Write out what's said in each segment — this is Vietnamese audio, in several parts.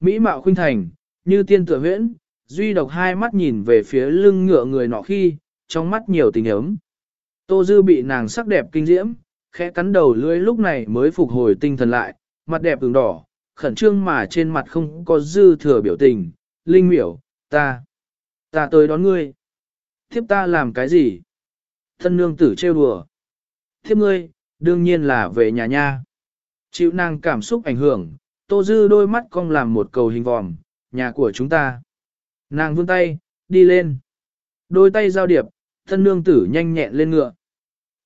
Mỹ mạo khuynh thành, như tiên tựa huyễn, duy độc hai mắt nhìn về phía lưng ngựa người nọ khi, trong mắt nhiều tình ấm. Tô Dư bị nàng sắc đẹp kinh diễm, khẽ cắn đầu lưỡi lúc này mới phục hồi tinh thần lại, mặt đẹp ửng đỏ, khẩn trương mà trên mặt không có dư thừa biểu tình, linh miểu, ta, ta tới đón ngươi. Thiếp ta làm cái gì? Thân nương tử trêu đùa. Thiếp ngươi, đương nhiên là về nhà nha. Chịu nàng cảm xúc ảnh hưởng, tô dư đôi mắt cong làm một cầu hình vòm, nhà của chúng ta. Nàng vươn tay, đi lên. Đôi tay giao điệp, thân nương tử nhanh nhẹn lên ngựa.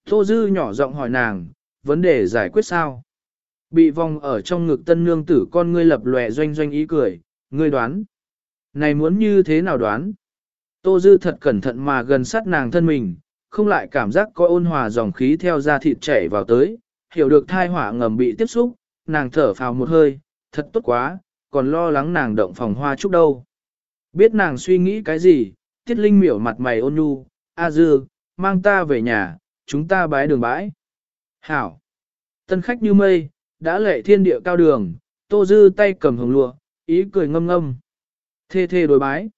Tô dư nhỏ giọng hỏi nàng, vấn đề giải quyết sao? Bị vòng ở trong ngực tân nương tử con ngươi lập lòe doanh doanh ý cười, ngươi đoán. Này muốn như thế nào đoán? Tô Dư thật cẩn thận mà gần sát nàng thân mình, không lại cảm giác có ôn hòa dòng khí theo da thịt chảy vào tới, hiểu được thai hỏa ngầm bị tiếp xúc, nàng thở phào một hơi, thật tốt quá, còn lo lắng nàng động phòng hoa chúc đâu. Biết nàng suy nghĩ cái gì, tiết linh miểu mặt mày ôn nhu, A Dư, mang ta về nhà, chúng ta bái đường bãi. Hảo! Tân khách như mây, đã lệ thiên địa cao đường, tô dư tay cầm hồng lụa, ý cười ngâm ngâm. Thê thê đối bái.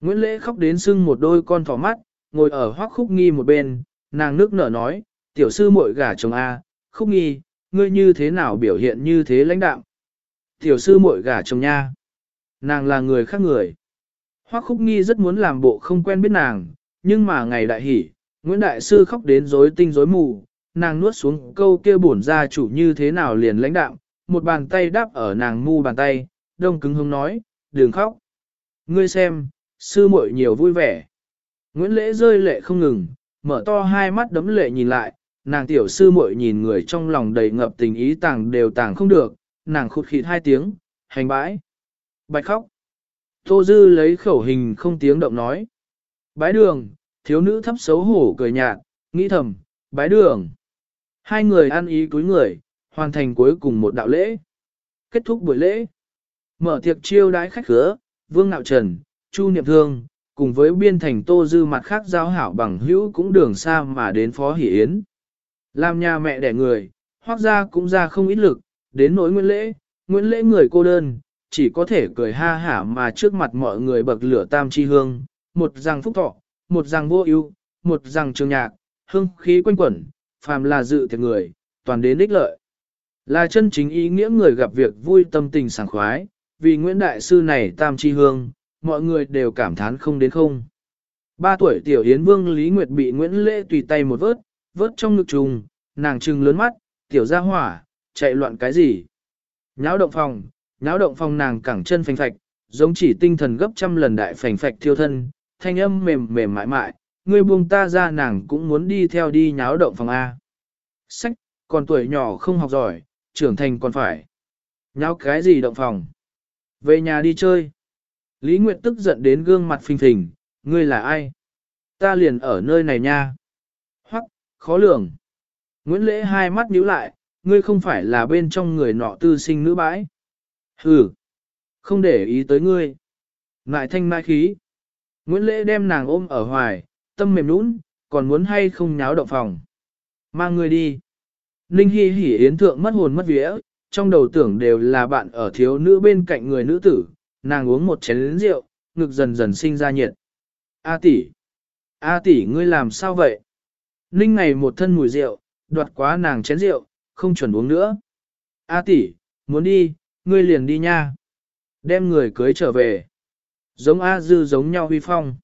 Nguyễn Lễ khóc đến sưng một đôi con thỏ mắt, ngồi ở hoác khúc nghi một bên, nàng nước nở nói, tiểu sư muội gả chồng A, khúc nghi, ngươi như thế nào biểu hiện như thế lãnh đạo. Tiểu sư muội gả chồng nha. Nàng là người khác người. Hoắc khúc nghi rất muốn làm bộ không quen biết nàng, nhưng mà ngày đại hỉ, Nguyễn Đại Sư khóc đến rối tinh rối mù, nàng nuốt xuống câu kia bổn ra chủ như thế nào liền lãnh đạm, một bàn tay đáp ở nàng mu bàn tay, đông cứng hông nói, đừng khóc. Ngươi xem, sư muội nhiều vui vẻ. Nguyễn Lễ rơi lệ không ngừng, mở to hai mắt đấm lệ nhìn lại, nàng tiểu sư muội nhìn người trong lòng đầy ngập tình ý tàng đều tàng không được, nàng khụt khịt hai tiếng, hành bãi. Bạch khóc. Tô Dư lấy khẩu hình không tiếng động nói. Bái đường, thiếu nữ thấp xấu hổ cười nhạt, nghĩ thầm, bái đường. Hai người ăn ý cúi người, hoàn thành cuối cùng một đạo lễ. Kết thúc buổi lễ. Mở tiệc chiêu đái khách khứa, Vương Nạo Trần, Chu Niệm Thương, cùng với biên thành Tô Dư mặt khác giao hảo bằng hữu cũng đường xa mà đến Phó Hỷ Yến. Làm nhà mẹ đẻ người, hoác ra cũng ra không ít lực, đến nỗi Nguyễn Lễ, Nguyễn Lễ người cô đơn, chỉ có thể cười ha hả mà trước mặt mọi người bậc lửa tam chi hương, một rằng phúc thọ, một rằng vô ưu, một rằng trường nhạc, hương khí quanh quẩn, phàm là dự thiệt người, toàn đến ích lợi. Là chân chính ý nghĩa người gặp việc vui tâm tình sảng khoái, vì Nguyễn Đại Sư này tam chi hương, mọi người đều cảm thán không đến không. Ba tuổi tiểu Yến Vương Lý Nguyệt bị Nguyễn Lễ tùy tay một vớt, vớt trong ngực trùng, nàng trừng lớn mắt, tiểu ra hỏa, chạy loạn cái gì. Nháo động phòng, nháo động phòng nàng cẳng chân phành phạch, giống chỉ tinh thần gấp trăm lần đại phành phạch thiêu thân, thanh âm mềm mềm mại mại, người buông ta ra nàng cũng muốn đi theo đi nháo động phòng A. Sách, còn tuổi nhỏ không học giỏi, trưởng thành còn phải. Nháo cái gì động phòng? Về nhà đi chơi. Lý Nguyệt tức giận đến gương mặt phình phình, ngươi là ai? Ta liền ở nơi này nha. Hoắc, khó lường. Nguyễn Lễ hai mắt nhíu lại, ngươi không phải là bên trong người nọ tư sinh nữ bãi. Hừ, không để ý tới ngươi. Ngại thanh mai khí. Nguyễn Lễ đem nàng ôm ở hoài, tâm mềm nũng, còn muốn hay không nháo động phòng. Mang ngươi đi. Ninh Hi hỉ yến thượng mất hồn mất vía, trong đầu tưởng đều là bạn ở thiếu nữ bên cạnh người nữ tử, nàng uống một chén rượu, ngực dần dần sinh ra nhiệt. A tỷ, A tỷ ngươi làm sao vậy? Ninh ngày một thân mùi rượu, đoạt quá nàng chén rượu, không chuẩn uống nữa. A tỷ, muốn đi, ngươi liền đi nha. Đem người cưới trở về. Giống A dư giống nhau huy phong.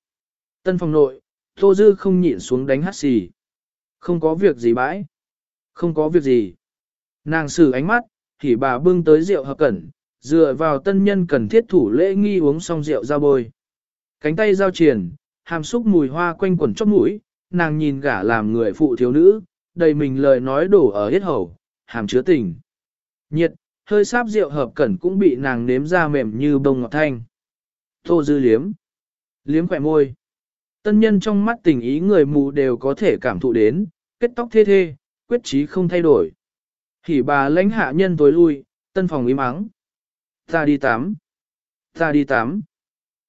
Tân phòng nội, Tô dư không nhịn xuống đánh hát xì. Không có việc gì bãi. Không có việc gì. Nàng xử ánh mắt, thì bà bưng tới rượu hợp cẩn, dựa vào tân nhân cần thiết thủ lễ nghi uống xong rượu ra bôi. Cánh tay giao triển, hàm xúc mùi hoa quanh quẩn chóp mũi, nàng nhìn gả làm người phụ thiếu nữ, đầy mình lời nói đổ ở hết hầu, hàm chứa tình. Nhiệt, hơi sáp rượu hợp cẩn cũng bị nàng nếm ra mềm như bông ngọt thanh. Tô dư liếm, liếm khỏe môi. Tân nhân trong mắt tình ý người mù đều có thể cảm thụ đến, kết tóc thê thê, quyết chí không thay đổi. Hỉ bà lãnh hạ nhân tối lui, tân phòng im ắng. Ta đi tắm. Ta đi tắm.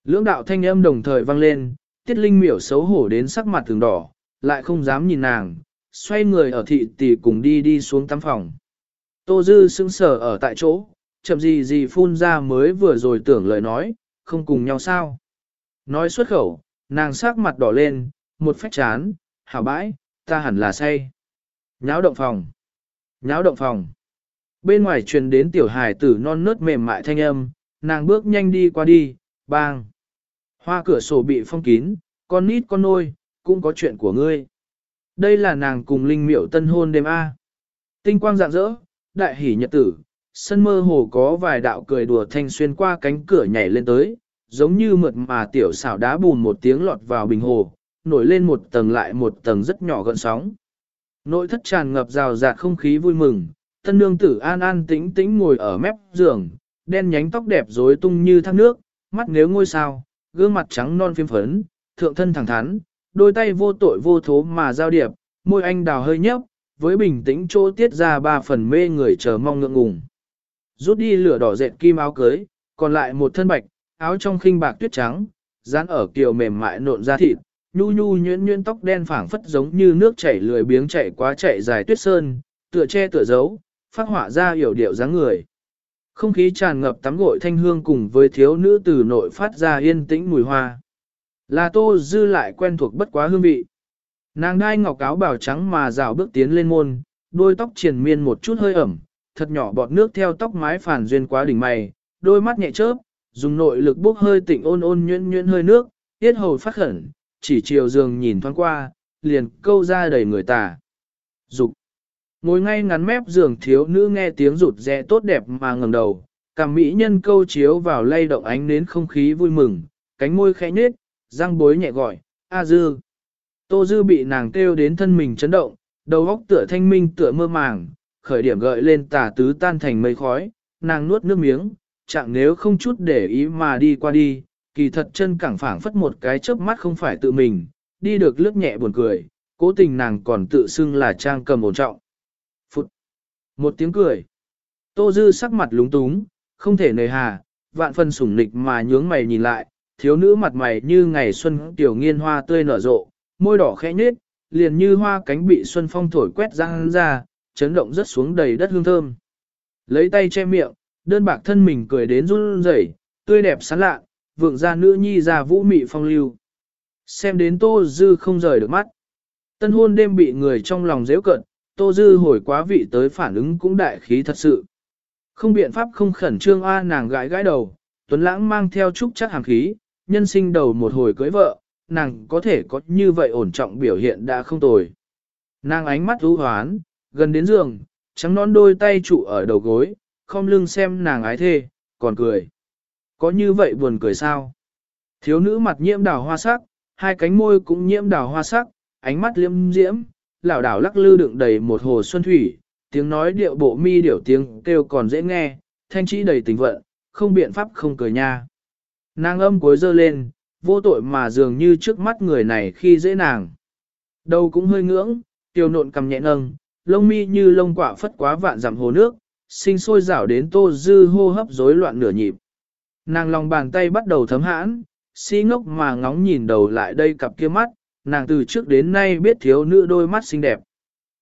Lưỡng đạo thanh âm đồng thời vang lên, tiết linh miểu xấu hổ đến sắc mặt thường đỏ, lại không dám nhìn nàng, xoay người ở thị tỷ cùng đi đi xuống tắm phòng. Tô Dư sững sờ ở tại chỗ, chậm gì gì phun ra mới vừa rồi tưởng lời nói, không cùng nhau sao. Nói xuất khẩu, nàng sắc mặt đỏ lên, một phách chán, hảo bãi, ta hẳn là say. Nháo động phòng. Nháo động phòng. Bên ngoài truyền đến tiểu hài tử non nớt mềm mại thanh âm, nàng bước nhanh đi qua đi, bang. Hoa cửa sổ bị phong kín, con nít con nôi, cũng có chuyện của ngươi. Đây là nàng cùng linh miệu tân hôn đêm A. Tinh quang rạng rỡ, đại hỉ nhật tử, sân mơ hồ có vài đạo cười đùa thanh xuyên qua cánh cửa nhảy lên tới, giống như mượt mà tiểu xảo đá bùn một tiếng lọt vào bình hồ, nổi lên một tầng lại một tầng rất nhỏ gợn sóng. Nội thất tràn ngập rào rạt không khí vui mừng, tân nương tử an an tĩnh tĩnh ngồi ở mép giường, đen nhánh tóc đẹp rối tung như thác nước, mắt nếu ngôi sao, gương mặt trắng non phim phấn, thượng thân thẳng thắn, đôi tay vô tội vô thố mà giao điệp, môi anh đào hơi nhấp, với bình tĩnh chỗ tiết ra ba phần mê người chờ mong ngượng ngùng. Rút đi lửa đỏ dệt kim áo cưới, còn lại một thân bạch, áo trong khinh bạc tuyết trắng, dán ở kiều mềm mại nộn ra thịt, nhu nhu nhuyễn nhuyễn tóc đen phảng phất giống như nước chảy lười biếng chảy quá chạy dài tuyết sơn, tựa che tựa giấu, phát họa ra hiểu điệu dáng người. Không khí tràn ngập tắm gội thanh hương cùng với thiếu nữ từ nội phát ra yên tĩnh mùi hoa. Là tô dư lại quen thuộc bất quá hương vị. Nàng đai ngọc áo bảo trắng mà rào bước tiến lên môn, đôi tóc triền miên một chút hơi ẩm, thật nhỏ bọt nước theo tóc mái phản duyên quá đỉnh mày, đôi mắt nhẹ chớp, dùng nội lực bốc hơi tịnh ôn ôn nhuyễn nhuyễn hơi nước, tiết hầu phát khẩn, chỉ chiều giường nhìn thoáng qua, liền câu ra đầy người tà. Dục. Ngồi ngay ngắn mép giường thiếu nữ nghe tiếng rụt rè tốt đẹp mà ngẩng đầu, cảm mỹ nhân câu chiếu vào lay động ánh đến không khí vui mừng, cánh môi khẽ nhếch, răng bối nhẹ gọi, A dư. Tô dư bị nàng kêu đến thân mình chấn động, đầu óc tựa thanh minh tựa mơ màng, khởi điểm gợi lên tà tứ tan thành mây khói, nàng nuốt nước miếng, chẳng nếu không chút để ý mà đi qua đi, kỳ thật chân cẳng phảng phất một cái chớp mắt không phải tự mình, đi được lướt nhẹ buồn cười, cố tình nàng còn tự xưng là trang cầm ổn trọng. Phụt! Một tiếng cười. Tô Dư sắc mặt lúng túng, không thể nề hà, vạn phần sủng nịch mà nhướng mày nhìn lại, thiếu nữ mặt mày như ngày xuân tiểu nghiên hoa tươi nở rộ, môi đỏ khẽ nhếch, liền như hoa cánh bị xuân phong thổi quét ra ra, chấn động rất xuống đầy đất hương thơm. Lấy tay che miệng, đơn bạc thân mình cười đến run rẩy, tươi đẹp sán lạ, vượng ra nữ nhi ra vũ mị phong lưu. Xem đến Tô Dư không rời được mắt. Tân hôn đêm bị người trong lòng dễ cận, Tô Dư hồi quá vị tới phản ứng cũng đại khí thật sự. Không biện pháp không khẩn trương A nàng gãi gãi đầu, Tuấn Lãng mang theo chút chắc hàng khí, nhân sinh đầu một hồi cưới vợ, nàng có thể có như vậy ổn trọng biểu hiện đã không tồi. Nàng ánh mắt ưu hoán, gần đến giường, trắng nón đôi tay trụ ở đầu gối, không lưng xem nàng ái thê, còn cười. Có như vậy buồn cười sao? Thiếu nữ mặt nhiễm đào hoa sắc, hai cánh môi cũng nhiễm đào hoa sắc, ánh mắt liêm diễm, lảo đảo lắc lư đựng đầy một hồ xuân thủy, tiếng nói điệu bộ mi điệu tiếng kêu còn dễ nghe, thanh trí đầy tình vận, không biện pháp không cười nha. Nàng âm cuối dơ lên, vô tội mà dường như trước mắt người này khi dễ nàng. Đầu cũng hơi ngưỡng, tiêu nộn cầm nhẹ nâng, lông mi như lông quả phất quá vạn giảm hồ nước, sinh sôi rảo đến tô dư hô hấp rối loạn nửa nhịp. Nàng lòng bàn tay bắt đầu thấm hãn, si ngốc mà ngóng nhìn đầu lại đây cặp kia mắt, nàng từ trước đến nay biết thiếu nữ đôi mắt xinh đẹp.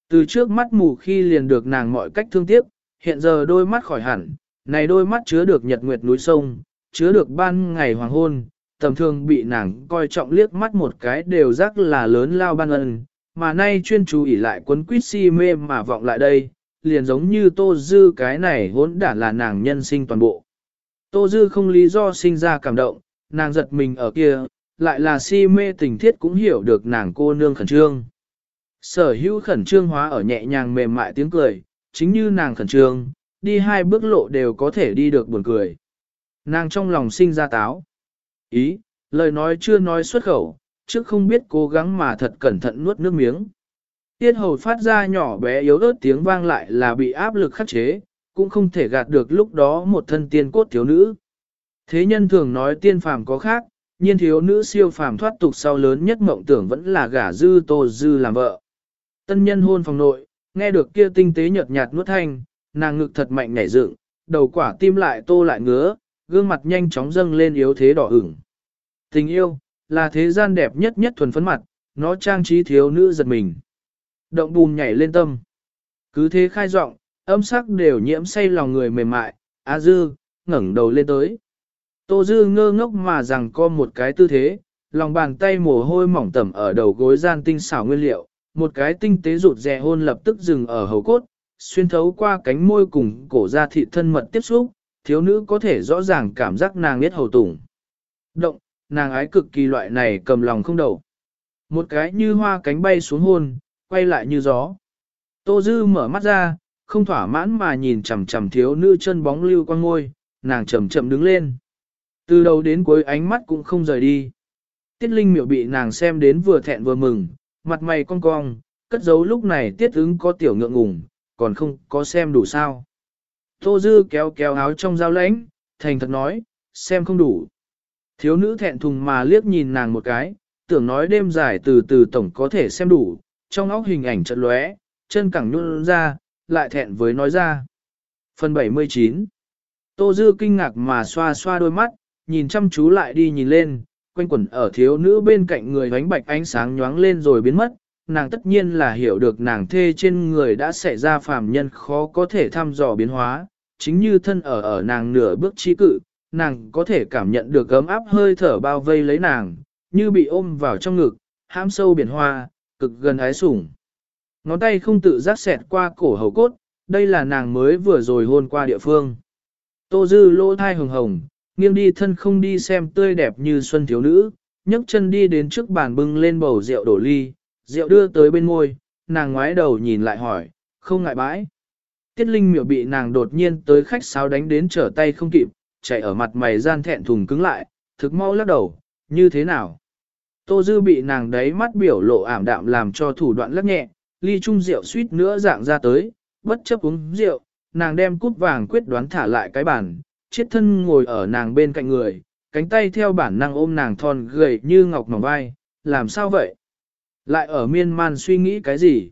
Từ trước mắt mù khi liền được nàng mọi cách thương tiếc, hiện giờ đôi mắt khỏi hẳn, này đôi mắt chứa được nhật nguyệt núi sông, chứa được ban ngày hoàng hôn, tầm thường bị nàng coi trọng liếc mắt một cái đều rắc là lớn lao ban ân, mà nay chuyên chú ỉ lại quấn quýt si mê mà vọng lại đây, liền giống như tô dư cái này hốn đản là nàng nhân sinh toàn bộ. Tô dư không lý do sinh ra cảm động, nàng giật mình ở kia, lại là si mê tình thiết cũng hiểu được nàng cô nương khẩn trương. Sở hữu khẩn trương hóa ở nhẹ nhàng mềm mại tiếng cười, chính như nàng khẩn trương, đi hai bước lộ đều có thể đi được buồn cười. Nàng trong lòng sinh ra táo. Ý, lời nói chưa nói xuất khẩu, trước không biết cố gắng mà thật cẩn thận nuốt nước miếng. Tiết hầu phát ra nhỏ bé yếu ớt tiếng vang lại là bị áp lực khắc chế, cũng không thể gạt được lúc đó một thân tiên cốt thiếu nữ. Thế nhân thường nói tiên phàm có khác, nhiên thiếu nữ siêu phàm thoát tục sau lớn nhất mộng tưởng vẫn là gả dư tô dư làm vợ. Tân nhân hôn phòng nội, nghe được kia tinh tế nhợt nhạt nuốt thanh, nàng ngực thật mạnh nhảy dựng, đầu quả tim lại tô lại ngứa, gương mặt nhanh chóng dâng lên yếu thế đỏ ửng. Tình yêu, là thế gian đẹp nhất nhất thuần phấn mặt, nó trang trí thiếu nữ giật mình. Động bùn nhảy lên tâm. Cứ thế khai giọng, âm sắc đều nhiễm say lòng người mềm mại, A Dư, ngẩng đầu lên tới. Tô Dư ngơ ngốc mà rằng co một cái tư thế, lòng bàn tay mồ hôi mỏng tẩm ở đầu gối gian tinh xảo nguyên liệu, một cái tinh tế rụt rè hôn lập tức dừng ở hầu cốt, xuyên thấu qua cánh môi cùng cổ da thịt thân mật tiếp xúc, thiếu nữ có thể rõ ràng cảm giác nàng biết hầu tủng. Động, nàng ái cực kỳ loại này cầm lòng không đầu. Một cái như hoa cánh bay xuống hôn, quay lại như gió. Tô Dư mở mắt ra, không thỏa mãn mà nhìn chằm chằm thiếu nữ chân bóng lưu quang ngôi, nàng chậm chậm đứng lên. Từ đầu đến cuối ánh mắt cũng không rời đi. Tiết Linh miệu bị nàng xem đến vừa thẹn vừa mừng, mặt mày cong cong, cất giấu lúc này tiết ứng có tiểu ngượng ngùng, còn không có xem đủ sao. Tô Dư kéo kéo áo trong dao lãnh, thành thật nói, xem không đủ. Thiếu nữ thẹn thùng mà liếc nhìn nàng một cái, tưởng nói đêm dài từ từ tổng có thể xem đủ, trong óc hình ảnh chợt lóe, chân cẳng nhún ra, lại thẹn với nói ra. Phần 79 Tô Dư kinh ngạc mà xoa xoa đôi mắt, nhìn chăm chú lại đi nhìn lên, quanh quẩn ở thiếu nữ bên cạnh người bánh bạch ánh sáng nhoáng lên rồi biến mất, nàng tất nhiên là hiểu được nàng thê trên người đã xảy ra phàm nhân khó có thể thăm dò biến hóa, chính như thân ở ở nàng nửa bước trí cự, nàng có thể cảm nhận được ấm áp hơi thở bao vây lấy nàng, như bị ôm vào trong ngực, hãm sâu biển hoa, cực gần ái sủng. Ngón tay không tự giác xẹt qua cổ hầu cốt, đây là nàng mới vừa rồi hôn qua địa phương. Tô dư lỗ thai hồng hồng, nghiêng đi thân không đi xem tươi đẹp như xuân thiếu nữ, nhấc chân đi đến trước bàn bưng lên bầu rượu đổ ly, rượu đưa tới bên môi, nàng ngoái đầu nhìn lại hỏi, không ngại bãi. Tiết Linh miệu bị nàng đột nhiên tới khách sáo đánh đến trở tay không kịp, chạy ở mặt mày gian thẹn thùng cứng lại, thực mau lắc đầu, như thế nào? Tô Dư bị nàng đấy mắt biểu lộ ảm đạm làm cho thủ đoạn lắc nhẹ, ly chung rượu suýt nữa dạng ra tới, bất chấp uống rượu, nàng đem cút vàng quyết đoán thả lại cái bàn, chiết thân ngồi ở nàng bên cạnh người, cánh tay theo bản năng ôm nàng thon gầy như ngọc mỏng vai, làm sao vậy? Lại ở miên man suy nghĩ cái gì?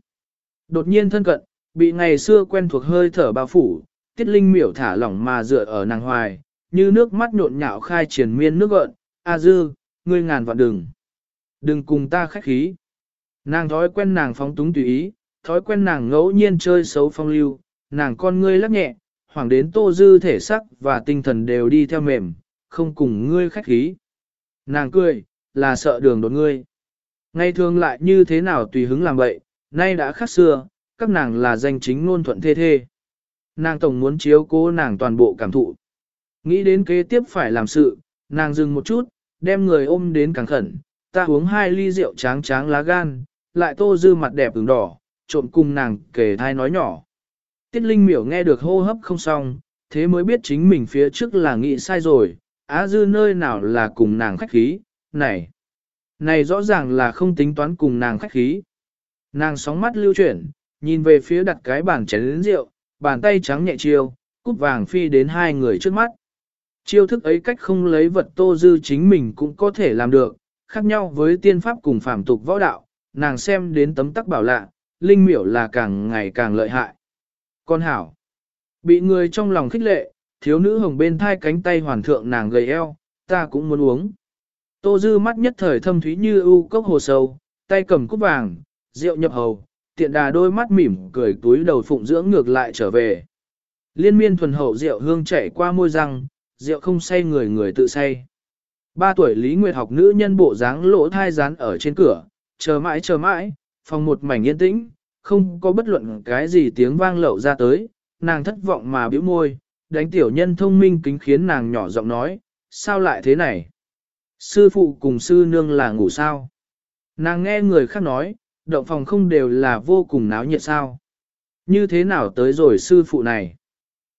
Đột nhiên thân cận, bị ngày xưa quen thuộc hơi thở bao phủ, tiết linh miểu thả lỏng mà dựa ở nàng hoài, như nước mắt nhộn nhạo khai triển miên nước gợn, A dư, ngươi ngàn vạn đừng. Đừng cùng ta khách khí. Nàng thói quen nàng phóng túng tùy ý, thói quen nàng ngẫu nhiên chơi xấu phong lưu, nàng con ngươi lắc nhẹ, hoàng đến tô dư thể sắc và tinh thần đều đi theo mềm, không cùng ngươi khách khí. Nàng cười, là sợ đường đột ngươi. Ngày thường lại như thế nào tùy hứng làm vậy, nay đã khác xưa, các nàng là danh chính ngôn thuận thê thê. Nàng tổng muốn chiếu cố nàng toàn bộ cảm thụ. Nghĩ đến kế tiếp phải làm sự, nàng dừng một chút, đem người ôm đến càng khẩn, ta uống hai ly rượu tráng tráng lá gan, lại tô dư mặt đẹp ửng đỏ, trộn cùng nàng kể thai nói nhỏ. Tiết Linh miểu nghe được hô hấp không xong, thế mới biết chính mình phía trước là nghĩ sai rồi, á dư nơi nào là cùng nàng khách khí, này. Này rõ ràng là không tính toán cùng nàng khách khí. Nàng sóng mắt lưu chuyển, nhìn về phía đặt cái bàn chén lĩnh rượu, bàn tay trắng nhẹ chiêu, cúp vàng phi đến hai người trước mắt. Chiêu thức ấy cách không lấy vật tô dư chính mình cũng có thể làm được, khác nhau với tiên pháp cùng phạm tục võ đạo, nàng xem đến tấm tắc bảo lạ, linh miểu là càng ngày càng lợi hại. Con hảo, bị người trong lòng khích lệ, thiếu nữ hồng bên thai cánh tay hoàn thượng nàng gầy eo, ta cũng muốn uống. Tô dư mắt nhất thời thâm thúy như u cốc hồ sâu, tay cầm cúp vàng, rượu nhập hầu, tiện đà đôi mắt mỉm cười túi đầu phụng dưỡng ngược lại trở về. Liên miên thuần hậu rượu hương chảy qua môi răng, rượu không say người người tự say. Ba tuổi Lý Nguyệt học nữ nhân bộ dáng lỗ thai rán ở trên cửa, chờ mãi chờ mãi, phòng một mảnh yên tĩnh, không có bất luận cái gì tiếng vang lậu ra tới, nàng thất vọng mà bĩu môi, đánh tiểu nhân thông minh kính khiến nàng nhỏ giọng nói, sao lại thế này? Sư phụ cùng sư nương là ngủ sao? Nàng nghe người khác nói, động phòng không đều là vô cùng náo nhiệt sao? Như thế nào tới rồi sư phụ này?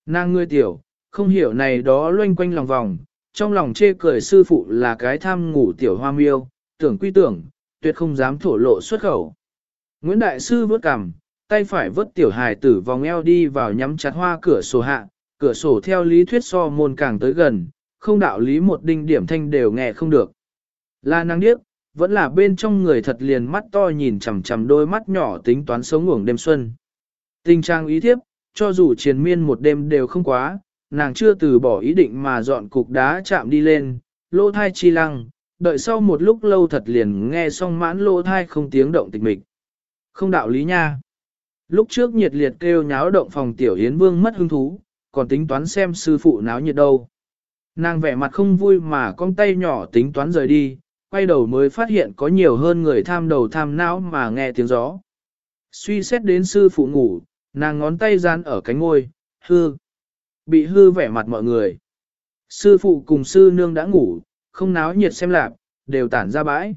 Nàng ngươi tiểu, không hiểu này đó loanh quanh lòng vòng, trong lòng chê cười sư phụ là cái tham ngủ tiểu hoa miêu, tưởng quy tưởng, tuyệt không dám thổ lộ xuất khẩu. Nguyễn Đại Sư vớt cằm, tay phải vớt tiểu hài tử vòng eo đi vào nhắm chặt hoa cửa sổ hạ, cửa sổ theo lý thuyết so môn càng tới gần, không đạo lý một đinh điểm thanh đều nghe không được. Là nàng điếc, vẫn là bên trong người thật liền mắt to nhìn chằm chằm đôi mắt nhỏ tính toán sống ngủng đêm xuân. Tình trang ý thiếp, cho dù triền miên một đêm đều không quá, nàng chưa từ bỏ ý định mà dọn cục đá chạm đi lên, Lỗ thai chi lăng, đợi sau một lúc lâu thật liền nghe xong mãn lỗ thai không tiếng động tịch mịch. Không đạo lý nha. Lúc trước nhiệt liệt kêu nháo động phòng tiểu hiến vương mất hứng thú, còn tính toán xem sư phụ náo nhiệt đâu. Nàng vẻ mặt không vui mà con tay nhỏ tính toán rời đi, quay đầu mới phát hiện có nhiều hơn người tham đầu tham não mà nghe tiếng gió. Suy xét đến sư phụ ngủ, nàng ngón tay gian ở cánh ngôi, hư. Bị hư vẻ mặt mọi người. Sư phụ cùng sư nương đã ngủ, không náo nhiệt xem lạc, đều tản ra bãi.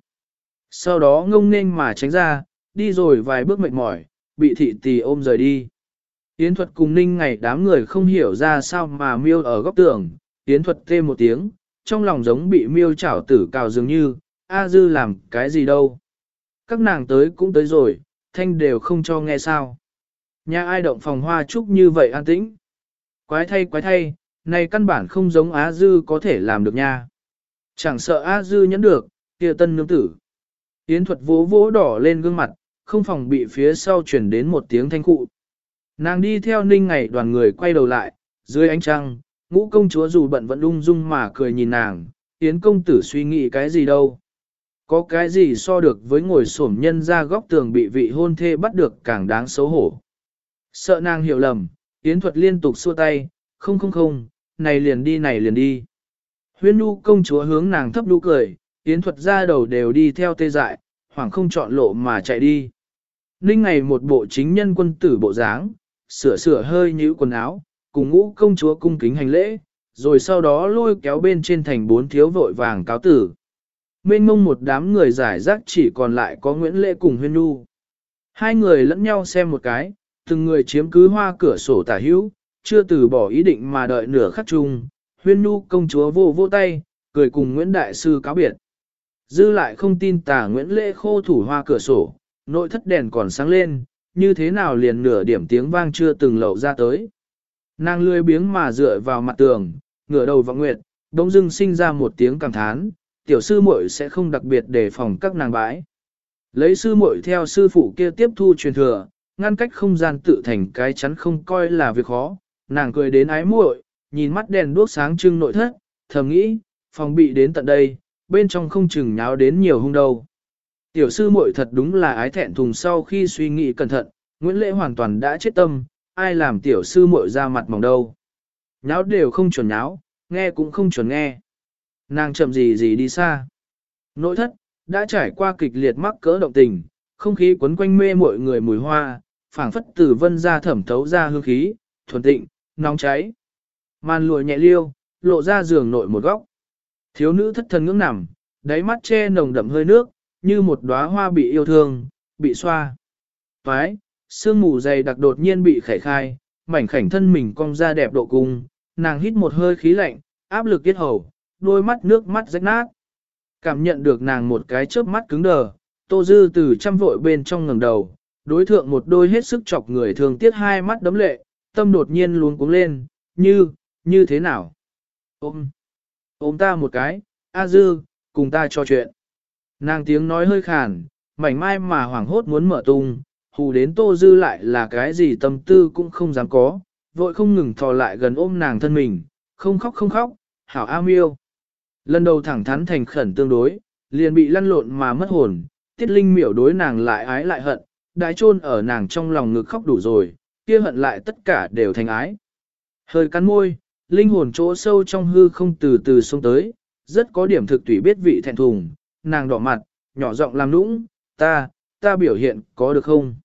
Sau đó ngông nghênh mà tránh ra, đi rồi vài bước mệt mỏi, bị thị tỳ ôm rời đi. Yến thuật cùng ninh ngày đám người không hiểu ra sao mà miêu ở góc tường, Yến thuật tê một tiếng, trong lòng giống bị miêu chảo tử cào dường như, A dư làm cái gì đâu. Các nàng tới cũng tới rồi, thanh đều không cho nghe sao. Nhà ai động phòng hoa trúc như vậy an tĩnh. Quái thay quái thay, này căn bản không giống Á Dư có thể làm được nha. Chẳng sợ Á Dư nhẫn được, kia tân nương tử. Yến thuật vỗ vỗ đỏ lên gương mặt, không phòng bị phía sau chuyển đến một tiếng thanh cụ. Nàng đi theo ninh ngày đoàn người quay đầu lại, dưới ánh trăng, ngũ công chúa dù bận vẫn ung dung mà cười nhìn nàng, Yến công tử suy nghĩ cái gì đâu. Có cái gì so được với ngồi xổm nhân ra góc tường bị vị hôn thê bắt được càng đáng xấu hổ. Sợ nàng hiểu lầm, Yến thuật liên tục xua tay, không không không, này liền đi này liền đi. Huyên nu công chúa hướng nàng thấp đu cười, Yến thuật ra đầu đều đi theo tê dại, hoảng không chọn lộ mà chạy đi. Ninh ngày một bộ chính nhân quân tử bộ dáng, sửa sửa hơi nhíu quần áo, cùng ngũ công chúa cung kính hành lễ, rồi sau đó lôi kéo bên trên thành bốn thiếu vội vàng cáo tử. Mênh mông một đám người giải rác chỉ còn lại có Nguyễn lễ cùng Huyên Nu. Hai người lẫn nhau xem một cái, từng người chiếm cứ hoa cửa sổ tả hữu, chưa từ bỏ ý định mà đợi nửa khắc chung. Huyên Nu công chúa vô vô tay, cười cùng Nguyễn Đại Sư cáo biệt. Dư lại không tin tả Nguyễn lễ khô thủ hoa cửa sổ, nội thất đèn còn sáng lên, như thế nào liền nửa điểm tiếng vang chưa từng lậu ra tới. Nàng lười biếng mà dựa vào mặt tường, ngửa đầu vọng nguyệt, đống dưng sinh ra một tiếng cảm thán, tiểu sư muội sẽ không đặc biệt đề phòng các nàng bãi. Lấy sư muội theo sư phụ kia tiếp thu truyền thừa, ngăn cách không gian tự thành cái chắn không coi là việc khó, nàng cười đến ái muội, nhìn mắt đèn đuốc sáng trưng nội thất, thầm nghĩ, phòng bị đến tận đây, bên trong không chừng nháo đến nhiều hung đâu. Tiểu sư muội thật đúng là ái thẹn thùng sau khi suy nghĩ cẩn thận, Nguyễn Lễ hoàn toàn đã chết tâm, ai làm tiểu sư muội ra mặt mỏng đâu. Nháo đều không chuẩn nháo, nghe cũng không chuẩn nghe. Nàng chậm gì gì đi xa. Nội thất, đã trải qua kịch liệt mắc cỡ động tình, không khí quấn quanh mê mọi người mùi hoa, phảng phất từ vân ra thẩm thấu ra hương khí, thuần tịnh, nóng cháy. Màn lùi nhẹ liêu, lộ ra giường nội một góc. Thiếu nữ thất thần ngưỡng nằm, đáy mắt che nồng đậm hơi nước, như một đóa hoa bị yêu thương, bị xoa. Phái, sương mù dày đặc đột nhiên bị khải khai, mảnh khảnh thân mình cong ra đẹp độ cung, nàng hít một hơi khí lạnh, áp lực tiết hầu, đôi mắt nước mắt rách nát. Cảm nhận được nàng một cái chớp mắt cứng đờ, Tô Dư từ trăm vội bên trong ngẩng đầu, đối thượng một đôi hết sức chọc người thường tiết hai mắt đấm lệ, tâm đột nhiên luống cuống lên, như, như thế nào? Ôm, ôm ta một cái, A Dư, cùng ta trò chuyện. Nàng tiếng nói hơi khàn, mảnh mai mà hoảng hốt muốn mở tung, hù đến Tô Dư lại là cái gì tâm tư cũng không dám có, vội không ngừng thò lại gần ôm nàng thân mình, không khóc không khóc, hảo am yêu. Lần đầu thẳng thắn thành khẩn tương đối, liền bị lăn lộn mà mất hồn, tiết linh miểu đối nàng lại ái lại hận, đái chôn ở nàng trong lòng ngực khóc đủ rồi, kia hận lại tất cả đều thành ái. Hơi cắn môi, linh hồn chỗ sâu trong hư không từ từ xuống tới, rất có điểm thực tùy biết vị thẹn thùng, nàng đỏ mặt, nhỏ giọng làm nũng, ta, ta biểu hiện có được không?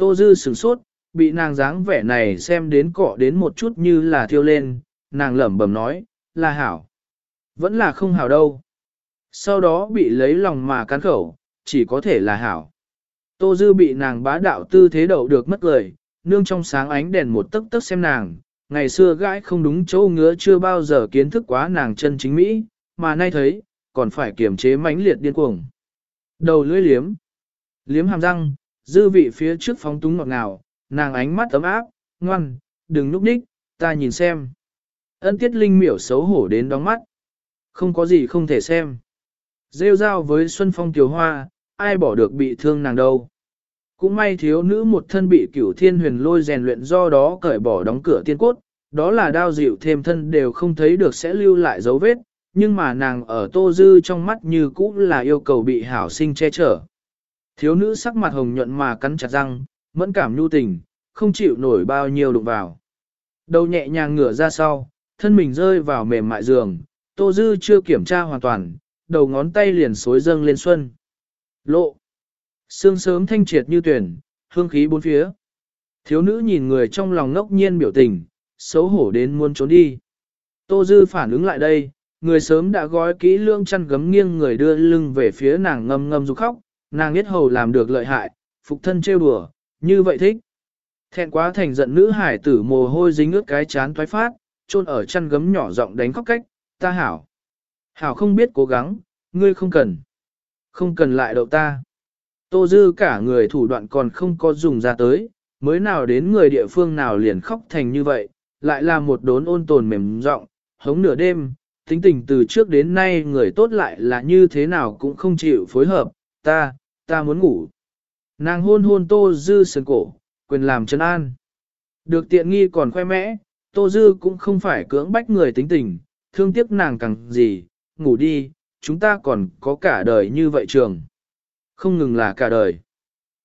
Tô Dư sửng sốt, bị nàng dáng vẻ này xem đến cọ đến một chút như là thiêu lên, nàng lẩm bẩm nói, là hảo. Vẫn là không hảo đâu. Sau đó bị lấy lòng mà cắn khẩu, chỉ có thể là hảo. Tô Dư bị nàng bá đạo tư thế đậu được mất lời, nương trong sáng ánh đèn một tấc tấc xem nàng, ngày xưa gãi không đúng chỗ ngứa chưa bao giờ kiến thức quá nàng chân chính Mỹ, mà nay thấy, còn phải kiềm chế mãnh liệt điên cuồng. Đầu lưỡi liếm, liếm hàm răng, dư vị phía trước phóng túng ngọt ngào, nàng ánh mắt ấm áp, ngoan, đừng núp đích, ta nhìn xem. Ân tiết linh miểu xấu hổ đến đóng mắt. Không có gì không thể xem. Rêu rao với Xuân Phong Tiểu Hoa, ai bỏ được bị thương nàng đâu. Cũng may thiếu nữ một thân bị cửu thiên huyền lôi rèn luyện do đó cởi bỏ đóng cửa tiên cốt, đó là đao dịu thêm thân đều không thấy được sẽ lưu lại dấu vết, nhưng mà nàng ở tô dư trong mắt như cũ là yêu cầu bị hảo sinh che chở. Thiếu nữ sắc mặt hồng nhuận mà cắn chặt răng, mẫn cảm nhu tình, không chịu nổi bao nhiêu đụng vào. Đầu nhẹ nhàng ngửa ra sau, thân mình rơi vào mềm mại giường, Tô Dư chưa kiểm tra hoàn toàn, đầu ngón tay liền xối dâng lên xuân. Lộ. Sương sớm thanh triệt như tuyển, hương khí bốn phía. Thiếu nữ nhìn người trong lòng ngốc nhiên biểu tình, xấu hổ đến muốn trốn đi. Tô Dư phản ứng lại đây, người sớm đã gói kỹ lương chăn gấm nghiêng người đưa lưng về phía nàng ngâm ngâm rú khóc, nàng biết hầu làm được lợi hại, phục thân trêu đùa, như vậy thích. Thẹn quá thành giận nữ hải tử mồ hôi dính ướt cái chán toái phát, chôn ở chăn gấm nhỏ giọng đánh khóc cách, ta hảo. Hảo không biết cố gắng, ngươi không cần. Không cần lại đậu ta. Tô dư cả người thủ đoạn còn không có dùng ra tới, mới nào đến người địa phương nào liền khóc thành như vậy, lại là một đốn ôn tồn mềm giọng, hống nửa đêm, tính tình từ trước đến nay người tốt lại là như thế nào cũng không chịu phối hợp, ta, ta muốn ngủ. Nàng hôn hôn tô dư sườn cổ, quyền làm chân an. Được tiện nghi còn khoe mẽ, tô dư cũng không phải cưỡng bách người tính tình, thương tiếc nàng càng gì, ngủ đi, chúng ta còn có cả đời như vậy trường. Không ngừng là cả đời.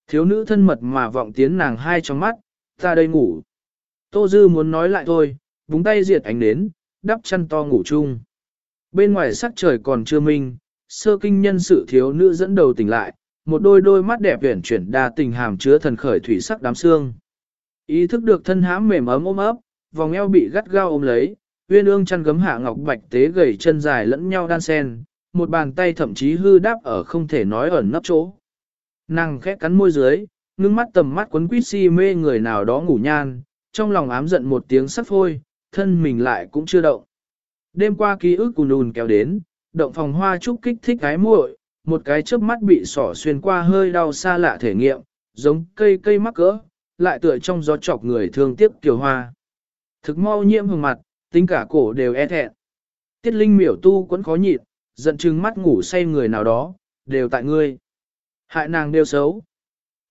Thiếu nữ thân mật mà vọng tiến nàng hai trong mắt, ta đây ngủ. Tô Dư muốn nói lại thôi, búng tay diệt ánh đến, đắp chăn to ngủ chung. Bên ngoài sắc trời còn chưa minh, sơ kinh nhân sự thiếu nữ dẫn đầu tỉnh lại, một đôi đôi mắt đẹp uyển chuyển đa tình hàm chứa thần khởi thủy sắc đám xương. Ý thức được thân hãm mềm ấm ôm ấp, vòng eo bị gắt gao ôm lấy, uyên ương chăn gấm hạ ngọc bạch tế gầy chân dài lẫn nhau đan sen, một bàn tay thậm chí hư đáp ở không thể nói ẩn nấp chỗ. Nàng khẽ cắn môi dưới, ngưng mắt tầm mắt quấn quýt si mê người nào đó ngủ nhan, trong lòng ám giận một tiếng sắc phôi, thân mình lại cũng chưa động. Đêm qua ký ức cùn ùn kéo đến, động phòng hoa trúc kích thích cái muội, một cái chớp mắt bị sỏ xuyên qua hơi đau xa lạ thể nghiệm, giống cây cây mắc cỡ, lại tựa trong gió chọc người thương tiếc kiều hoa. Thực mau nhiễm hồng mặt, tính cả cổ đều e thẹn. Tiết linh miểu tu quẫn khó nhịn, giận chừng mắt ngủ say người nào đó, đều tại ngươi. Hại nàng đều xấu.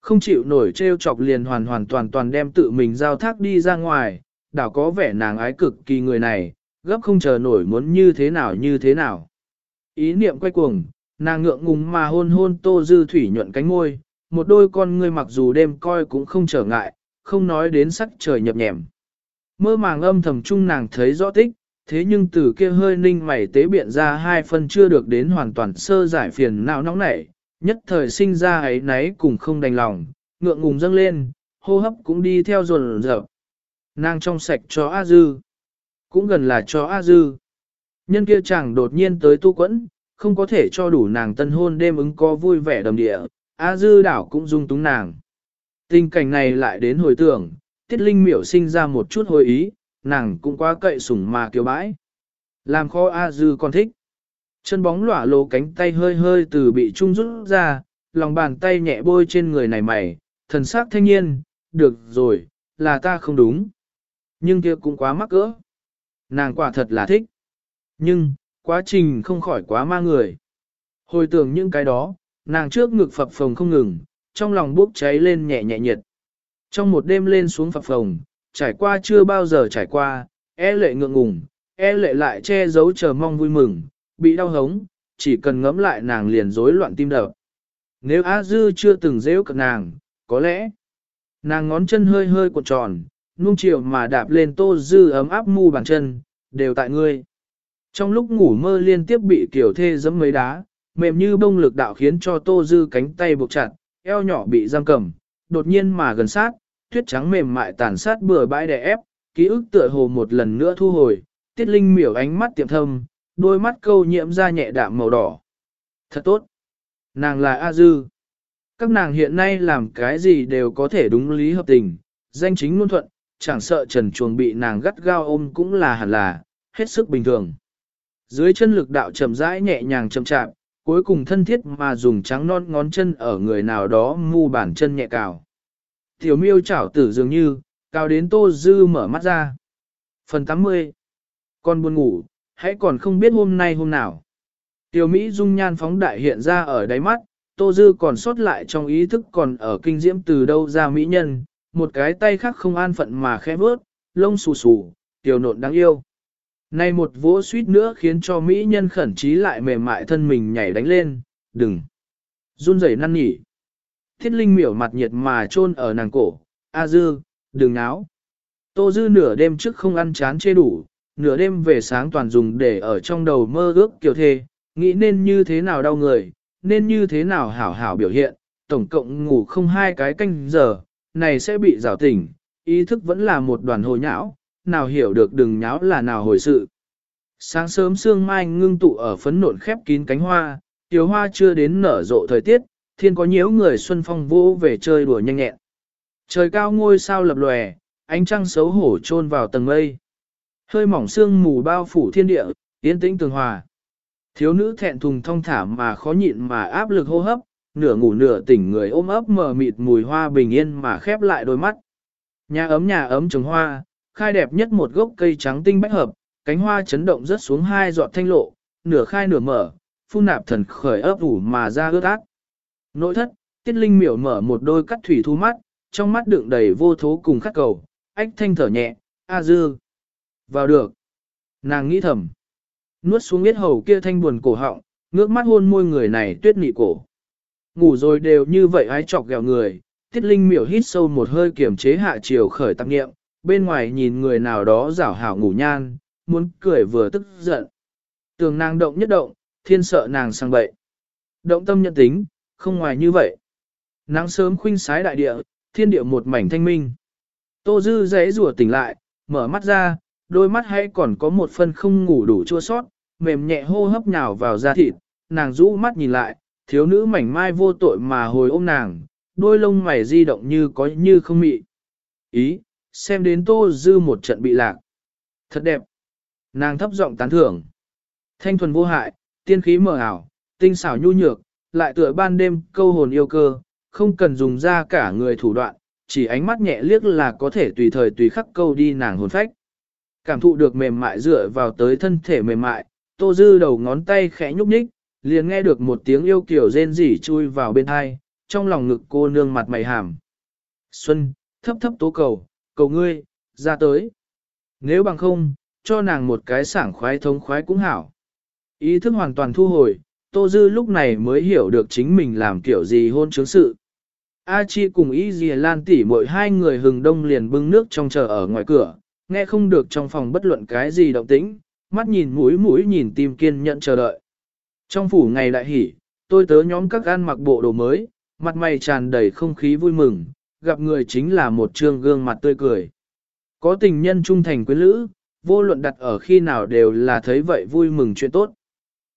Không chịu nổi trêu chọc liền hoàn hoàn toàn toàn đem tự mình giao thác đi ra ngoài, đảo có vẻ nàng ái cực kỳ người này, gấp không chờ nổi muốn như thế nào như thế nào. Ý niệm quay cuồng, nàng ngượng ngùng mà hôn hôn tô dư thủy nhuận cánh môi, một đôi con ngươi mặc dù đêm coi cũng không trở ngại, không nói đến sắc trời nhập nhèm. Mơ màng âm thầm chung nàng thấy rõ tích, thế nhưng từ kia hơi ninh mày tế biện ra hai phần chưa được đến hoàn toàn sơ giải phiền não nóng nảy, nhất thời sinh ra ấy náy cùng không đành lòng, ngượng ngùng dâng lên, hô hấp cũng đi theo dồn dập. Nàng trong sạch cho A Dư, cũng gần là cho A Dư. Nhân kia chẳng đột nhiên tới tu quẫn, không có thể cho đủ nàng tân hôn đêm ứng có vui vẻ đầm địa, A Dư đảo cũng dung túng nàng. Tình cảnh này lại đến hồi tưởng, Tiết Linh miểu sinh ra một chút hồi ý, nàng cũng quá cậy sủng mà kiều bãi. Làm kho A Dư còn thích. Chân bóng lỏa lồ cánh tay hơi hơi từ bị trung rút ra, lòng bàn tay nhẹ bôi trên người này mày, thần sắc thanh nhiên. được rồi, là ta không đúng. Nhưng kia cũng quá mắc cỡ. Nàng quả thật là thích. Nhưng, quá trình không khỏi quá ma người. Hồi tưởng những cái đó, nàng trước ngực phập phồng không ngừng, trong lòng bốc cháy lên nhẹ nhẹ nhiệt. Trong một đêm lên xuống phập phồng, trải qua chưa bao giờ trải qua, e lệ ngượng ngùng, e lệ lại che giấu chờ mong vui mừng, bị đau hống, chỉ cần ngẫm lại nàng liền rối loạn tim đập. Nếu A Dư chưa từng dễ cận nàng, có lẽ nàng ngón chân hơi hơi cuộn tròn, nung chiều mà đạp lên tô dư ấm áp mu bàn chân, đều tại ngươi. Trong lúc ngủ mơ liên tiếp bị kiểu thê giẫm mấy đá, mềm như bông lực đạo khiến cho tô dư cánh tay buộc chặt, eo nhỏ bị giam cầm, đột nhiên mà gần sát, tuyết trắng mềm mại tàn sát bừa bãi đè ép, ký ức tựa hồ một lần nữa thu hồi, tiết linh miểu ánh mắt tiệm thâm, đôi mắt câu nhiễm ra nhẹ đạm màu đỏ. Thật tốt. Nàng là A Dư. Các nàng hiện nay làm cái gì đều có thể đúng lý hợp tình, danh chính ngôn thuận, chẳng sợ trần chuồng bị nàng gắt gao ôm cũng là hẳn là, hết sức bình thường. Dưới chân lực đạo chậm rãi nhẹ nhàng chậm chạm, cuối cùng thân thiết mà dùng trắng non ngón chân ở người nào đó ngu bản chân nhẹ cào. Tiểu miêu chảo tử dường như, cao đến tô dư mở mắt ra. Phần 80 Con buồn ngủ, hãy còn không biết hôm nay hôm nào. Tiểu Mỹ dung nhan phóng đại hiện ra ở đáy mắt, Tô Dư còn sót lại trong ý thức còn ở kinh diễm từ đâu ra mỹ nhân, một cái tay khác không an phận mà khẽ vớt, lông xù xù, tiểu nộn đáng yêu. Nay một vỗ suýt nữa khiến cho mỹ nhân khẩn trí lại mềm mại thân mình nhảy đánh lên, đừng. Run rẩy năn nhỉ. Thiết linh miểu mặt nhiệt mà chôn ở nàng cổ, A Dư, đừng náo. Tô Dư nửa đêm trước không ăn chán chê đủ, nửa đêm về sáng toàn dùng để ở trong đầu mơ ước kiểu thê, nghĩ nên như thế nào đau người, nên như thế nào hảo hảo biểu hiện, tổng cộng ngủ không hai cái canh giờ, này sẽ bị rào tỉnh, ý thức vẫn là một đoàn hồ nhão, nào hiểu được đừng nháo là nào hồi sự. Sáng sớm sương mai ngưng tụ ở phấn nộn khép kín cánh hoa, tiểu hoa chưa đến nở rộ thời tiết, thiên có nhiễu người xuân phong vô về chơi đùa nhanh nhẹn. Trời cao ngôi sao lập lòe, ánh trăng xấu hổ chôn vào tầng mây. Hơi mỏng sương mù bao phủ thiên địa, yên tĩnh tường hòa. Thiếu nữ thẹn thùng thong thả mà khó nhịn mà áp lực hô hấp, nửa ngủ nửa tỉnh người ôm ấp mờ mịt mùi hoa bình yên mà khép lại đôi mắt. Nhà ấm nhà ấm trồng hoa, khai đẹp nhất một gốc cây trắng tinh bách hợp, cánh hoa chấn động rất xuống hai giọt thanh lộ, nửa khai nửa mở, phun nạp thần khởi ấp ủ mà ra ướt át. Nội thất, tiết linh miểu mở một đôi cắt thủy thu mắt, trong mắt đựng đầy vô thố cùng khát cầu, ách thanh thở nhẹ, a dư. Vào được. Nàng nghĩ thầm. Nuốt xuống biết hầu kia thanh buồn cổ họng, ngước mắt hôn môi người này tuyết nị cổ. Ngủ rồi đều như vậy ái chọc ghẹo người, tiết linh miểu hít sâu một hơi kiểm chế hạ chiều khởi tạp nghiệm, bên ngoài nhìn người nào đó rảo hảo ngủ nhan, muốn cười vừa tức giận. Tường nàng động nhất động, thiên sợ nàng sang bậy. Động tâm nhận tính, không ngoài như vậy. Nắng sớm khuynh sái đại địa, thiên địa một mảnh thanh minh. Tô Dư dãy rùa tỉnh lại, mở mắt ra, đôi mắt hay còn có một phân không ngủ đủ chua sót, mềm nhẹ hô hấp nhào vào da thịt, nàng rũ mắt nhìn lại, thiếu nữ mảnh mai vô tội mà hồi ôm nàng, đôi lông mày di động như có như không mị. Ý, xem đến Tô Dư một trận bị lạc. Thật đẹp. Nàng thấp giọng tán thưởng. Thanh thuần vô hại, tiên khí mờ ảo, tinh xảo nhu nhược, lại tựa ban đêm câu hồn yêu cơ, không cần dùng ra cả người thủ đoạn, chỉ ánh mắt nhẹ liếc là có thể tùy thời tùy khắc câu đi nàng hồn phách. Cảm thụ được mềm mại dựa vào tới thân thể mềm mại, Tô Dư đầu ngón tay khẽ nhúc nhích, liền nghe được một tiếng yêu kiểu rên rỉ chui vào bên hai, trong lòng ngực cô nương mặt mày hàm. Xuân, thấp thấp tố cầu, cầu ngươi, ra tới. Nếu bằng không, cho nàng một cái sảng khoái thống khoái cũng hảo. Ý thức hoàn toàn thu hồi, Tô Dư lúc này mới hiểu được chính mình làm kiểu gì hôn chứng sự. A Chi cùng Y Dì Lan tỉ mỗi hai người hừng đông liền bưng nước trong chờ ở ngoài cửa, nghe không được trong phòng bất luận cái gì động tĩnh, mắt nhìn mũi mũi nhìn tim kiên nhận chờ đợi. Trong phủ ngày đại hỉ, tôi tớ nhóm các ăn mặc bộ đồ mới, mặt mày tràn đầy không khí vui mừng, gặp người chính là một trương gương mặt tươi cười. Có tình nhân trung thành quyến lữ, vô luận đặt ở khi nào đều là thấy vậy vui mừng chuyện tốt.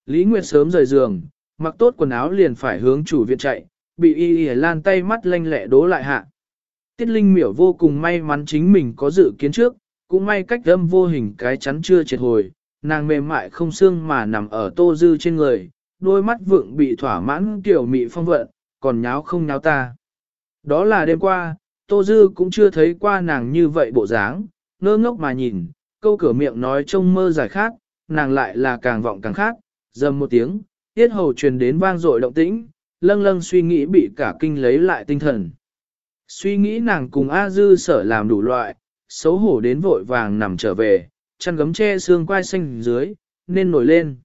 Lý Nguyệt sớm rời giường, mặc tốt quần áo liền phải hướng chủ viện chạy, bị y y lan tay mắt lanh lẹ đố lại hạ. Tiết Linh miểu vô cùng may mắn chính mình có dự kiến trước, cũng may cách âm vô hình cái chắn chưa triệt hồi, nàng mềm mại không xương mà nằm ở tô dư trên người, đôi mắt vượng bị thỏa mãn tiểu mị phong vận, còn nháo không nháo ta. Đó là đêm qua, tô dư cũng chưa thấy qua nàng như vậy bộ dáng, ngơ ngốc mà nhìn, câu cửa miệng nói trông mơ giải khác, nàng lại là càng vọng càng khác, dầm một tiếng, tiết hầu truyền đến vang dội động tĩnh, lâng lâng suy nghĩ bị cả kinh lấy lại tinh thần. Suy nghĩ nàng cùng A Dư sở làm đủ loại, xấu hổ đến vội vàng nằm trở về, chăn gấm che xương quai xanh dưới, nên nổi lên.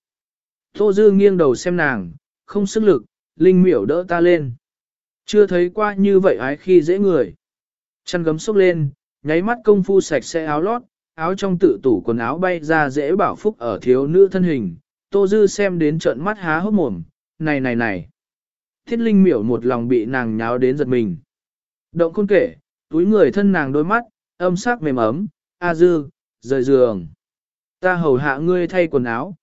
Tô Dư nghiêng đầu xem nàng, không sức lực, Linh miểu đỡ ta lên. Chưa thấy qua như vậy ái khi dễ người. Chăn gấm xúc lên, nháy mắt công phu sạch sẽ áo lót, áo trong tự tủ quần áo bay ra dễ bảo phúc ở thiếu nữ thân hình. Tô Dư xem đến trợn mắt há hốc mồm, này này này. Thiết Linh miểu một lòng bị nàng nháo đến giật mình. Động khôn kể, túi người thân nàng đôi mắt, âm sắc mềm ấm, A Dư, rời giường. Ta hầu hạ ngươi thay quần áo.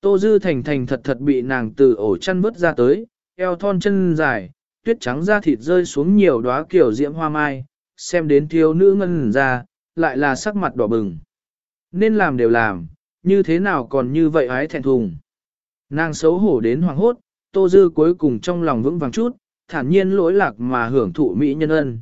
Tô Dư thành thành thật thật bị nàng từ ổ chăn vứt ra tới, eo thon chân dài, tuyết trắng da thịt rơi xuống nhiều đóa kiểu diễm hoa mai, xem đến thiếu nữ ngân ra, lại là sắc mặt đỏ bừng. Nên làm đều làm, như thế nào còn như vậy ái thẹn thùng. Nàng xấu hổ đến hoàng hốt, Tô Dư cuối cùng trong lòng vững vàng chút, thản nhiên lỗi lạc mà hưởng thụ mỹ nhân ân.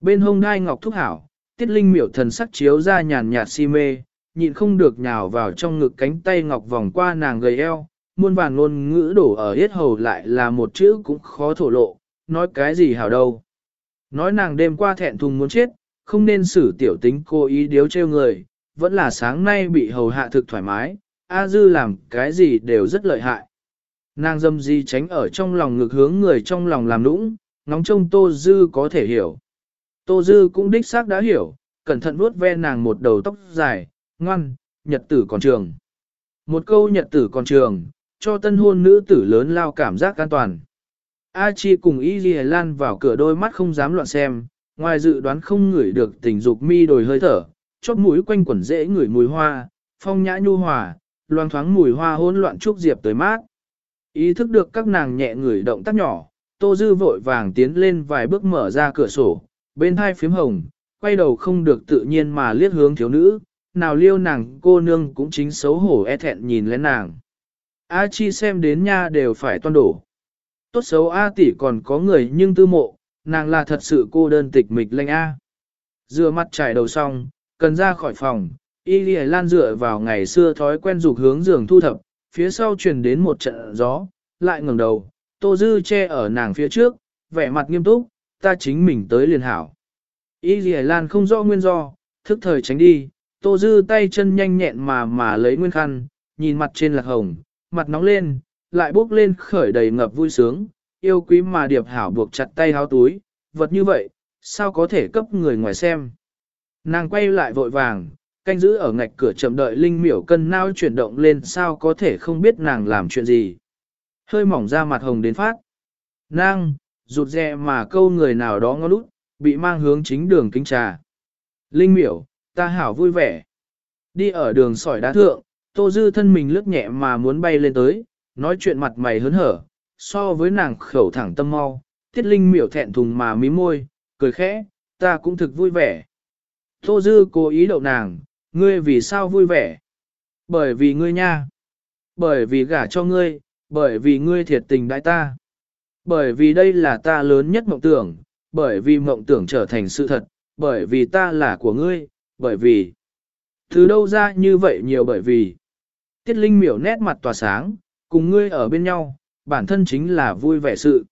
Bên hông đai ngọc thúc hảo, tiết linh miểu thần sắc chiếu ra nhàn nhạt si mê, nhịn không được nhào vào trong ngực cánh tay ngọc vòng qua nàng gầy eo, muôn vàn ngôn ngữ đổ ở hết hầu lại là một chữ cũng khó thổ lộ, nói cái gì hảo đâu. Nói nàng đêm qua thẹn thùng muốn chết, không nên xử tiểu tính cô ý điếu trêu người, vẫn là sáng nay bị hầu hạ thực thoải mái, A Dư làm cái gì đều rất lợi hại. Nàng dâm di tránh ở trong lòng ngược hướng người trong lòng làm nũng, ngóng trông Tô Dư có thể hiểu. Tô Dư cũng đích xác đã hiểu, cẩn thận vuốt ve nàng một đầu tóc dài, ngoan, nhật tử còn trường. Một câu nhật tử còn trường, cho tân hôn nữ tử lớn lao cảm giác an toàn. A Chi cùng Y Ghi Lan vào cửa đôi mắt không dám loạn xem, ngoài dự đoán không ngửi được tình dục mi đồi hơi thở, chóp mũi quanh quẩn dễ ngửi mùi hoa, phong nhã nhu hòa, loang thoáng mùi hoa hỗn loạn trúc diệp tới mát. Ý thức được các nàng nhẹ ngửi động tác nhỏ, Tô Dư vội vàng tiến lên vài bước mở ra cửa sổ, bên hai phím hồng, quay đầu không được tự nhiên mà liếc hướng thiếu nữ, nào liêu nàng cô nương cũng chính xấu hổ e thẹn nhìn lên nàng. A Chi xem đến nha đều phải toan đổ. Tốt xấu A tỷ còn có người nhưng tư mộ, nàng là thật sự cô đơn tịch mịch lanh A. Dựa mặt trải đầu xong, cần ra khỏi phòng, Y Lì Lan dựa vào ngày xưa thói quen dục hướng giường thu thập, phía sau truyền đến một trận gió, lại ngẩng đầu, Tô Dư che ở nàng phía trước, vẻ mặt nghiêm túc, ta chính mình tới liền hảo. Y Lì Lan không rõ nguyên do, thức thời tránh đi, Tô Dư tay chân nhanh nhẹn mà mà lấy nguyên khăn, nhìn mặt trên lạc hồng, mặt nóng lên, lại bốc lên khởi đầy ngập vui sướng, yêu quý mà điệp hảo buộc chặt tay háo túi, vật như vậy, sao có thể cấp người ngoài xem. Nàng quay lại vội vàng, canh giữ ở ngạch cửa chậm đợi Linh miểu cân nao chuyển động lên sao có thể không biết nàng làm chuyện gì. Hơi mỏng ra mặt hồng đến phát. Nàng, rụt rè mà câu người nào đó ngó lút, bị mang hướng chính đường kính trà. Linh miểu, ta hảo vui vẻ. Đi ở đường sỏi đá thượng, tô dư thân mình lướt nhẹ mà muốn bay lên tới, nói chuyện mặt mày hớn hở, so với nàng khẩu thẳng tâm mau, tiết linh miểu thẹn thùng mà mí môi, cười khẽ, ta cũng thực vui vẻ. Tô dư cố ý đậu nàng, ngươi vì sao vui vẻ? Bởi vì ngươi nha. Bởi vì gả cho ngươi, bởi vì ngươi thiệt tình đại ta. Bởi vì đây là ta lớn nhất mộng tưởng, bởi vì mộng tưởng trở thành sự thật, bởi vì ta là của ngươi, bởi vì... Từ đâu ra như vậy nhiều bởi vì... Tiết Linh miểu nét mặt tỏa sáng, cùng ngươi ở bên nhau, bản thân chính là vui vẻ sự.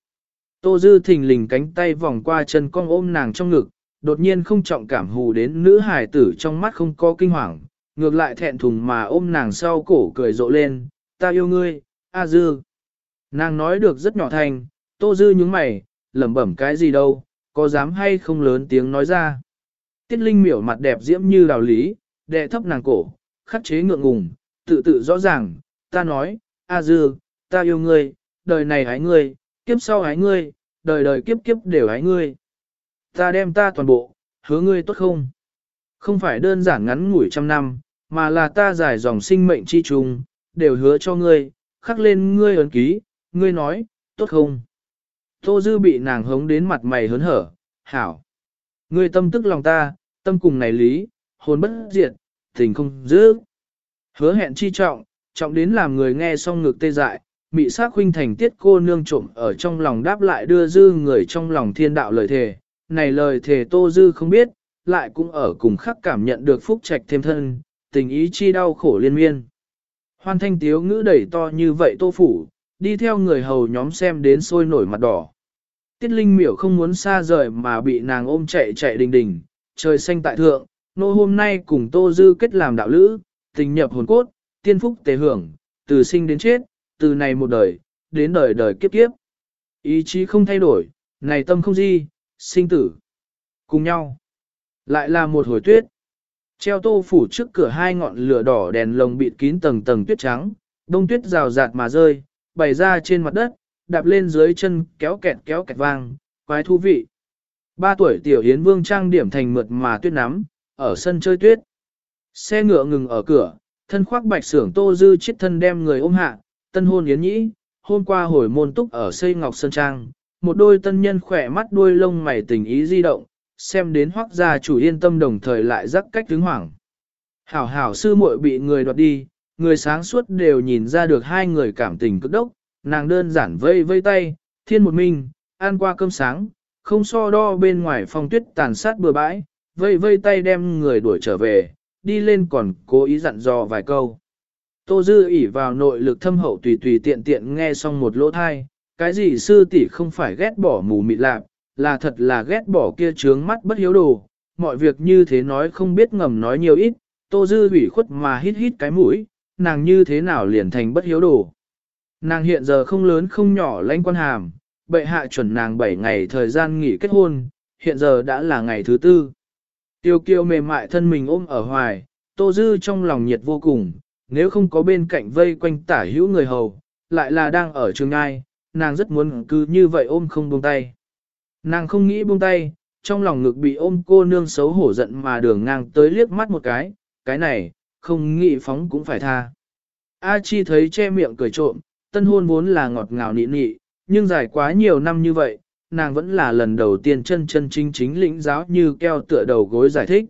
Tô Dư thình lình cánh tay vòng qua chân cong ôm nàng trong ngực, đột nhiên không trọng cảm hù đến nữ hài tử trong mắt không có kinh hoàng, ngược lại thẹn thùng mà ôm nàng sau cổ cười rộ lên, ta yêu ngươi, A Dư. Nàng nói được rất nhỏ thanh, Tô Dư nhướng mày, lẩm bẩm cái gì đâu, có dám hay không lớn tiếng nói ra. Tiết Linh miểu mặt đẹp diễm như đào lý, đệ thấp nàng cổ, khắc chế ngượng ngùng, tự tự rõ ràng, ta nói, A Dư, ta yêu ngươi, đời này hái ngươi, kiếp sau hái ngươi, đời đời kiếp kiếp đều hái ngươi. Ta đem ta toàn bộ, hứa ngươi tốt không? Không phải đơn giản ngắn ngủi trăm năm, mà là ta giải dòng sinh mệnh chi trùng, đều hứa cho ngươi, khắc lên ngươi ấn ký, ngươi nói, tốt không? Tô Dư bị nàng hống đến mặt mày hớn hở, hảo. Ngươi tâm tức lòng ta, tâm cùng này lý, hồn bất diệt, tình không giữ. Hứa hẹn chi trọng, trọng đến làm người nghe xong ngực tê dại, mị sát huynh thành tiết cô nương trộm ở trong lòng đáp lại đưa dư người trong lòng thiên đạo lời thề. Này lời thề tô dư không biết, lại cũng ở cùng khắc cảm nhận được phúc trạch thêm thân, tình ý chi đau khổ liên miên. Hoan thanh tiếu ngữ đẩy to như vậy tô phủ, đi theo người hầu nhóm xem đến sôi nổi mặt đỏ. Tiết Linh miểu không muốn xa rời mà bị nàng ôm chạy chạy đình đình, trời xanh tại thượng, nô hôm nay cùng Tô Dư kết làm đạo lữ, tình nhập hồn cốt, tiên phúc tề hưởng, từ sinh đến chết, từ này một đời, đến đời đời kiếp kiếp. Ý chí không thay đổi, này tâm không di, sinh tử. Cùng nhau. Lại là một hồi tuyết. Treo tô phủ trước cửa hai ngọn lửa đỏ đèn lồng bịt kín tầng tầng tuyết trắng, đông tuyết rào rạt mà rơi, bày ra trên mặt đất, đạp lên dưới chân kéo kẹt kéo kẹt vang, quái thú vị. Ba tuổi tiểu hiến vương trang điểm thành mượt mà tuyết nắm, ở sân chơi tuyết. Xe ngựa ngừng ở cửa, thân khoác bạch sưởng tô dư chiết thân đem người ôm hạ, tân hôn yến nhĩ, hôm qua hồi môn túc ở xây ngọc sơn trang, một đôi tân nhân khỏe mắt đuôi lông mày tình ý di động, xem đến hoác gia chủ yên tâm đồng thời lại rắc cách đứng hoảng. Hảo hảo sư muội bị người đoạt đi, người sáng suốt đều nhìn ra được hai người cảm tình cực đốc, nàng đơn giản vây vây tay, thiên một mình, ăn qua cơm sáng, không so đo bên ngoài phong tuyết tàn sát bừa bãi, vây vây tay đem người đuổi trở về, đi lên còn cố ý dặn dò vài câu. Tô Dư ỉ vào nội lực thâm hậu tùy tùy tiện tiện nghe xong một lỗ thai, cái gì sư tỷ không phải ghét bỏ mù mịt lạc, là thật là ghét bỏ kia trướng mắt bất hiếu đồ, mọi việc như thế nói không biết ngầm nói nhiều ít, Tô Dư ủy khuất mà hít hít cái mũi, nàng như thế nào liền thành bất hiếu đồ. Nàng hiện giờ không lớn không nhỏ lãnh quan hàm, bệ hạ chuẩn nàng 7 ngày thời gian nghỉ kết hôn, hiện giờ đã là ngày thứ tư. Tiêu kiêu mềm mại thân mình ôm ở hoài, Tô Dư trong lòng nhiệt vô cùng, nếu không có bên cạnh vây quanh tả hữu người hầu, lại là đang ở trường ngai, nàng rất muốn cứ như vậy ôm không buông tay. Nàng không nghĩ buông tay, trong lòng ngực bị ôm cô nương xấu hổ giận mà đường ngang tới liếc mắt một cái, cái này, không nghĩ phóng cũng phải tha. A Chi thấy che miệng cười trộm, tân hôn vốn là ngọt ngào nị nị, nhưng dài quá nhiều năm như vậy, nàng vẫn là lần đầu tiên chân chân chính chính lĩnh giáo như keo tựa đầu gối giải thích.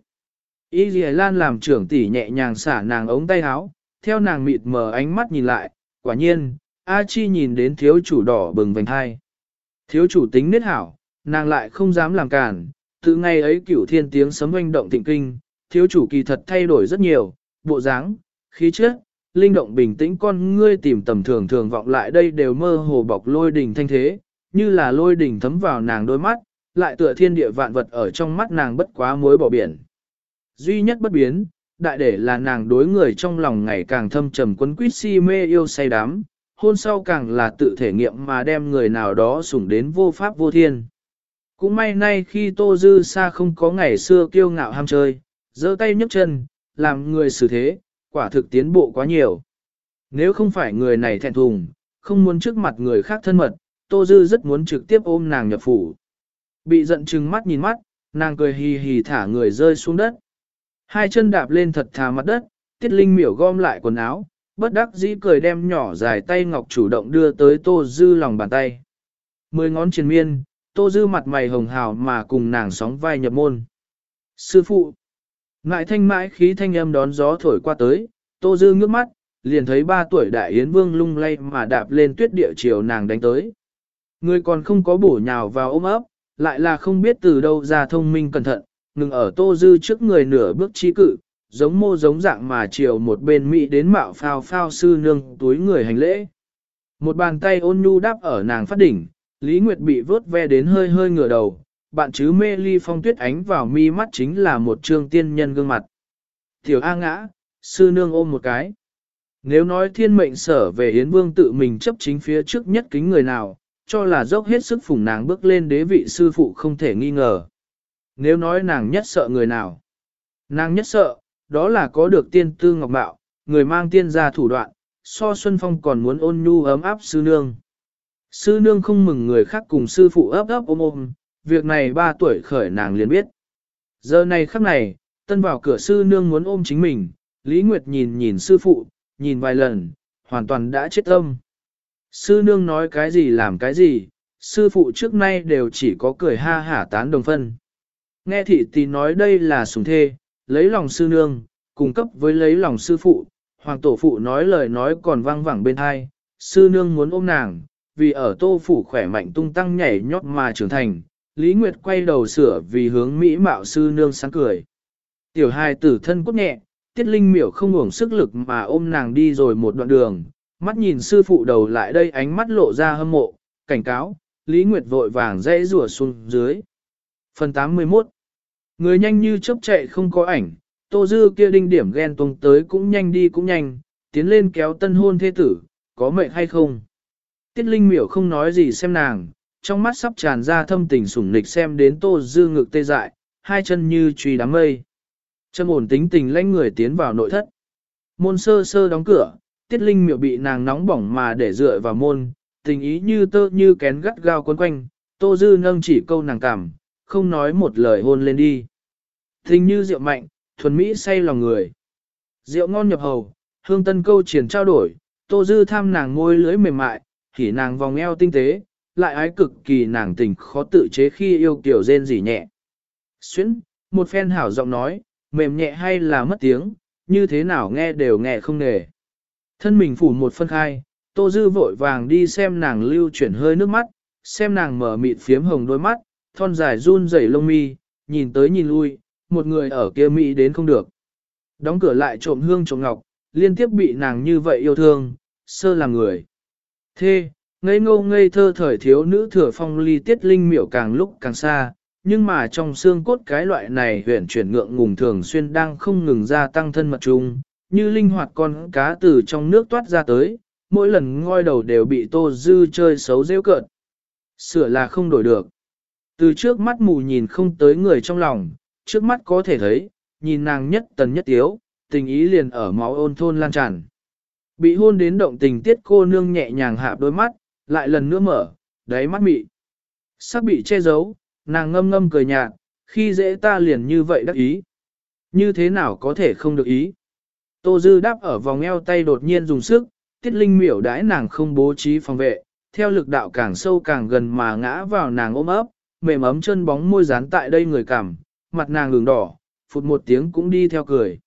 Y Lì Lan làm trưởng tỷ nhẹ nhàng xả nàng ống tay áo, theo nàng mịt mờ ánh mắt nhìn lại, quả nhiên, A Chi nhìn đến thiếu chủ đỏ bừng vành hai. Thiếu chủ tính nết hảo, nàng lại không dám làm cản, từ ngày ấy cửu thiên tiếng sấm oanh động thịnh kinh, thiếu chủ kỳ thật thay đổi rất nhiều, bộ dáng, khí chất, linh động bình tĩnh con ngươi tìm tầm thường thường vọng lại đây đều mơ hồ bọc lôi đình thanh thế, như là lôi đỉnh thấm vào nàng đôi mắt, lại tựa thiên địa vạn vật ở trong mắt nàng bất quá muối bỏ biển. Duy nhất bất biến, đại để là nàng đối người trong lòng ngày càng thâm trầm quấn quýt si mê yêu say đắm, hôn sau càng là tự thể nghiệm mà đem người nào đó sủng đến vô pháp vô thiên. Cũng may nay khi Tô Dư Sa không có ngày xưa kiêu ngạo ham chơi, giơ tay nhấc chân, làm người xử thế, quả thực tiến bộ quá nhiều. Nếu không phải người này thẹn thùng, không muốn trước mặt người khác thân mật, Tô Dư rất muốn trực tiếp ôm nàng nhập phủ. Bị giận chừng mắt nhìn mắt, nàng cười hì hì thả người rơi xuống đất. Hai chân đạp lên thật thà mặt đất, Tiết Linh miểu gom lại quần áo, bất đắc dĩ cười đem nhỏ dài tay ngọc chủ động đưa tới Tô Dư lòng bàn tay. Mười ngón triền miên, Tô Dư mặt mày hồng hào mà cùng nàng sóng vai nhập môn. Sư phụ, ngại thanh mãi khí thanh âm đón gió thổi qua tới, Tô Dư ngước mắt, liền thấy ba tuổi đại yến vương lung lay mà đạp lên tuyết địa chiều nàng đánh tới. Người còn không có bổ nhào vào ôm ấp, lại là không biết từ đâu ra thông minh cẩn thận, ngừng ở Tô Dư trước người nửa bước chi cự, giống mô giống dạng mà chiều một bên mỹ đến mạo phao phao sư nương túi người hành lễ. Một bàn tay ôn nhu đáp ở nàng phát đỉnh, Lý Nguyệt bị vớt ve đến hơi hơi ngửa đầu, bạn chứ mê ly phong tuyết ánh vào mi mắt chính là một trương tiên nhân gương mặt. Tiểu A ngã, sư nương ôm một cái. Nếu nói thiên mệnh sở về Yến Vương tự mình chấp chính phía trước nhất kính người nào, cho là dốc hết sức phụng nàng bước lên đế vị sư phụ không thể nghi ngờ. Nếu nói nàng nhất sợ người nào, nàng nhất sợ, đó là có được tiên tư ngọc bạo, người mang tiên gia thủ đoạn, so Xuân Phong còn muốn ôn nhu ấm áp sư nương. Sư nương không mừng người khác cùng sư phụ ấp ấp ôm ôm, việc này ba tuổi khởi nàng liền biết. Giờ này khắc này, tân vào cửa sư nương muốn ôm chính mình, Lý Nguyệt nhìn nhìn sư phụ, nhìn vài lần, hoàn toàn đã chết tâm. Sư nương nói cái gì làm cái gì, sư phụ trước nay đều chỉ có cười ha hả tán đồng phân. Nghe thị tỷ nói đây là sùng thê, lấy lòng sư nương, cung cấp với lấy lòng sư phụ, hoàng tổ phụ nói lời nói còn vang vẳng bên hai, sư nương muốn ôm nàng, vì ở tô phủ khỏe mạnh tung tăng nhảy nhót mà trưởng thành, Lý Nguyệt quay đầu sửa vì hướng Mỹ mạo sư nương sáng cười. Tiểu hài tử thân cốt nhẹ, tiết linh miểu không uổng sức lực mà ôm nàng đi rồi một đoạn đường, mắt nhìn sư phụ đầu lại đây ánh mắt lộ ra hâm mộ, cảnh cáo, Lý Nguyệt vội vàng dãy rùa xuống dưới. Phần 81 Người nhanh như chớp chạy không có ảnh, Tô Dư kia đinh điểm ghen tuông tới cũng nhanh đi cũng nhanh, tiến lên kéo tân hôn thế tử, có mệnh hay không? Tiết Linh miểu không nói gì xem nàng, trong mắt sắp tràn ra thâm tình sủng nịch xem đến Tô Dư ngực tê dại, hai chân như truy đám mây. Chân ổn tính tình lãnh người tiến vào nội thất. Môn sơ sơ đóng cửa, Tiết Linh Miệu bị nàng nóng bỏng mà để dựa vào môn, tình ý như tơ như kén gắt gao quấn quanh, Tô Dư nâng chỉ câu nàng cảm, không nói một lời hôn lên đi. Tình như rượu mạnh, thuần mỹ say lòng người. Rượu ngon nhập hầu, hương tân câu triển trao đổi, Tô Dư tham nàng môi lưới mềm mại, khỉ nàng vòng eo tinh tế, lại ái cực kỳ nàng tình khó tự chế khi yêu kiểu rên rỉ nhẹ. Xuyến, một phen hảo giọng nói, mềm nhẹ hay là mất tiếng, như thế nào nghe đều nghe không nề. Thân mình phủ một phân khai, Tô Dư vội vàng đi xem nàng lưu chuyển hơi nước mắt, xem nàng mở mịt phiếm hồng đôi mắt, thon dài run rẩy lông mi, nhìn tới nhìn lui, một người ở kia mỹ đến không được. Đóng cửa lại trộm hương trộm ngọc, liên tiếp bị nàng như vậy yêu thương, sơ làm người. Thê, ngây ngô ngây thơ thời thiếu nữ thừa phong ly tiết linh miểu càng lúc càng xa, nhưng mà trong xương cốt cái loại này huyển chuyển ngượng ngùng thường xuyên đang không ngừng gia tăng thân mật chung, như linh hoạt con cá từ trong nước toát ra tới, mỗi lần ngoi đầu đều bị tô dư chơi xấu rêu cợt. Sửa là không đổi được. Từ trước mắt mù nhìn không tới người trong lòng, trước mắt có thể thấy, nhìn nàng nhất tần nhất tiếu, tình ý liền ở máu ôn thôn lan tràn. Bị hôn đến động tình tiết cô nương nhẹ nhàng hạ đôi mắt, lại lần nữa mở, đáy mắt mị. Sắc bị che giấu, nàng ngâm ngâm cười nhạt, khi dễ ta liền như vậy đắc ý. Như thế nào có thể không được ý? Tô Dư đáp ở vòng eo tay đột nhiên dùng sức, tiết linh miểu đãi nàng không bố trí phòng vệ, theo lực đạo càng sâu càng gần mà ngã vào nàng ôm ấp, mềm ấm chân bóng môi dán tại đây người cảm, mặt nàng ửng đỏ, phụt một tiếng cũng đi theo cười.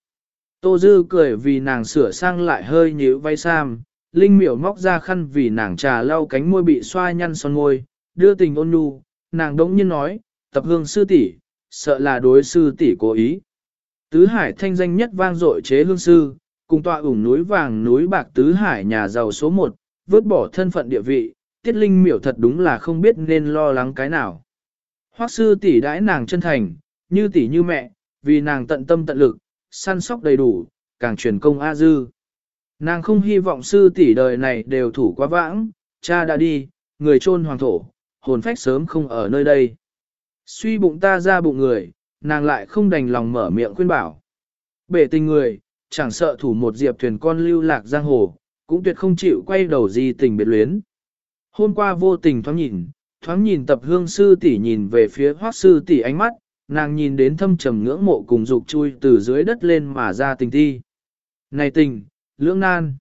Tô Dư cười vì nàng sửa sang lại hơi nhíu vai sam, Linh miểu móc ra khăn vì nàng trà lau cánh môi bị xoa nhăn son môi, đưa tình ôn nhu, nàng đống nhiên nói, tập hương sư tỷ, sợ là đối sư tỷ cố ý. Tứ Hải thanh danh nhất vang dội chế hương sư, cùng tọa ủng núi vàng núi bạc Tứ Hải nhà giàu số một, vứt bỏ thân phận địa vị, tiết linh miểu thật đúng là không biết nên lo lắng cái nào. Hoắc sư tỷ đãi nàng chân thành, như tỷ như mẹ, vì nàng tận tâm tận lực, săn sóc đầy đủ, càng truyền công A Dư. Nàng không hy vọng sư tỷ đời này đều thủ quá vãng, cha đã đi, người chôn hoàng thổ, hồn phách sớm không ở nơi đây. Suy bụng ta ra bụng người, nàng lại không đành lòng mở miệng khuyên bảo. Bể tình người, chẳng sợ thủ một diệp thuyền con lưu lạc giang hồ, cũng tuyệt không chịu quay đầu gì tình biệt luyến. Hôm qua vô tình thoáng nhìn, thoáng nhìn tập hương sư tỷ nhìn về phía hoác sư tỷ ánh mắt, nàng nhìn đến thâm trầm ngưỡng mộ cùng dục chui từ dưới đất lên mà ra tình thi. Này tình, lưỡng nan.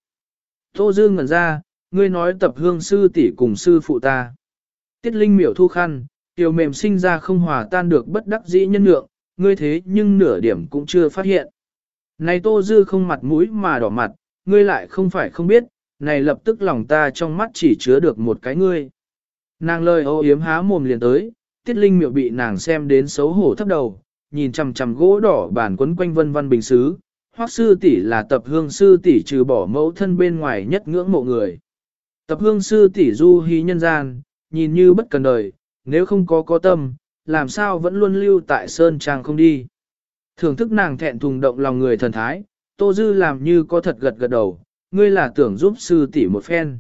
Tô Dương ngẩn ra, ngươi nói tập hương sư tỷ cùng sư phụ ta. Tiết Linh miểu thu khăn, tiểu mềm sinh ra không hòa tan được bất đắc dĩ nhân lượng, ngươi thế nhưng nửa điểm cũng chưa phát hiện. Này Tô Dư không mặt mũi mà đỏ mặt, ngươi lại không phải không biết, này lập tức lòng ta trong mắt chỉ chứa được một cái ngươi. Nàng lời ô yếm há mồm liền tới, tiết linh miệu bị nàng xem đến xấu hổ thấp đầu, nhìn chằm chằm gỗ đỏ bản quấn quanh vân văn bình xứ. Hoắc sư tỷ là tập hương sư tỷ trừ bỏ mẫu thân bên ngoài nhất ngưỡng mộ người. Tập hương sư tỷ du hí nhân gian, nhìn như bất cần đời, nếu không có có tâm, làm sao vẫn luôn lưu tại Sơn Trang không đi. Thưởng thức nàng thẹn thùng động lòng người thần thái, Tô Dư làm như có thật gật gật đầu, ngươi là tưởng giúp sư tỷ một phen.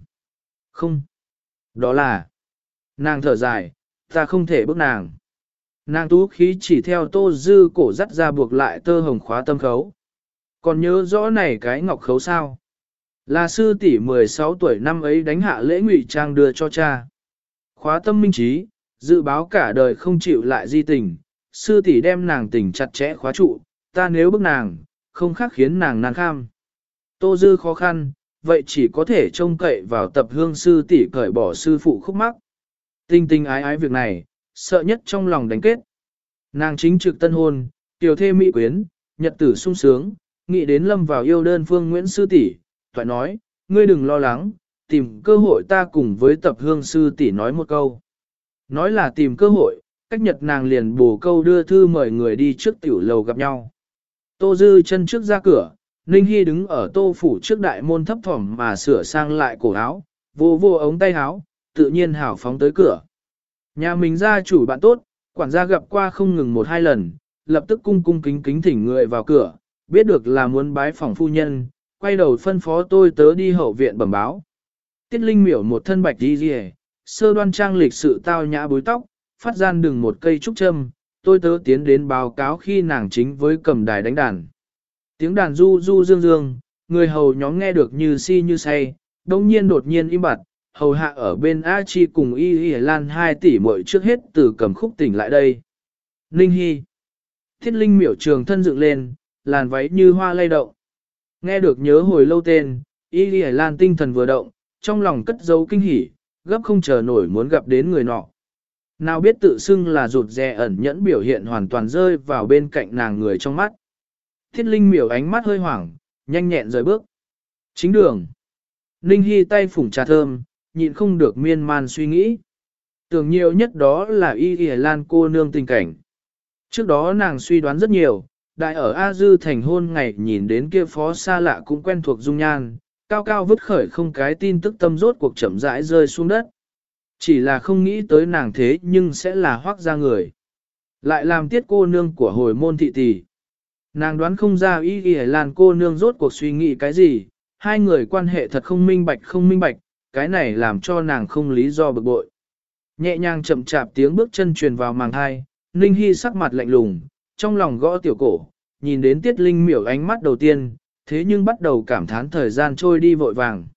Không. Đó là. Nàng thở dài, ta không thể bước nàng. Nàng tú khí chỉ theo Tô Dư cổ dắt ra buộc lại tơ hồng khóa tâm khấu. Còn nhớ rõ này cái ngọc khấu sao? Là sư tỷ 16 tuổi năm ấy đánh hạ lễ ngụy trang đưa cho cha. Khóa tâm minh trí, dự báo cả đời không chịu lại di tình, sư tỷ đem nàng tình chặt chẽ khóa trụ, ta nếu bức nàng, không khác khiến nàng nàng kham. Tô dư khó khăn, vậy chỉ có thể trông cậy vào tập hương sư tỷ cởi bỏ sư phụ khúc mắc. Tinh tinh ái ái việc này, sợ nhất trong lòng đánh kết. Nàng chính trực tân hôn, tiểu thê mỹ quyến, nhật tử sung sướng, nghĩ đến lâm vào yêu đơn phương Nguyễn Sư tỷ, thoại nói, ngươi đừng lo lắng, tìm cơ hội ta cùng với tập hương sư tỷ nói một câu. Nói là tìm cơ hội, cách nhật nàng liền bổ câu đưa thư mời người đi trước tiểu lầu gặp nhau. Tô Dư chân trước ra cửa, Ninh Hy đứng ở tô phủ trước đại môn thấp thỏm mà sửa sang lại cổ áo, vô vô ống tay áo, tự nhiên hào phóng tới cửa. Nhà mình gia chủ bạn tốt, quản gia gặp qua không ngừng một hai lần, lập tức cung cung kính kính thỉnh người vào cửa, biết được là muốn bái phòng phu nhân, quay đầu phân phó tôi tớ đi hậu viện bẩm báo. Tiết Linh miểu một thân bạch đi rìa, sơ đoan trang lịch sự tao nhã bối tóc, phát gian đừng một cây trúc châm, tôi tớ tiến đến báo cáo khi nàng chính với cầm đài đánh đàn. Tiếng đàn du du dương dương, người hầu nhóm nghe được như si như say, đồng nhiên đột nhiên im bặt, hầu hạ ở bên A Chi cùng Y Y Lan 2 tỷ muội trước hết từ cầm khúc tỉnh lại đây. Ninh Hy Thiết Linh miểu trường thân dựng lên, làn váy như hoa lay động. Nghe được nhớ hồi lâu tên, Y Y Lan tinh thần vừa động, trong lòng cất dấu kinh hỉ, gấp không chờ nổi muốn gặp đến người nọ. Nào biết tự xưng là rụt rè ẩn nhẫn biểu hiện hoàn toàn rơi vào bên cạnh nàng người trong mắt. Thiết Linh miểu ánh mắt hơi hoảng, nhanh nhẹn rời bước. Chính đường. Ninh Hy tay phủng trà thơm, nhịn không được miên man suy nghĩ. Tưởng nhiều nhất đó là y y lan cô nương tình cảnh. Trước đó nàng suy đoán rất nhiều, đại ở A Dư thành hôn ngày nhìn đến kia phó xa lạ cũng quen thuộc dung nhan, cao cao vứt khởi không cái tin tức tâm rốt cuộc chậm rãi rơi xuống đất. Chỉ là không nghĩ tới nàng thế nhưng sẽ là hoác ra người. Lại làm tiết cô nương của hồi môn thị tỷ. Nàng đoán không ra ý ghi làn cô nương rốt cuộc suy nghĩ cái gì, hai người quan hệ thật không minh bạch không minh bạch, cái này làm cho nàng không lý do bực bội. Nhẹ nhàng chậm chạp tiếng bước chân truyền vào màng hai Ninh Hy sắc mặt lạnh lùng, trong lòng gõ tiểu cổ, nhìn đến tiết linh miểu ánh mắt đầu tiên, thế nhưng bắt đầu cảm thán thời gian trôi đi vội vàng.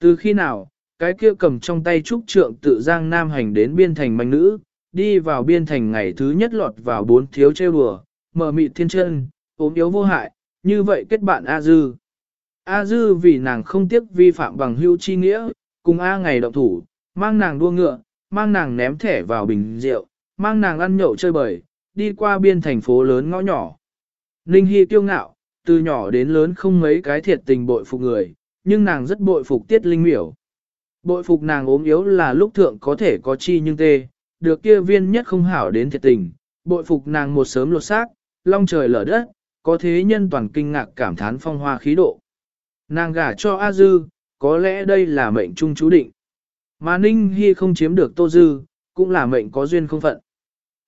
Từ khi nào, cái kia cầm trong tay trúc trượng tự giang nam hành đến biên thành manh nữ, đi vào biên thành ngày thứ nhất lọt vào bốn thiếu trêu đùa, mở mị thiên chân, ốm yếu vô hại, như vậy kết bạn A Dư. A Dư vì nàng không tiếc vi phạm bằng hữu chi nghĩa, cùng A ngày động thủ, mang nàng đua ngựa, mang nàng ném thẻ vào bình rượu, mang nàng ăn nhậu chơi bời, đi qua biên thành phố lớn ngõ nhỏ. Ninh Hy kiêu ngạo, từ nhỏ đến lớn không mấy cái thiệt tình bội phục người, nhưng nàng rất bội phục tiết linh miểu. Bội phục nàng ốm yếu là lúc thượng có thể có chi nhưng tê, được kia viên nhất không hảo đến thiệt tình, bội phục nàng một sớm lột xác, long trời lở đất, có thế nhân toàn kinh ngạc cảm thán phong hoa khí độ. Nàng gả cho A Dư, có lẽ đây là mệnh trung chú định. Mà Ninh Hy không chiếm được Tô Dư, cũng là mệnh có duyên không phận.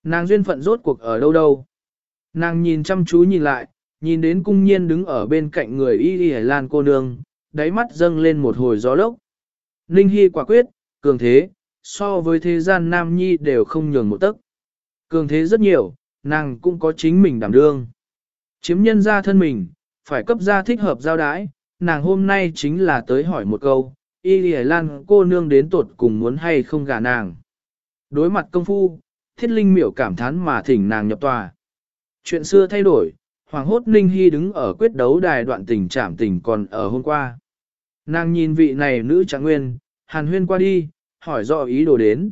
Nàng duyên phận rốt cuộc ở đâu đâu. Nàng nhìn chăm chú nhìn lại, nhìn đến cung nhiên đứng ở bên cạnh người y y lan cô nương, đáy mắt dâng lên một hồi gió lốc. Ninh Hy quả quyết, cường thế, so với thế gian nam nhi đều không nhường một tấc. Cường thế rất nhiều, nàng cũng có chính mình đảm đương. Chiếm nhân ra thân mình, phải cấp ra thích hợp giao đái, nàng hôm nay chính là tới hỏi một câu, y lì lan cô nương đến tột cùng muốn hay không gả nàng. Đối mặt công phu, thiết linh miểu cảm thán mà thỉnh nàng nhập tòa. Chuyện xưa thay đổi, Hoàng hốt Ninh Hy đứng ở quyết đấu đài đoạn tình trảm tình còn ở hôm qua. Nàng nhìn vị này nữ trạng nguyên, hàn huyên qua đi, hỏi rõ ý đồ đến.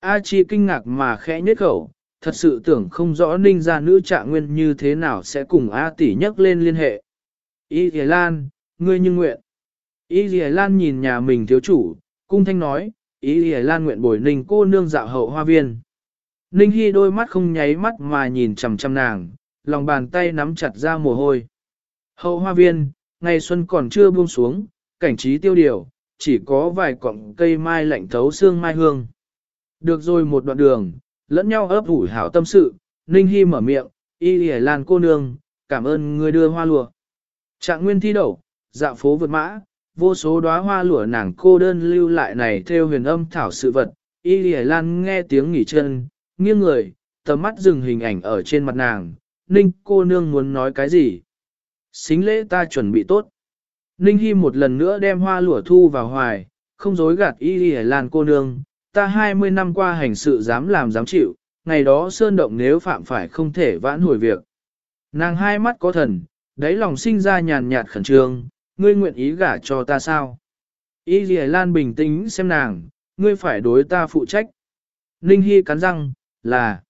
A Chi kinh ngạc mà khẽ nhếch khẩu, thật sự tưởng không rõ ninh gia nữ trạng nguyên như thế nào sẽ cùng A tỷ nhắc lên liên hệ. Y Thìa Lan, ngươi như nguyện. Y Thìa Lan nhìn nhà mình thiếu chủ, cung thanh nói, Y Thìa Lan nguyện bồi ninh cô nương dạo hậu hoa viên. Ninh Hy đôi mắt không nháy mắt mà nhìn chằm chằm nàng, lòng bàn tay nắm chặt ra mồ hôi. Hậu hoa viên, ngày xuân còn chưa buông xuống, cảnh trí tiêu điều, chỉ có vài cọng cây mai lạnh thấu xương mai hương. Được rồi một đoạn đường, lẫn nhau ấp ủi hảo tâm sự, Ninh Hy mở miệng, y lì lan cô nương, cảm ơn người đưa hoa lụa. Trạng nguyên thi đậu, dạo phố vượt mã, vô số đóa hoa lụa nàng cô đơn lưu lại này theo huyền âm thảo sự vật, y lì lan nghe tiếng nghỉ chân, nghiêng người, tầm mắt dừng hình ảnh ở trên mặt nàng, Ninh cô nương muốn nói cái gì? Xính lễ ta chuẩn bị tốt. Ninh Hy một lần nữa đem hoa lụa thu vào hoài, không dối gạt y đi lan cô nương, ta 20 năm qua hành sự dám làm dám chịu, ngày đó sơn động nếu phạm phải không thể vãn hồi việc. Nàng hai mắt có thần, đáy lòng sinh ra nhàn nhạt khẩn trương, ngươi nguyện ý gả cho ta sao? Y Lì Lan bình tĩnh xem nàng, ngươi phải đối ta phụ trách. Ninh Hy cắn răng, là.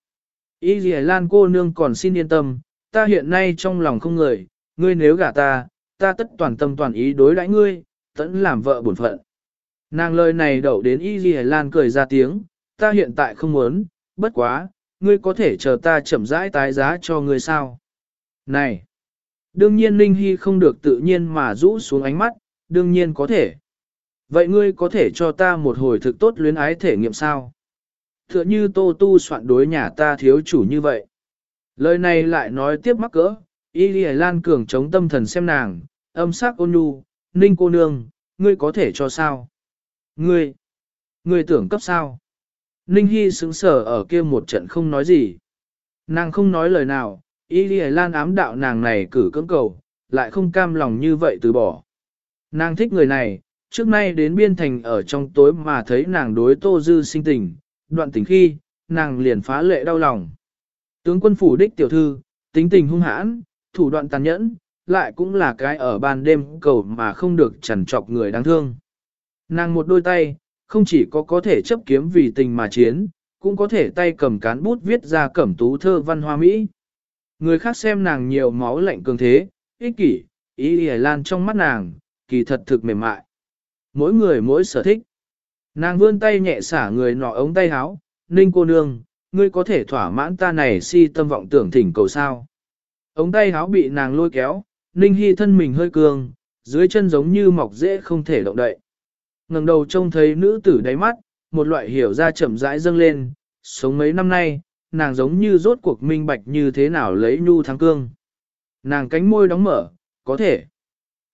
Y Dì Lan cô nương còn xin yên tâm, ta hiện nay trong lòng không người, ngươi nếu gả ta, ta tất toàn tâm toàn ý đối đãi ngươi, tẫn làm vợ bổn phận. Nàng lời này đậu đến Y Dì Lan cười ra tiếng, ta hiện tại không muốn, bất quá, ngươi có thể chờ ta chậm rãi tái giá cho ngươi sao. Này! Đương nhiên Linh Hy không được tự nhiên mà rũ xuống ánh mắt, đương nhiên có thể. Vậy ngươi có thể cho ta một hồi thực tốt luyến ái thể nghiệm sao? Tựa như tô tu soạn đối nhà ta thiếu chủ như vậy. Lời này lại nói tiếp mắc cỡ, Y Lì Lan cường chống tâm thần xem nàng, âm sắc ôn nhu, ninh cô nương, ngươi có thể cho sao? Ngươi, ngươi tưởng cấp sao? Ninh Hy sững sờ ở kia một trận không nói gì. Nàng không nói lời nào, Y Lì Lan ám đạo nàng này cử cưỡng cầu, lại không cam lòng như vậy từ bỏ. Nàng thích người này, trước nay đến biên thành ở trong tối mà thấy nàng đối tô dư sinh tình, đoạn tình khi, nàng liền phá lệ đau lòng. Tướng quân phủ đích tiểu thư, tính tình hung hãn, thủ đoạn tàn nhẫn, lại cũng là cái ở ban đêm cầu mà không được chằn trọc người đáng thương. Nàng một đôi tay, không chỉ có có thể chấp kiếm vì tình mà chiến, cũng có thể tay cầm cán bút viết ra cẩm tú thơ văn hoa Mỹ. Người khác xem nàng nhiều máu lạnh cường thế, ích kỷ, ý lì lan trong mắt nàng, kỳ thật thực mềm mại. Mỗi người mỗi sở thích. Nàng vươn tay nhẹ xả người nọ ống tay háo, ninh cô nương, ngươi có thể thỏa mãn ta này si tâm vọng tưởng thỉnh cầu sao. Ống tay háo bị nàng lôi kéo, ninh hy thân mình hơi cường, dưới chân giống như mọc dễ không thể động đậy. ngẩng đầu trông thấy nữ tử đáy mắt, một loại hiểu ra chậm rãi dâng lên, sống mấy năm nay, nàng giống như rốt cuộc minh bạch như thế nào lấy nhu thắng cương. Nàng cánh môi đóng mở, có thể.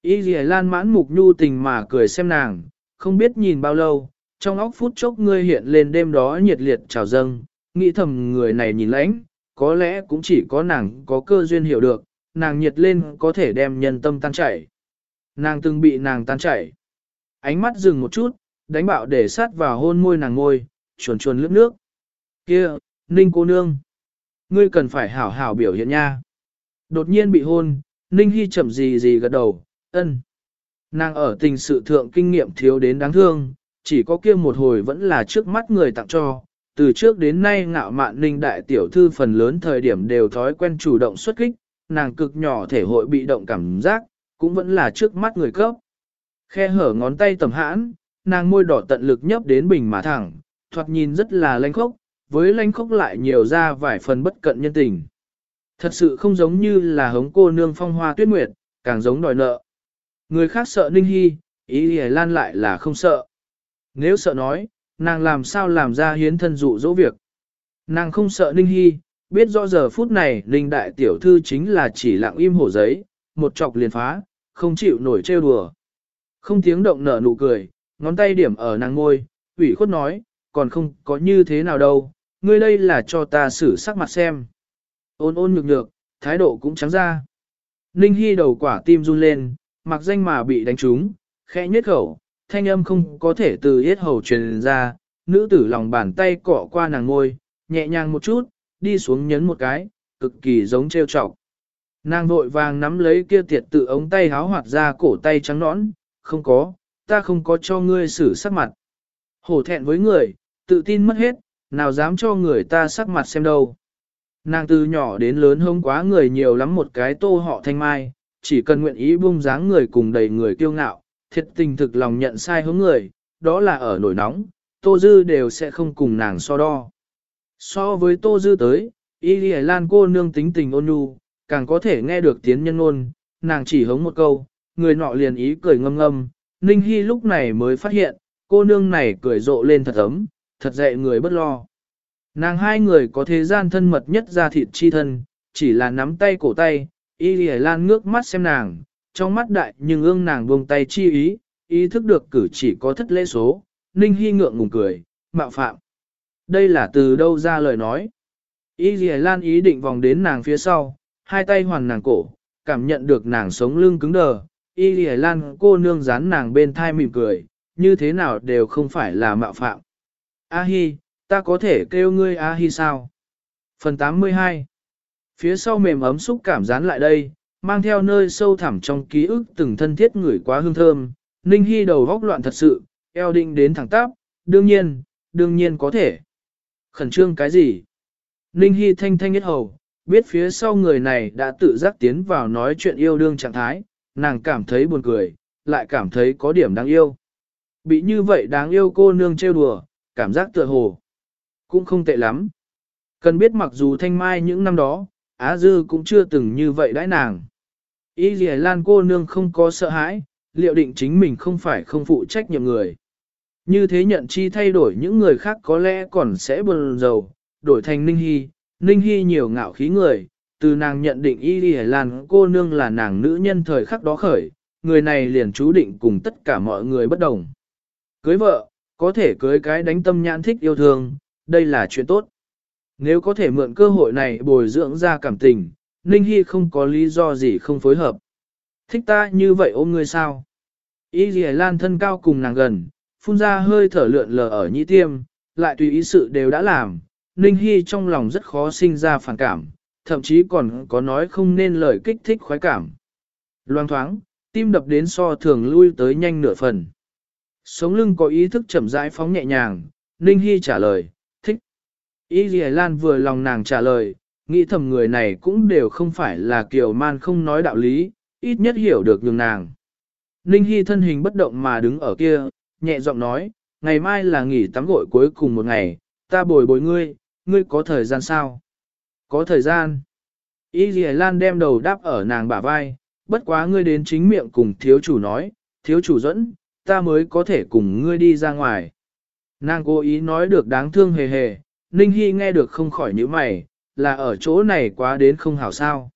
Y dì lan mãn mục nhu tình mà cười xem nàng, không biết nhìn bao lâu, trong óc phút chốc ngươi hiện lên đêm đó nhiệt liệt trào dâng, nghĩ thầm người này nhìn lãnh, có lẽ cũng chỉ có nàng có cơ duyên hiểu được, nàng nhiệt lên có thể đem nhân tâm tan chảy. Nàng từng bị nàng tan chảy. Ánh mắt dừng một chút, đánh bạo để sát vào hôn môi nàng ngôi, chuồn chuồn lướt nước. Kia, Ninh cô nương. Ngươi cần phải hảo hảo biểu hiện nha. Đột nhiên bị hôn, Ninh Hy chậm gì gì gật đầu, ân. Nàng ở tình sự thượng kinh nghiệm thiếu đến đáng thương, chỉ có kia một hồi vẫn là trước mắt người tặng cho. Từ trước đến nay ngạo mạn Ninh đại tiểu thư phần lớn thời điểm đều thói quen chủ động xuất kích, nàng cực nhỏ thể hội bị động cảm giác, cũng vẫn là trước mắt người cấp. Khe hở ngón tay tầm hãn, nàng môi đỏ tận lực nhấp đến bình mà thẳng, thoạt nhìn rất là lanh khốc, với lanh khốc lại nhiều ra vài phần bất cận nhân tình. Thật sự không giống như là hống cô nương phong hoa tuyết nguyệt, càng giống đòi nợ. Người khác sợ Ninh Hy, ý Ý Lan lại là không sợ. Nếu sợ nói, nàng làm sao làm ra hiến thân dụ dỗ việc. Nàng không sợ Ninh Hy, biết rõ giờ phút này Ninh Đại Tiểu Thư chính là chỉ lặng im hổ giấy, một chọc liền phá, không chịu nổi trêu đùa. Không tiếng động nở nụ cười, ngón tay điểm ở nàng ngôi, ủy khuất nói, còn không có như thế nào đâu, ngươi đây là cho ta xử sắc mặt xem. Ôn ôn nhược nhược, thái độ cũng trắng ra. Ninh Hy đầu quả tim run lên, mặc danh mà bị đánh trúng, khẽ nhếch khẩu, thanh âm không có thể từ yết hầu truyền ra, nữ tử lòng bàn tay cọ qua nàng ngôi, nhẹ nhàng một chút, đi xuống nhấn một cái, cực kỳ giống trêu chọc. Nàng vội vàng nắm lấy kia tiệt tự ống tay háo hoạt ra cổ tay trắng nõn, không có, ta không có cho ngươi xử sắc mặt. Hổ thẹn với người, tự tin mất hết, nào dám cho người ta sắc mặt xem đâu. Nàng từ nhỏ đến lớn hông quá người nhiều lắm một cái tô họ thanh mai, chỉ cần nguyện ý buông dáng người cùng đầy người kiêu ngạo, thiệt tình thực lòng nhận sai hướng người, đó là ở nổi nóng, tô dư đều sẽ không cùng nàng so đo. So với tô dư tới, y lì lan cô nương tính tình ôn nhu, càng có thể nghe được tiếng nhân ngôn, nàng chỉ hống một câu, người nọ liền ý cười ngâm ngâm, Ninh Hy lúc này mới phát hiện, cô nương này cười rộ lên thật ấm, thật dạy người bất lo. Nàng hai người có thế gian thân mật nhất ra thịt chi thân, chỉ là nắm tay cổ tay, y lì lan ngước mắt xem nàng, trong mắt đại nhưng ương nàng buông tay chi ý, ý thức được cử chỉ có thất lễ số, ninh hy ngượng ngùng cười, mạo phạm. Đây là từ đâu ra lời nói. Y lì lan ý định vòng đến nàng phía sau, hai tay hoàn nàng cổ, cảm nhận được nàng sống lưng cứng đờ, y lì lan cô nương dán nàng bên thai mỉm cười, như thế nào đều không phải là mạo phạm. A hi, ta có thể kêu ngươi A Hi sao? Phần 82 Phía sau mềm ấm xúc cảm dán lại đây, mang theo nơi sâu thẳm trong ký ức từng thân thiết người quá hương thơm, Ninh Hy đầu góc loạn thật sự, eo định đến thẳng tắp, đương nhiên, đương nhiên có thể. Khẩn trương cái gì? Ninh Hy thanh thanh nhất hầu, biết phía sau người này đã tự giác tiến vào nói chuyện yêu đương trạng thái, nàng cảm thấy buồn cười, lại cảm thấy có điểm đáng yêu. Bị như vậy đáng yêu cô nương trêu đùa, cảm giác tựa hồ. Cũng không tệ lắm. Cần biết mặc dù thanh mai những năm đó, Á Dư cũng chưa từng như vậy đãi nàng. Y dì Lan cô nương không có sợ hãi, liệu định chính mình không phải không phụ trách nhiệm người. Như thế nhận chi thay đổi những người khác có lẽ còn sẽ buồn rầu, đổi thành Ninh Hy. Ninh Hy nhiều ngạo khí người, từ nàng nhận định Y dì Lan cô nương là nàng nữ nhân thời khắc đó khởi, người này liền chú định cùng tất cả mọi người bất đồng. Cưới vợ, có thể cưới cái đánh tâm nhãn thích yêu thương, đây là chuyện tốt. Nếu có thể mượn cơ hội này bồi dưỡng ra cảm tình, Ninh Hy không có lý do gì không phối hợp. Thích ta như vậy ôm ngươi sao? Y dì lan thân cao cùng nàng gần, phun ra hơi thở lượn lờ ở nhĩ tiêm, lại tùy ý sự đều đã làm. Ninh Hy trong lòng rất khó sinh ra phản cảm, thậm chí còn có nói không nên lời kích thích khoái cảm. Loang thoáng, tim đập đến so thường lui tới nhanh nửa phần. Sống lưng có ý thức chậm rãi phóng nhẹ nhàng, Ninh Hy trả lời, Y Lì Lan vừa lòng nàng trả lời, nghĩ thầm người này cũng đều không phải là kiểu man không nói đạo lý, ít nhất hiểu được nhường nàng. Ninh Hy thân hình bất động mà đứng ở kia, nhẹ giọng nói, ngày mai là nghỉ tắm gội cuối cùng một ngày, ta bồi bồi ngươi, ngươi có thời gian sao? Có thời gian. Y Lì Lan đem đầu đáp ở nàng bả vai, bất quá ngươi đến chính miệng cùng thiếu chủ nói, thiếu chủ dẫn, ta mới có thể cùng ngươi đi ra ngoài. Nàng cố ý nói được đáng thương hề hề, Ninh Hy nghe được không khỏi nhíu mày, là ở chỗ này quá đến không hảo sao.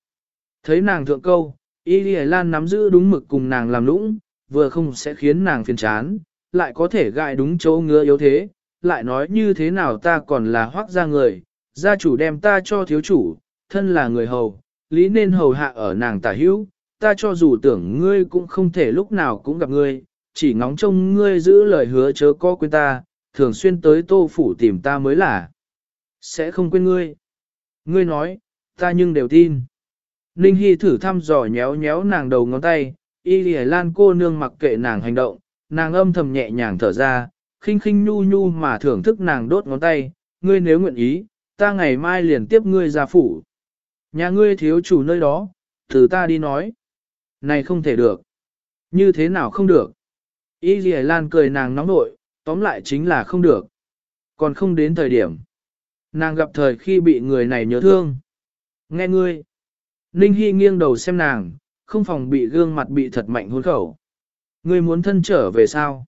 Thấy nàng thượng câu, Y Lì Lan nắm giữ đúng mực cùng nàng làm lũng, vừa không sẽ khiến nàng phiền chán, lại có thể gại đúng chỗ ngứa yếu thế, lại nói như thế nào ta còn là hoác ra người, gia chủ đem ta cho thiếu chủ, thân là người hầu, lý nên hầu hạ ở nàng tả hữu, ta cho dù tưởng ngươi cũng không thể lúc nào cũng gặp ngươi, chỉ ngóng trông ngươi giữ lời hứa chớ có quên ta, thường xuyên tới tô phủ tìm ta mới là. Sẽ không quên ngươi. Ngươi nói, ta nhưng đều tin. Ninh Hy thử thăm dò nhéo nhéo nàng đầu ngón tay, y lìa lan cô nương mặc kệ nàng hành động, nàng âm thầm nhẹ nhàng thở ra, khinh khinh nhu nhu mà thưởng thức nàng đốt ngón tay, ngươi nếu nguyện ý, ta ngày mai liền tiếp ngươi ra phủ. Nhà ngươi thiếu chủ nơi đó, từ ta đi nói. Này không thể được. Như thế nào không được? Y lìa Lan cười nàng nóng nội, tóm lại chính là không được. Còn không đến thời điểm. Nàng gặp thời khi bị người này nhớ thương. Nghe ngươi. Ninh Hy nghiêng đầu xem nàng, không phòng bị gương mặt bị thật mạnh hôn khẩu. Ngươi muốn thân trở về sao?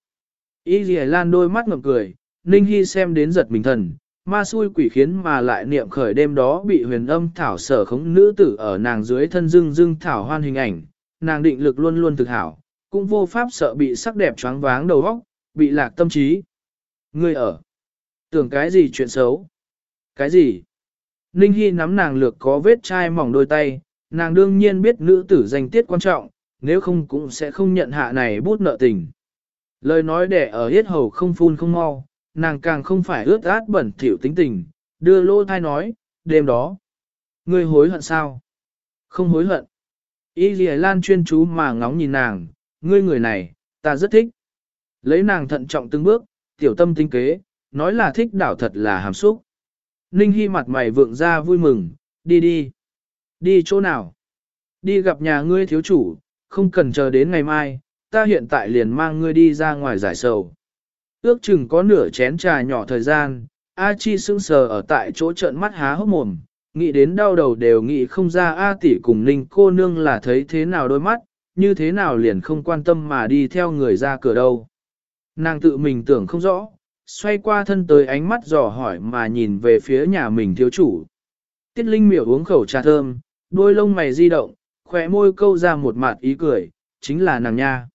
Y Lì Lan đôi mắt ngậm cười, Ninh Hy xem đến giật mình thần, ma xui quỷ khiến mà lại niệm khởi đêm đó bị huyền âm thảo sở khống nữ tử ở nàng dưới thân dưng dưng thảo hoan hình ảnh, nàng định lực luôn luôn thực hảo, cũng vô pháp sợ bị sắc đẹp choáng váng đầu óc, bị lạc tâm trí. Ngươi ở, tưởng cái gì chuyện xấu? Cái gì? Ninh Hy nắm nàng lược có vết chai mỏng đôi tay, nàng đương nhiên biết nữ tử danh tiết quan trọng, nếu không cũng sẽ không nhận hạ này bút nợ tình. Lời nói để ở hết hầu không phun không mau, nàng càng không phải ướt át bẩn thỉu tính tình, đưa lô thai nói, đêm đó. Ngươi hối hận sao? Không hối hận. Y Lì Lan chuyên chú mà ngóng nhìn nàng, ngươi người này, ta rất thích. Lấy nàng thận trọng từng bước, tiểu tâm tinh kế, nói là thích đảo thật là hàm xúc. Ninh Hy mặt mày vượng ra vui mừng, đi đi. Đi chỗ nào? Đi gặp nhà ngươi thiếu chủ, không cần chờ đến ngày mai, ta hiện tại liền mang ngươi đi ra ngoài giải sầu. Ước chừng có nửa chén trà nhỏ thời gian, A Chi sững sờ ở tại chỗ trợn mắt há hốc mồm, nghĩ đến đau đầu đều nghĩ không ra A tỷ cùng Ninh cô nương là thấy thế nào đôi mắt, như thế nào liền không quan tâm mà đi theo người ra cửa đâu. Nàng tự mình tưởng không rõ, xoay qua thân tới ánh mắt dò hỏi mà nhìn về phía nhà mình thiếu chủ. Tiết Linh miểu uống khẩu trà thơm, đôi lông mày di động, khỏe môi câu ra một mặt ý cười, chính là nàng nha.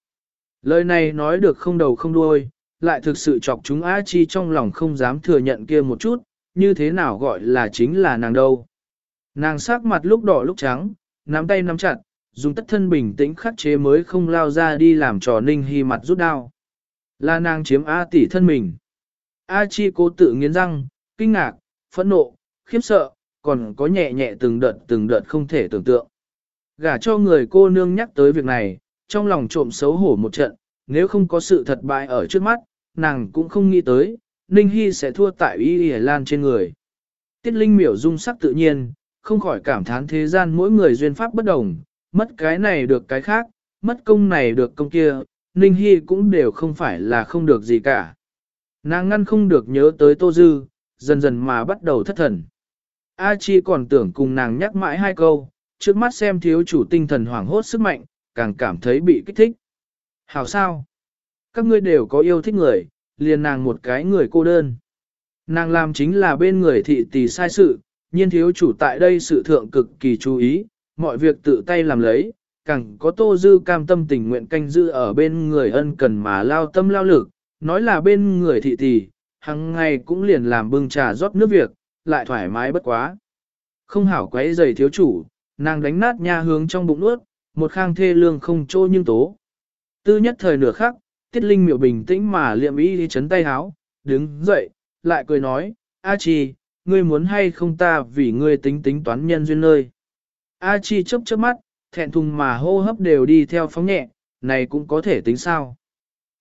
Lời này nói được không đầu không đuôi, lại thực sự chọc chúng A Chi trong lòng không dám thừa nhận kia một chút, như thế nào gọi là chính là nàng đâu. Nàng sắc mặt lúc đỏ lúc trắng, nắm tay nắm chặt, dùng tất thân bình tĩnh khắc chế mới không lao ra đi làm trò ninh hy mặt rút đau. Là nàng chiếm A tỷ thân mình. A Chi cố tự nghiến răng, kinh ngạc, phẫn nộ, khiếp sợ, còn có nhẹ nhẹ từng đợt từng đợt không thể tưởng tượng. Gả cho người cô nương nhắc tới việc này, trong lòng trộm xấu hổ một trận, nếu không có sự thật bại ở trước mắt, nàng cũng không nghĩ tới, Ninh Hy sẽ thua tại Y Y Lan trên người. Tiết Linh miểu dung sắc tự nhiên, không khỏi cảm thán thế gian mỗi người duyên pháp bất đồng, mất cái này được cái khác, mất công này được công kia, Ninh Hy cũng đều không phải là không được gì cả. Nàng ngăn không được nhớ tới Tô Dư, dần dần mà bắt đầu thất thần. A Chi còn tưởng cùng nàng nhắc mãi hai câu, trước mắt xem thiếu chủ tinh thần hoảng hốt sức mạnh, càng cảm thấy bị kích thích. Hảo sao? Các ngươi đều có yêu thích người, liền nàng một cái người cô đơn. Nàng làm chính là bên người thị tỷ sai sự, nhiên thiếu chủ tại đây sự thượng cực kỳ chú ý, mọi việc tự tay làm lấy, càng có tô dư cam tâm tình nguyện canh giữ ở bên người ân cần mà lao tâm lao lực, nói là bên người thị tỷ, hằng ngày cũng liền làm bưng trà rót nước việc, lại thoải mái bất quá. Không hảo quấy giày thiếu chủ, nàng đánh nát nha hướng trong bụng nuốt, một khang thê lương không trô nhưng tố. Tư nhất thời nửa khắc, tiết linh miệu bình tĩnh mà liệm ý đi chấn tay háo, đứng dậy, lại cười nói, A chi, ngươi muốn hay không ta vì ngươi tính tính toán nhân duyên nơi. A chi chớp chớp mắt, thẹn thùng mà hô hấp đều đi theo phóng nhẹ, này cũng có thể tính sao.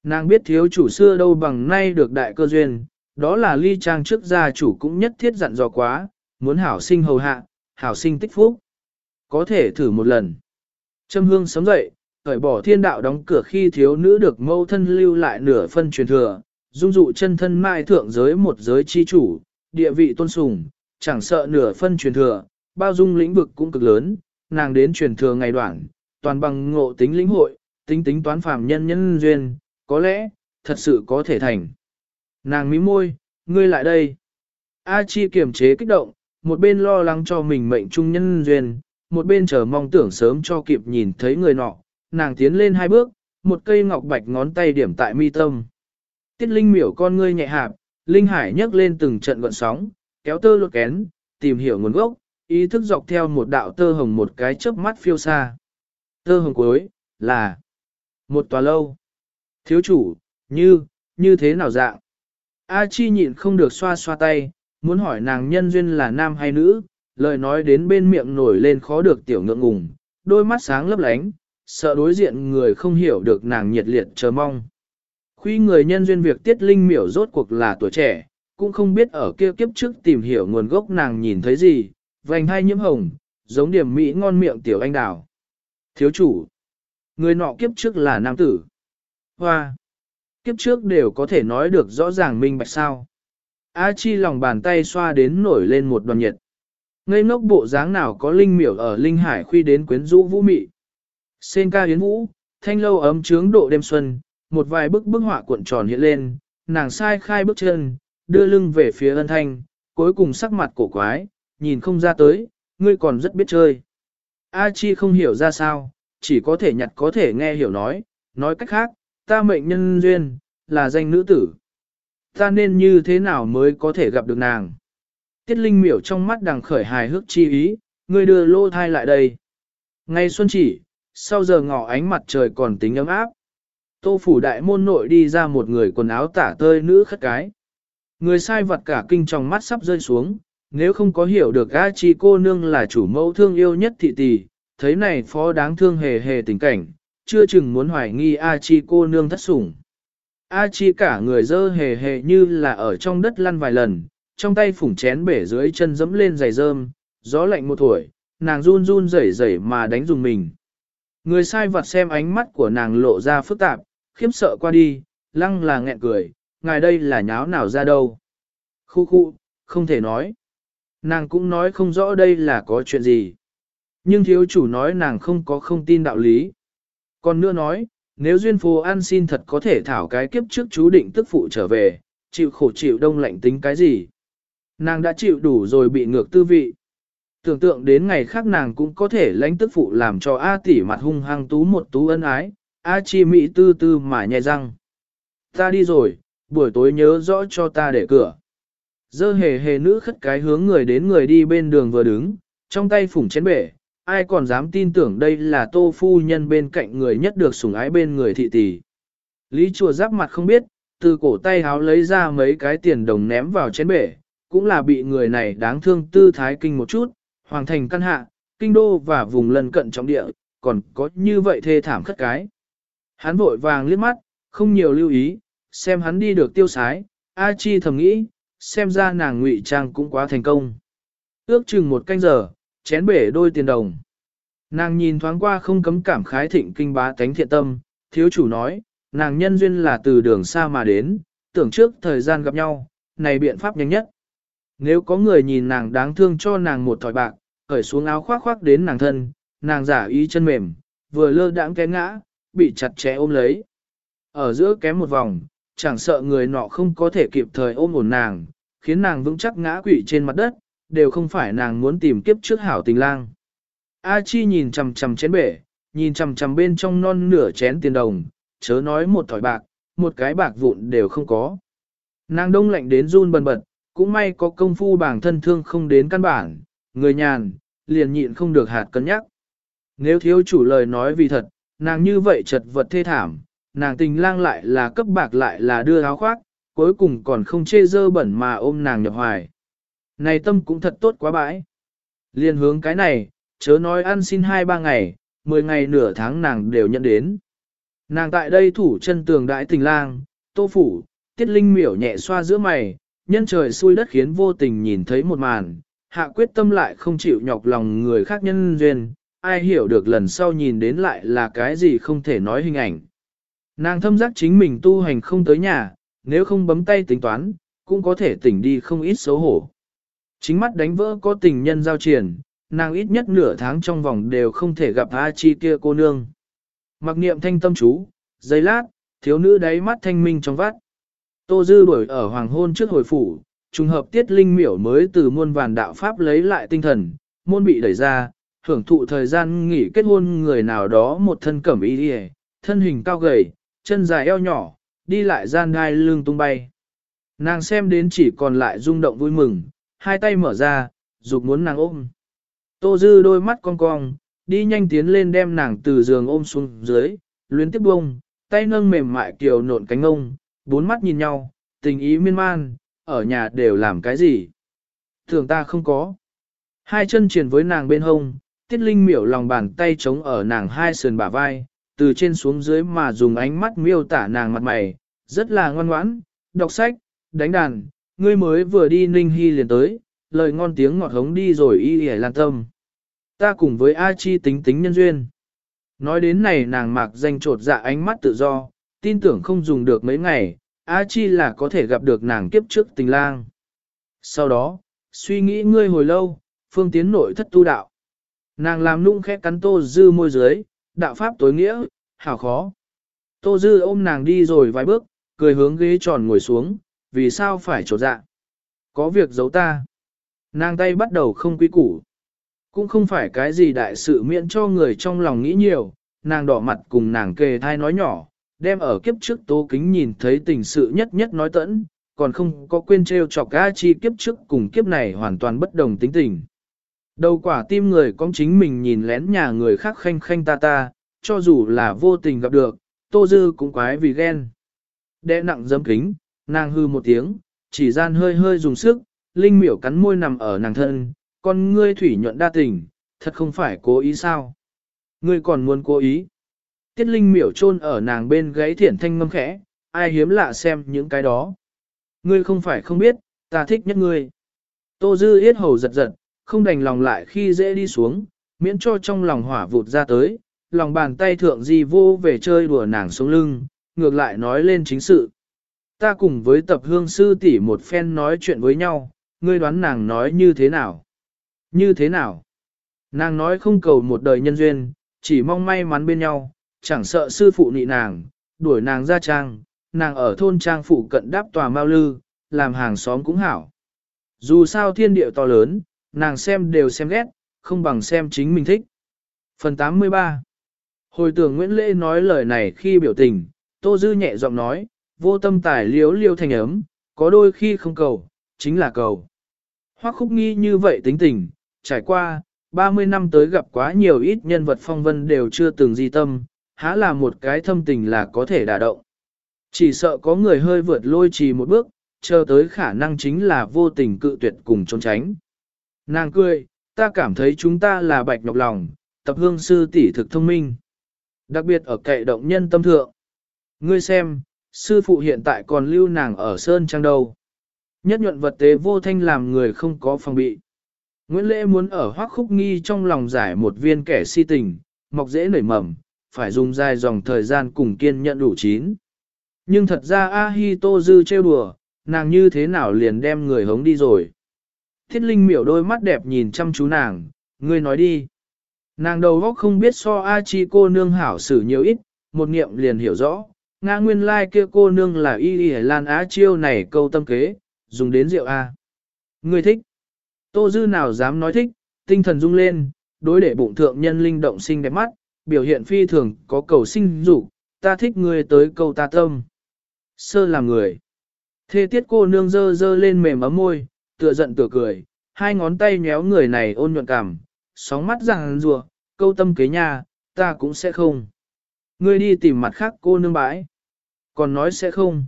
Nàng biết thiếu chủ xưa đâu bằng nay được đại cơ duyên, đó là ly trang trước gia chủ cũng nhất thiết dặn dò quá, muốn hảo sinh hầu hạ, hảo sinh tích phúc. Có thể thử một lần. Trâm hương sớm dậy, khởi bỏ thiên đạo đóng cửa khi thiếu nữ được mâu thân lưu lại nửa phân truyền thừa, dung dụ chân thân mai thượng giới một giới chi chủ, địa vị tôn sùng, chẳng sợ nửa phân truyền thừa, bao dung lĩnh vực cũng cực lớn, nàng đến truyền thừa ngày đoạn, toàn bằng ngộ tính lĩnh hội, tính tính toán phàm nhân nhân duyên, có lẽ, thật sự có thể thành. Nàng mím môi, ngươi lại đây. A Chi kiềm chế kích động, một bên lo lắng cho mình mệnh trung nhân duyên, một bên chờ mong tưởng sớm cho kịp nhìn thấy người nọ, nàng tiến lên hai bước, một cây ngọc bạch ngón tay điểm tại mi tâm. Tiết Linh miểu con ngươi nhẹ hạp, Linh Hải nhấc lên từng trận gọn sóng, kéo tơ lột kén, tìm hiểu nguồn gốc, ý thức dọc theo một đạo tơ hồng một cái chớp mắt phiêu xa. Tơ hồng cuối, là một tòa lâu. Thiếu chủ, như, như thế nào dạng? A Chi nhịn không được xoa xoa tay, muốn hỏi nàng nhân duyên là nam hay nữ, lời nói đến bên miệng nổi lên khó được tiểu ngượng ngùng, đôi mắt sáng lấp lánh, sợ đối diện người không hiểu được nàng nhiệt liệt chờ mong. Khi người nhân duyên việc tiết linh miểu rốt cuộc là tuổi trẻ, cũng không biết ở kia kiếp trước tìm hiểu nguồn gốc nàng nhìn thấy gì, vành hai nhiễm hồng, giống điểm mỹ ngon miệng tiểu anh đào. Thiếu chủ, người nọ kiếp trước là nam tử. Hoa, kiếp trước đều có thể nói được rõ ràng minh bạch sao. A chi lòng bàn tay xoa đến nổi lên một đoàn nhiệt. Ngây ngốc bộ dáng nào có linh miểu ở linh hải khuy đến quyến rũ vũ mị. Sen ca yến vũ, thanh lâu ấm trướng độ đêm xuân, một vài bức bức họa cuộn tròn hiện lên, nàng sai khai bước chân, đưa lưng về phía ân thanh, cuối cùng sắc mặt cổ quái, nhìn không ra tới, ngươi còn rất biết chơi. A Chi không hiểu ra sao, chỉ có thể nhặt có thể nghe hiểu nói, nói cách khác, ta mệnh nhân duyên, là danh nữ tử. Ta nên như thế nào mới có thể gặp được nàng? Tiết Linh miểu trong mắt đằng khởi hài hước chi ý, ngươi đưa lô thai lại đây. Ngay xuân chỉ, sau giờ ngọ ánh mặt trời còn tính ấm áp. Tô phủ đại môn nội đi ra một người quần áo tả tơi nữ khất cái. Người sai vật cả kinh trong mắt sắp rơi xuống, nếu không có hiểu được A Chi cô nương là chủ mẫu thương yêu nhất thị tỷ, thấy này phó đáng thương hề hề tình cảnh, chưa chừng muốn hoài nghi A Chi cô nương thất sủng. A Chi cả người dơ hề hề như là ở trong đất lăn vài lần, trong tay phủng chén bể dưới chân dẫm lên giày rơm, gió lạnh một tuổi, nàng run run rẩy rẩy mà đánh dùng mình. Người sai vặt xem ánh mắt của nàng lộ ra phức tạp, khiếp sợ qua đi, lăng là nghẹn cười, ngài đây là nháo nào ra đâu. Khu khu, không thể nói. Nàng cũng nói không rõ đây là có chuyện gì. Nhưng thiếu chủ nói nàng không có không tin đạo lý. Còn nữa nói, nếu duyên phù an xin thật có thể thảo cái kiếp trước chú định tức phụ trở về, chịu khổ chịu đông lạnh tính cái gì. Nàng đã chịu đủ rồi bị ngược tư vị. Tưởng tượng đến ngày khác nàng cũng có thể lãnh tức phụ làm cho A tỷ mặt hung hăng tú một tú ân ái, A chi mỹ tư tư mà nhai răng. Ta đi rồi, buổi tối nhớ rõ cho ta để cửa. Dơ hề hề nữ khất cái hướng người đến người đi bên đường vừa đứng, trong tay phủng chén bể, ai còn dám tin tưởng đây là tô phu nhân bên cạnh người nhất được sủng ái bên người thị tỷ. Lý chùa giáp mặt không biết, từ cổ tay háo lấy ra mấy cái tiền đồng ném vào chén bể, cũng là bị người này đáng thương tư thái kinh một chút, hoàng thành căn hạ, kinh đô và vùng lân cận trong địa, còn có như vậy thê thảm khất cái. Hắn vội vàng liếc mắt, không nhiều lưu ý, xem hắn đi được tiêu sái, A Chi thầm nghĩ, xem ra nàng ngụy trang cũng quá thành công. Ước chừng một canh giờ, chén bể đôi tiền đồng. Nàng nhìn thoáng qua không cấm cảm khái thịnh kinh bá tánh thiện tâm, thiếu chủ nói, nàng nhân duyên là từ đường xa mà đến, tưởng trước thời gian gặp nhau, này biện pháp nhanh nhất. Nếu có người nhìn nàng đáng thương cho nàng một thỏi bạc, cởi xuống áo khoác khoác đến nàng thân, nàng giả ý chân mềm, vừa lơ đãng té ngã, bị chặt chẽ ôm lấy. Ở giữa kém một vòng, chẳng sợ người nọ không có thể kịp thời ôm ổn nàng, khiến nàng vững chắc ngã quỵ trên mặt đất, đều không phải nàng muốn tìm kiếp trước hảo tình lang. A Chi nhìn chằm chằm chén bể, nhìn chằm chằm bên trong non nửa chén tiền đồng, chớ nói một thỏi bạc, một cái bạc vụn đều không có. Nàng đông lạnh đến run bần bật, cũng may có công phu bản thân thương không đến căn bản, người nhàn, liền nhịn không được hạt cân nhắc. Nếu thiếu chủ lời nói vì thật, nàng như vậy chật vật thê thảm, nàng tình lang lại là cấp bạc lại là đưa áo khoác, cuối cùng còn không chê dơ bẩn mà ôm nàng nhập hoài. Này tâm cũng thật tốt quá bãi. Liên hướng cái này, chớ nói ăn xin hai ba ngày, mười ngày nửa tháng nàng đều nhận đến. Nàng tại đây thủ chân tường đại tình lang, tô phủ, tiết linh miểu nhẹ xoa giữa mày, nhân trời xui đất khiến vô tình nhìn thấy một màn, hạ quyết tâm lại không chịu nhọc lòng người khác nhân duyên, ai hiểu được lần sau nhìn đến lại là cái gì không thể nói hình ảnh. Nàng thâm giác chính mình tu hành không tới nhà, nếu không bấm tay tính toán, cũng có thể tỉnh đi không ít xấu hổ. Chính mắt đánh vỡ có tình nhân giao triển, nàng ít nhất nửa tháng trong vòng đều không thể gặp A Chi kia cô nương. Mặc niệm thanh tâm chú, giây lát, thiếu nữ đáy mắt thanh minh trong vắt. Tô Dư đuổi ở hoàng hôn trước hồi phủ, trùng hợp tiết linh miểu mới từ muôn vàn đạo pháp lấy lại tinh thần, môn bị đẩy ra, hưởng thụ thời gian nghỉ kết hôn người nào đó một thân cẩm y đi thân hình cao gầy, chân dài eo nhỏ, đi lại gian đai lưng tung bay. Nàng xem đến chỉ còn lại rung động vui mừng, hai tay mở ra, dục muốn nàng ôm. Tô Dư đôi mắt cong cong, đi nhanh tiến lên đem nàng từ giường ôm xuống dưới, luyến tiếp bông, tay nâng mềm mại kiều nộn cánh ông, bốn mắt nhìn nhau, tình ý miên man, ở nhà đều làm cái gì. Thường ta không có. Hai chân triển với nàng bên hông, tiết linh miểu lòng bàn tay chống ở nàng hai sườn bả vai, từ trên xuống dưới mà dùng ánh mắt miêu tả nàng mặt mày, rất là ngoan ngoãn, đọc sách, đánh đàn, ngươi mới vừa đi ninh hy liền tới, lời ngon tiếng ngọt hống đi rồi y y lan tâm. Ta cùng với A Chi tính tính nhân duyên. Nói đến này nàng mạc danh trột dạ ánh mắt tự do, tin tưởng không dùng được mấy ngày, A Chi là có thể gặp được nàng kiếp trước tình lang. Sau đó, suy nghĩ ngươi hồi lâu, phương tiến nội thất tu đạo. Nàng làm nung khẽ cắn tô dư môi dưới, đạo pháp tối nghĩa, hảo khó. Tô dư ôm nàng đi rồi vài bước, cười hướng ghế tròn ngồi xuống, vì sao phải trột dạ. Có việc giấu ta. Nàng tay bắt đầu không quý củ. Cũng không phải cái gì đại sự miễn cho người trong lòng nghĩ nhiều, nàng đỏ mặt cùng nàng kề thai nói nhỏ, đem ở kiếp trước tố kính nhìn thấy tình sự nhất nhất nói tẫn, còn không có quên treo chọc A Chi kiếp trước cùng kiếp này hoàn toàn bất đồng tính tình. Đầu quả tim người con chính mình nhìn lén nhà người khác khanh khanh ta ta, cho dù là vô tình gặp được, Tô Dư cũng quái vì ghen. Đe nặng dâm kính, nàng hư một tiếng, chỉ gian hơi hơi dùng sức, Linh miểu cắn môi nằm ở nàng thân, con ngươi thủy nhuận đa tình, thật không phải cố ý sao. Ngươi còn muốn cố ý. Tiết Linh miểu chôn ở nàng bên gáy thiển thanh ngâm khẽ, ai hiếm lạ xem những cái đó. Ngươi không phải không biết, ta thích nhất ngươi. Tô Dư yết hầu giật giật, không đành lòng lại khi dễ đi xuống, miễn cho trong lòng hỏa vụt ra tới, lòng bàn tay thượng di vô về chơi đùa nàng xuống lưng, ngược lại nói lên chính sự. Ta cùng với tập hương sư tỷ một phen nói chuyện với nhau, ngươi đoán nàng nói như thế nào? Như thế nào? Nàng nói không cầu một đời nhân duyên, chỉ mong may mắn bên nhau, chẳng sợ sư phụ nị nàng, đuổi nàng ra trang, nàng ở thôn trang phụ cận đáp tòa mau lư, làm hàng xóm cũng hảo. Dù sao thiên địa to lớn, nàng xem đều xem ghét, không bằng xem chính mình thích. Phần 83 Hồi tưởng Nguyễn Lễ nói lời này khi biểu tình, Tô Dư nhẹ giọng nói, vô tâm tài liếu liêu thành ấm, có đôi khi không cầu, chính là cầu. Hoắc khúc nghi như vậy tính tình, trải qua, 30 năm tới gặp quá nhiều ít nhân vật phong vân đều chưa từng di tâm, há là một cái thâm tình là có thể đả động. Chỉ sợ có người hơi vượt lôi trì một bước, chờ tới khả năng chính là vô tình cự tuyệt cùng trốn tránh. Nàng cười, ta cảm thấy chúng ta là bạch nhọc lòng, tập hương sư tỷ thực thông minh. Đặc biệt ở kệ động nhân tâm thượng. Ngươi xem, sư phụ hiện tại còn lưu nàng ở Sơn Trang đâu. Nhất nhuận vật tế vô thanh làm người không có phòng bị. Nguyễn Lễ muốn ở hoác khúc nghi trong lòng giải một viên kẻ si tình, mọc dễ nảy mầm, phải dùng dài dòng thời gian cùng kiên nhận đủ chín. Nhưng thật ra A-hi tô dư trêu đùa, nàng như thế nào liền đem người hống đi rồi. Thiết linh miểu đôi mắt đẹp nhìn chăm chú nàng, ngươi nói đi. Nàng đầu góc không biết so A chi cô nương hảo xử nhiều ít, một niệm liền hiểu rõ, Nga nguyên lai like kia cô nương là y y lan á chiêu này câu tâm kế, dùng đến rượu A. người thích. Tô Dư nào dám nói thích, tinh thần rung lên, đối để bụng thượng nhân linh động sinh đẹp mắt, biểu hiện phi thường có cầu sinh dục ta thích người tới câu ta tâm. Sơ làm người. Thê tiết cô nương dơ dơ lên mềm ấm môi, tựa giận tựa cười, hai ngón tay nhéo người này ôn nhuận cảm, sóng mắt ràng rùa, câu tâm kế nhà, ta cũng sẽ không. Ngươi đi tìm mặt khác cô nương bãi. Còn nói sẽ không.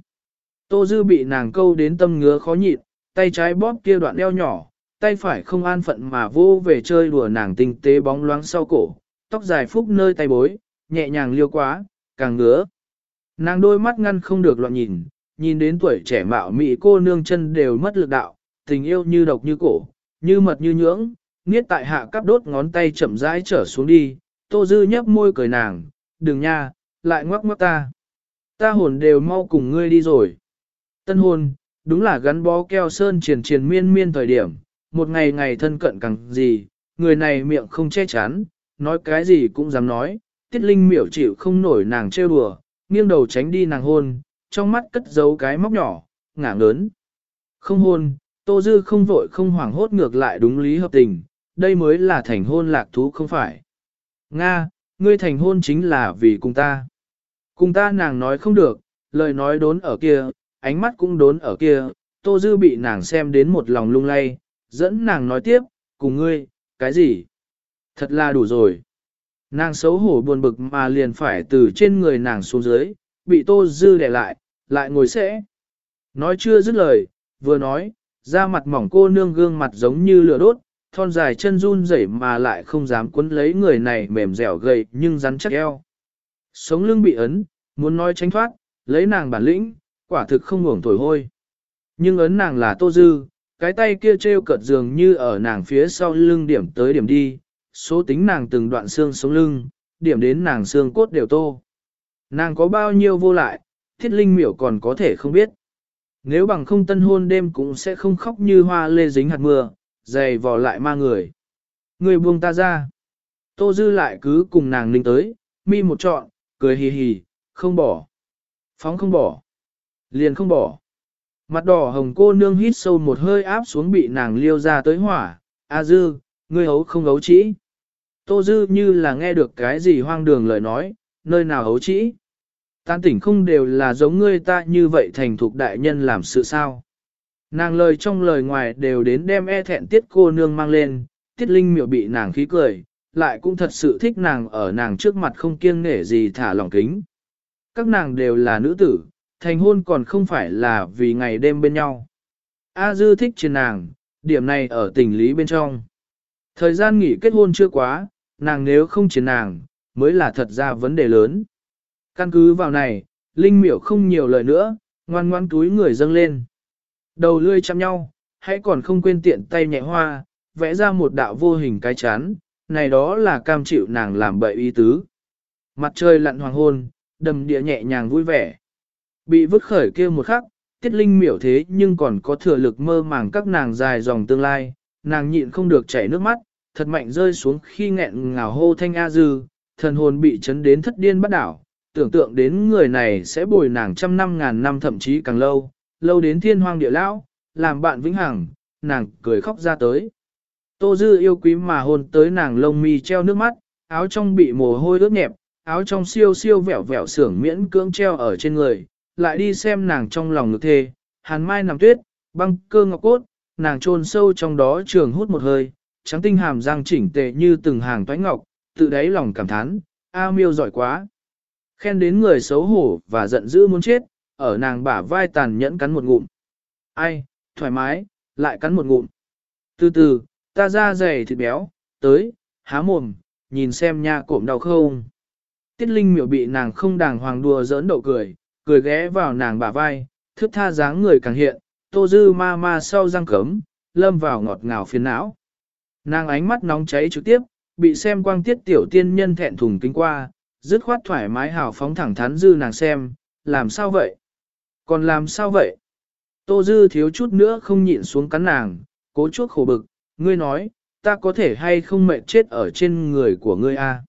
Tô Dư bị nàng câu đến tâm ngứa khó nhịn, tay trái bóp kia đoạn eo nhỏ, tay phải không an phận mà vô về chơi đùa nàng tinh tế bóng loáng sau cổ, tóc dài phúc nơi tay bối, nhẹ nhàng liêu quá, càng ngứa. Nàng đôi mắt ngăn không được loạn nhìn, nhìn đến tuổi trẻ mạo mị cô nương chân đều mất lực đạo, tình yêu như độc như cổ, như mật như nhưỡng, niết tại hạ cắp đốt ngón tay chậm rãi trở xuống đi, tô dư nhấp môi cười nàng, đừng nha, lại ngoắc ngoắc ta. Ta hồn đều mau cùng ngươi đi rồi. Tân hôn, đúng là gắn bó keo sơn triển triển miên miên thời điểm, một ngày ngày thân cận càng gì, người này miệng không che chắn, nói cái gì cũng dám nói, tiết linh miểu chịu không nổi nàng trêu đùa, nghiêng đầu tránh đi nàng hôn, trong mắt cất giấu cái móc nhỏ, ngả lớn. Không hôn, Tô Dư không vội không hoảng hốt ngược lại đúng lý hợp tình, đây mới là thành hôn lạc thú không phải. Nga, ngươi thành hôn chính là vì cùng ta. Cùng ta nàng nói không được, lời nói đốn ở kia, ánh mắt cũng đốn ở kia, Tô Dư bị nàng xem đến một lòng lung lay, dẫn nàng nói tiếp, cùng ngươi, cái gì? Thật là đủ rồi. Nàng xấu hổ buồn bực mà liền phải từ trên người nàng xuống dưới, bị Tô Dư đè lại, lại ngồi sẽ. Nói chưa dứt lời, vừa nói, da mặt mỏng cô nương gương mặt giống như lửa đốt, thon dài chân run rẩy mà lại không dám quấn lấy người này mềm dẻo gầy nhưng rắn chắc eo. Sống lưng bị ấn, muốn nói tránh thoát, lấy nàng bản lĩnh, quả thực không ngủng thổi hôi. Nhưng ấn nàng là Tô Dư, cái tay kia treo cợt dường như ở nàng phía sau lưng điểm tới điểm đi, số tính nàng từng đoạn xương sống lưng, điểm đến nàng xương cốt đều tô. Nàng có bao nhiêu vô lại, thiết linh miểu còn có thể không biết. Nếu bằng không tân hôn đêm cũng sẽ không khóc như hoa lê dính hạt mưa, dày vò lại ma người. Người buông ta ra. Tô Dư lại cứ cùng nàng ninh tới, mi một trọn, cười hì hì, không bỏ. Phóng không bỏ. Liền không bỏ. Mặt đỏ hồng cô nương hít sâu một hơi áp xuống bị nàng liêu ra tới hỏa. A Dư, ngươi hấu không hấu chỉ. Tô Dư như là nghe được cái gì hoang đường lời nói, nơi nào hấu chỉ. Tan tỉnh không đều là giống ngươi ta như vậy thành thục đại nhân làm sự sao. Nàng lời trong lời ngoài đều đến đem e thẹn tiết cô nương mang lên, tiết linh miệu bị nàng khí cười, lại cũng thật sự thích nàng ở nàng trước mặt không kiêng nể gì thả lòng kính. Các nàng đều là nữ tử, thành hôn còn không phải là vì ngày đêm bên nhau. A dư thích trên nàng, điểm này ở tình lý bên trong. Thời gian nghỉ kết hôn chưa quá, nàng nếu không chiến nàng, mới là thật ra vấn đề lớn. Căn cứ vào này, Linh miểu không nhiều lời nữa, ngoan ngoan túi người dâng lên. Đầu lươi chăm nhau, hãy còn không quên tiện tay nhẹ hoa, vẽ ra một đạo vô hình cái chán, này đó là cam chịu nàng làm bậy ý tứ. Mặt trời lặn hoàng hôn, đầm địa nhẹ nhàng vui vẻ. Bị vứt khởi kia một khắc, tiết linh miểu thế nhưng còn có thừa lực mơ màng các nàng dài dòng tương lai, nàng nhịn không được chảy nước mắt, thật mạnh rơi xuống khi nghẹn ngào hô thanh A dư, thần hồn bị chấn đến thất điên bắt đảo, tưởng tượng đến người này sẽ bồi nàng trăm năm ngàn năm thậm chí càng lâu, lâu đến thiên hoang địa lão, làm bạn vĩnh hằng, nàng cười khóc ra tới. Tô Dư yêu quý mà hôn tới nàng lông mi treo nước mắt, áo trong bị mồ hôi ướt nhẹp, áo trong siêu siêu vẹo vẹo sưởng miễn cưỡng treo ở trên người, lại đi xem nàng trong lòng ngực thề, hàn mai nằm tuyết, băng cơ ngọc cốt, nàng trôn sâu trong đó trường hút một hơi, trắng tinh hàm răng chỉnh tề như từng hàng toái ngọc, tự đáy lòng cảm thán, A miêu giỏi quá. Khen đến người xấu hổ và giận dữ muốn chết, ở nàng bả vai tàn nhẫn cắn một ngụm. Ai, thoải mái, lại cắn một ngụm. Từ từ, ta da dày thịt béo, tới, há mồm, nhìn xem nha cộm đau không. Tiết Linh miểu bị nàng không đàng hoàng đùa giỡn đậu cười, cười ghé vào nàng bả vai, thức tha dáng người càng hiện, tô dư ma ma sau răng cấm, lâm vào ngọt ngào phiền não. Nàng ánh mắt nóng cháy trực tiếp, bị xem quang tiết tiểu tiên nhân thẹn thùng kinh qua, dứt khoát thoải mái hào phóng thẳng thắn dư nàng xem, làm sao vậy? Còn làm sao vậy? Tô dư thiếu chút nữa không nhịn xuống cắn nàng, cố chuốc khổ bực, ngươi nói, ta có thể hay không mệt chết ở trên người của ngươi a?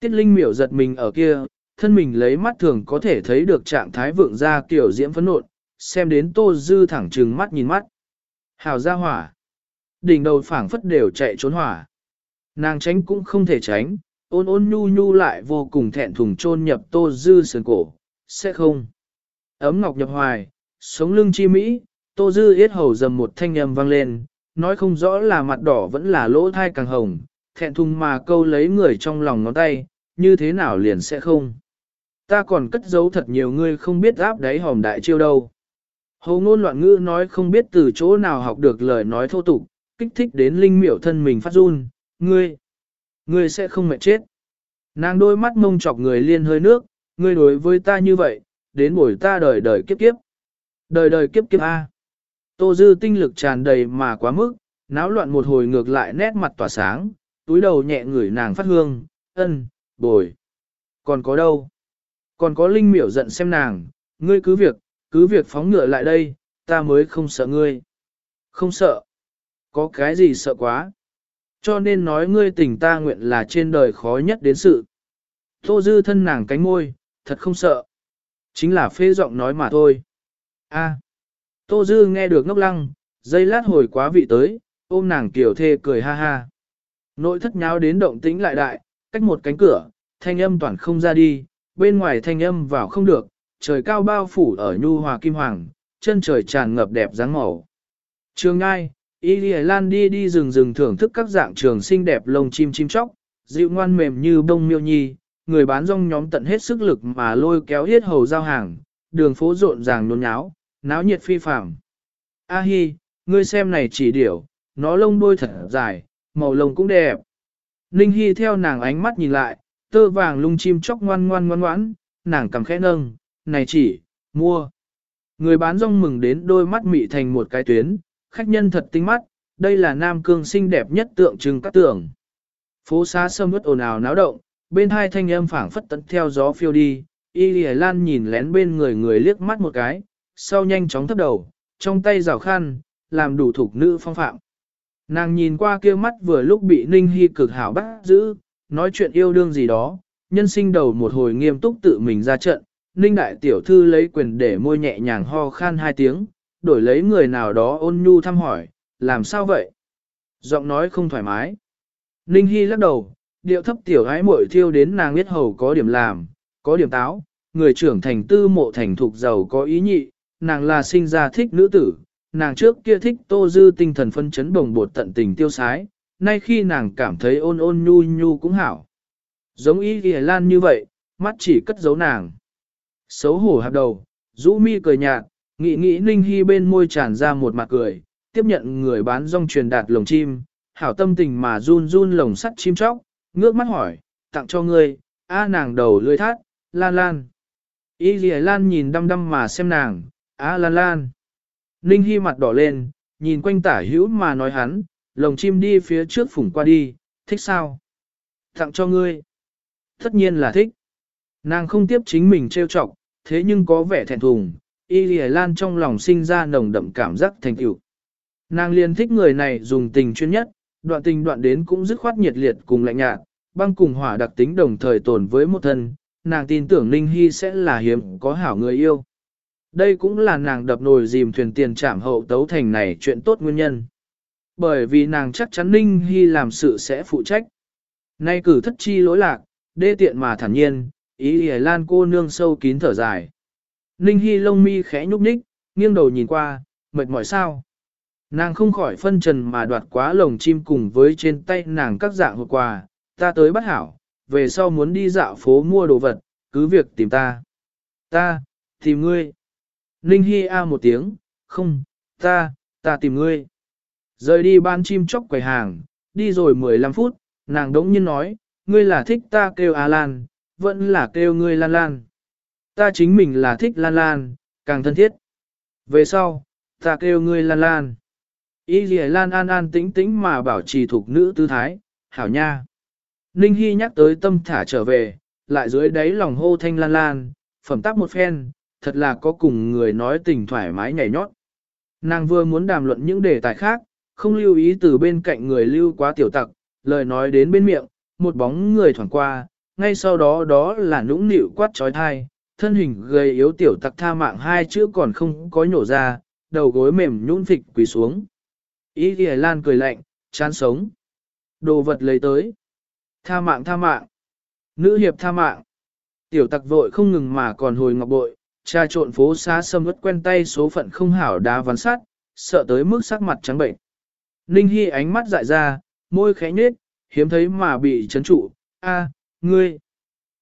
Tiết Linh miểu giật mình ở kia, thân mình lấy mắt thường có thể thấy được trạng thái vượng ra kiểu diễm phấn nộn, xem đến Tô Dư thẳng trừng mắt nhìn mắt. Hào ra hỏa. Đỉnh đầu phảng phất đều chạy trốn hỏa. Nàng tránh cũng không thể tránh, ôn ôn nhu nhu lại vô cùng thẹn thùng chôn nhập Tô Dư sườn cổ, sẽ không. Ấm ngọc nhập hoài, sống lưng chi mỹ, Tô Dư yết hầu dầm một thanh âm vang lên, nói không rõ là mặt đỏ vẫn là lỗ thai càng hồng, thẹn thùng mà câu lấy người trong lòng ngón tay, như thế nào liền sẽ không. Ta còn cất giấu thật nhiều người không biết áp đáy hòm đại chiêu đâu. Hồ ngôn loạn ngữ nói không biết từ chỗ nào học được lời nói thô tục, kích thích đến linh miểu thân mình phát run, ngươi, ngươi sẽ không mệt chết. Nàng đôi mắt mông chọc người liên hơi nước, ngươi đối với ta như vậy, đến buổi ta đời đời kiếp kiếp. Đời đời kiếp kiếp A. Tô dư tinh lực tràn đầy mà quá mức, náo loạn một hồi ngược lại nét mặt tỏa sáng, túi đầu nhẹ ngửi nàng phát hương, ân, bồi. Còn có đâu? Còn có linh miểu giận xem nàng, ngươi cứ việc, cứ việc phóng ngựa lại đây, ta mới không sợ ngươi. Không sợ. Có cái gì sợ quá? Cho nên nói ngươi tình ta nguyện là trên đời khó nhất đến sự. Tô dư thân nàng cánh môi, thật không sợ. Chính là phê giọng nói mà thôi. A. Tô dư nghe được ngốc lăng, dây lát hồi quá vị tới, ôm nàng kiểu thê cười ha ha. Nội thất nháo đến động tĩnh lại đại, cách một cánh cửa, thanh âm toàn không ra đi, bên ngoài thanh âm vào không được, trời cao bao phủ ở nhu hòa kim hoàng, chân trời tràn ngập đẹp dáng màu. Trường ngai, Y Lì Lan đi đi rừng rừng thưởng thức các dạng trường xinh đẹp lông chim chim chóc, dịu ngoan mềm như bông miêu nhi, người bán rong nhóm tận hết sức lực mà lôi kéo hết hầu giao hàng, đường phố rộn ràng nôn nháo, náo nhiệt phi phàm. A hi, ngươi xem này chỉ điểu, nó lông đôi thật dài, màu lông cũng đẹp. Ninh Hi theo nàng ánh mắt nhìn lại, tơ vàng lung chim chóc ngoan ngoan ngoan ngoãn, nàng cầm khẽ nâng, này chỉ, mua. Người bán rong mừng đến đôi mắt mị thành một cái tuyến, khách nhân thật tinh mắt, đây là nam cương xinh đẹp nhất tượng trưng các tưởng. Phố xá sâm ướt ồn ào náo động, bên hai thanh âm phảng phất tận theo gió phiêu đi, y lì lan nhìn lén bên người người liếc mắt một cái, sau nhanh chóng thấp đầu, trong tay rào khăn, làm đủ thuộc nữ phong phạm. Nàng nhìn qua kia mắt vừa lúc bị Ninh Hy cực hảo bắt giữ, nói chuyện yêu đương gì đó, nhân sinh đầu một hồi nghiêm túc tự mình ra trận, Ninh đại tiểu thư lấy quyền để môi nhẹ nhàng ho khan hai tiếng, đổi lấy người nào đó ôn nhu thăm hỏi, làm sao vậy? Giọng nói không thoải mái. Ninh Hy lắc đầu, điệu thấp tiểu gái muội thiêu đến nàng biết hầu có điểm làm, có điểm táo, người trưởng thành tư mộ thành thục giàu có ý nhị, nàng là sinh ra thích nữ tử, nàng trước kia thích tô dư tinh thần phân chấn đồng bột tận tình tiêu sái, nay khi nàng cảm thấy ôn ôn nhu nhu cũng hảo. Giống ý ghi lan như vậy, mắt chỉ cất giấu nàng. Xấu hổ hạp đầu, rũ mi cười nhạt, nghĩ nghĩ ninh hy bên môi tràn ra một mặt cười, tiếp nhận người bán rong truyền đạt lồng chim, hảo tâm tình mà run run lồng sắt chim chóc, ngước mắt hỏi, tặng cho ngươi, a nàng đầu lươi thắt, lan lan. Y Lì Lan nhìn đăm đăm mà xem nàng, a lan lan. Ninh Hy mặt đỏ lên, nhìn quanh tả hữu mà nói hắn, lồng chim đi phía trước phủng qua đi, thích sao? Tặng cho ngươi. Tất nhiên là thích. Nàng không tiếp chính mình trêu chọc, thế nhưng có vẻ thẹn thùng, Y lìa Lan trong lòng sinh ra nồng đậm cảm giác thành tựu. Nàng liền thích người này dùng tình chuyên nhất, đoạn tình đoạn đến cũng dứt khoát nhiệt liệt cùng lạnh nhạt, băng cùng hỏa đặc tính đồng thời tồn với một thân, nàng tin tưởng Ninh Hy sẽ là hiếm có hảo người yêu. Đây cũng là nàng đập nồi dìm thuyền tiền trảm hậu tấu thành này chuyện tốt nguyên nhân. Bởi vì nàng chắc chắn Ninh Hy làm sự sẽ phụ trách. Nay cử thất chi lỗi lạc, đê tiện mà thản nhiên, ý ý lan cô nương sâu kín thở dài. Ninh Hy lông mi khẽ nhúc nhích, nghiêng đầu nhìn qua, mệt mỏi sao. Nàng không khỏi phân trần mà đoạt quá lồng chim cùng với trên tay nàng các dạng hộp quà, ta tới bắt hảo, về sau muốn đi dạo phố mua đồ vật, cứ việc tìm ta. Ta, tìm ngươi. Ninh Hi A một tiếng, không, ta, ta tìm ngươi. Rời đi ban chim chóc quầy hàng, đi rồi 15 phút, nàng đống nhiên nói, ngươi là thích ta kêu A Lan, vẫn là kêu ngươi Lan Lan. Ta chính mình là thích Lan Lan, càng thân thiết. Về sau, ta kêu ngươi Lan Lan. Ý dì Lan an an tĩnh tĩnh mà bảo trì thuộc nữ tư thái, hảo nha. Ninh Hy nhắc tới tâm thả trở về, lại dưới đáy lòng hô thanh lan lan, phẩm tác một phen, thật là có cùng người nói tình thoải mái nhảy nhót. Nàng vừa muốn đàm luận những đề tài khác, không lưu ý từ bên cạnh người lưu quá tiểu tặc, lời nói đến bên miệng, một bóng người thoảng qua, ngay sau đó đó là nũng nịu quát trói thai, thân hình gầy yếu tiểu tặc tha mạng hai chữ còn không có nhổ ra, đầu gối mềm nhũn phịch quỳ xuống. Ý ghi lan cười lạnh, chán sống. Đồ vật lấy tới. Tha mạng tha mạng. Nữ hiệp tha mạng. Tiểu tặc vội không ngừng mà còn hồi ngọc bội, trà trộn phố xá sâm ướt quen tay số phận không hảo đá ván sát, sợ tới mức sắc mặt trắng bệnh. Ninh Hy ánh mắt dại ra, môi khẽ nhếch, hiếm thấy mà bị chấn trụ, a, ngươi.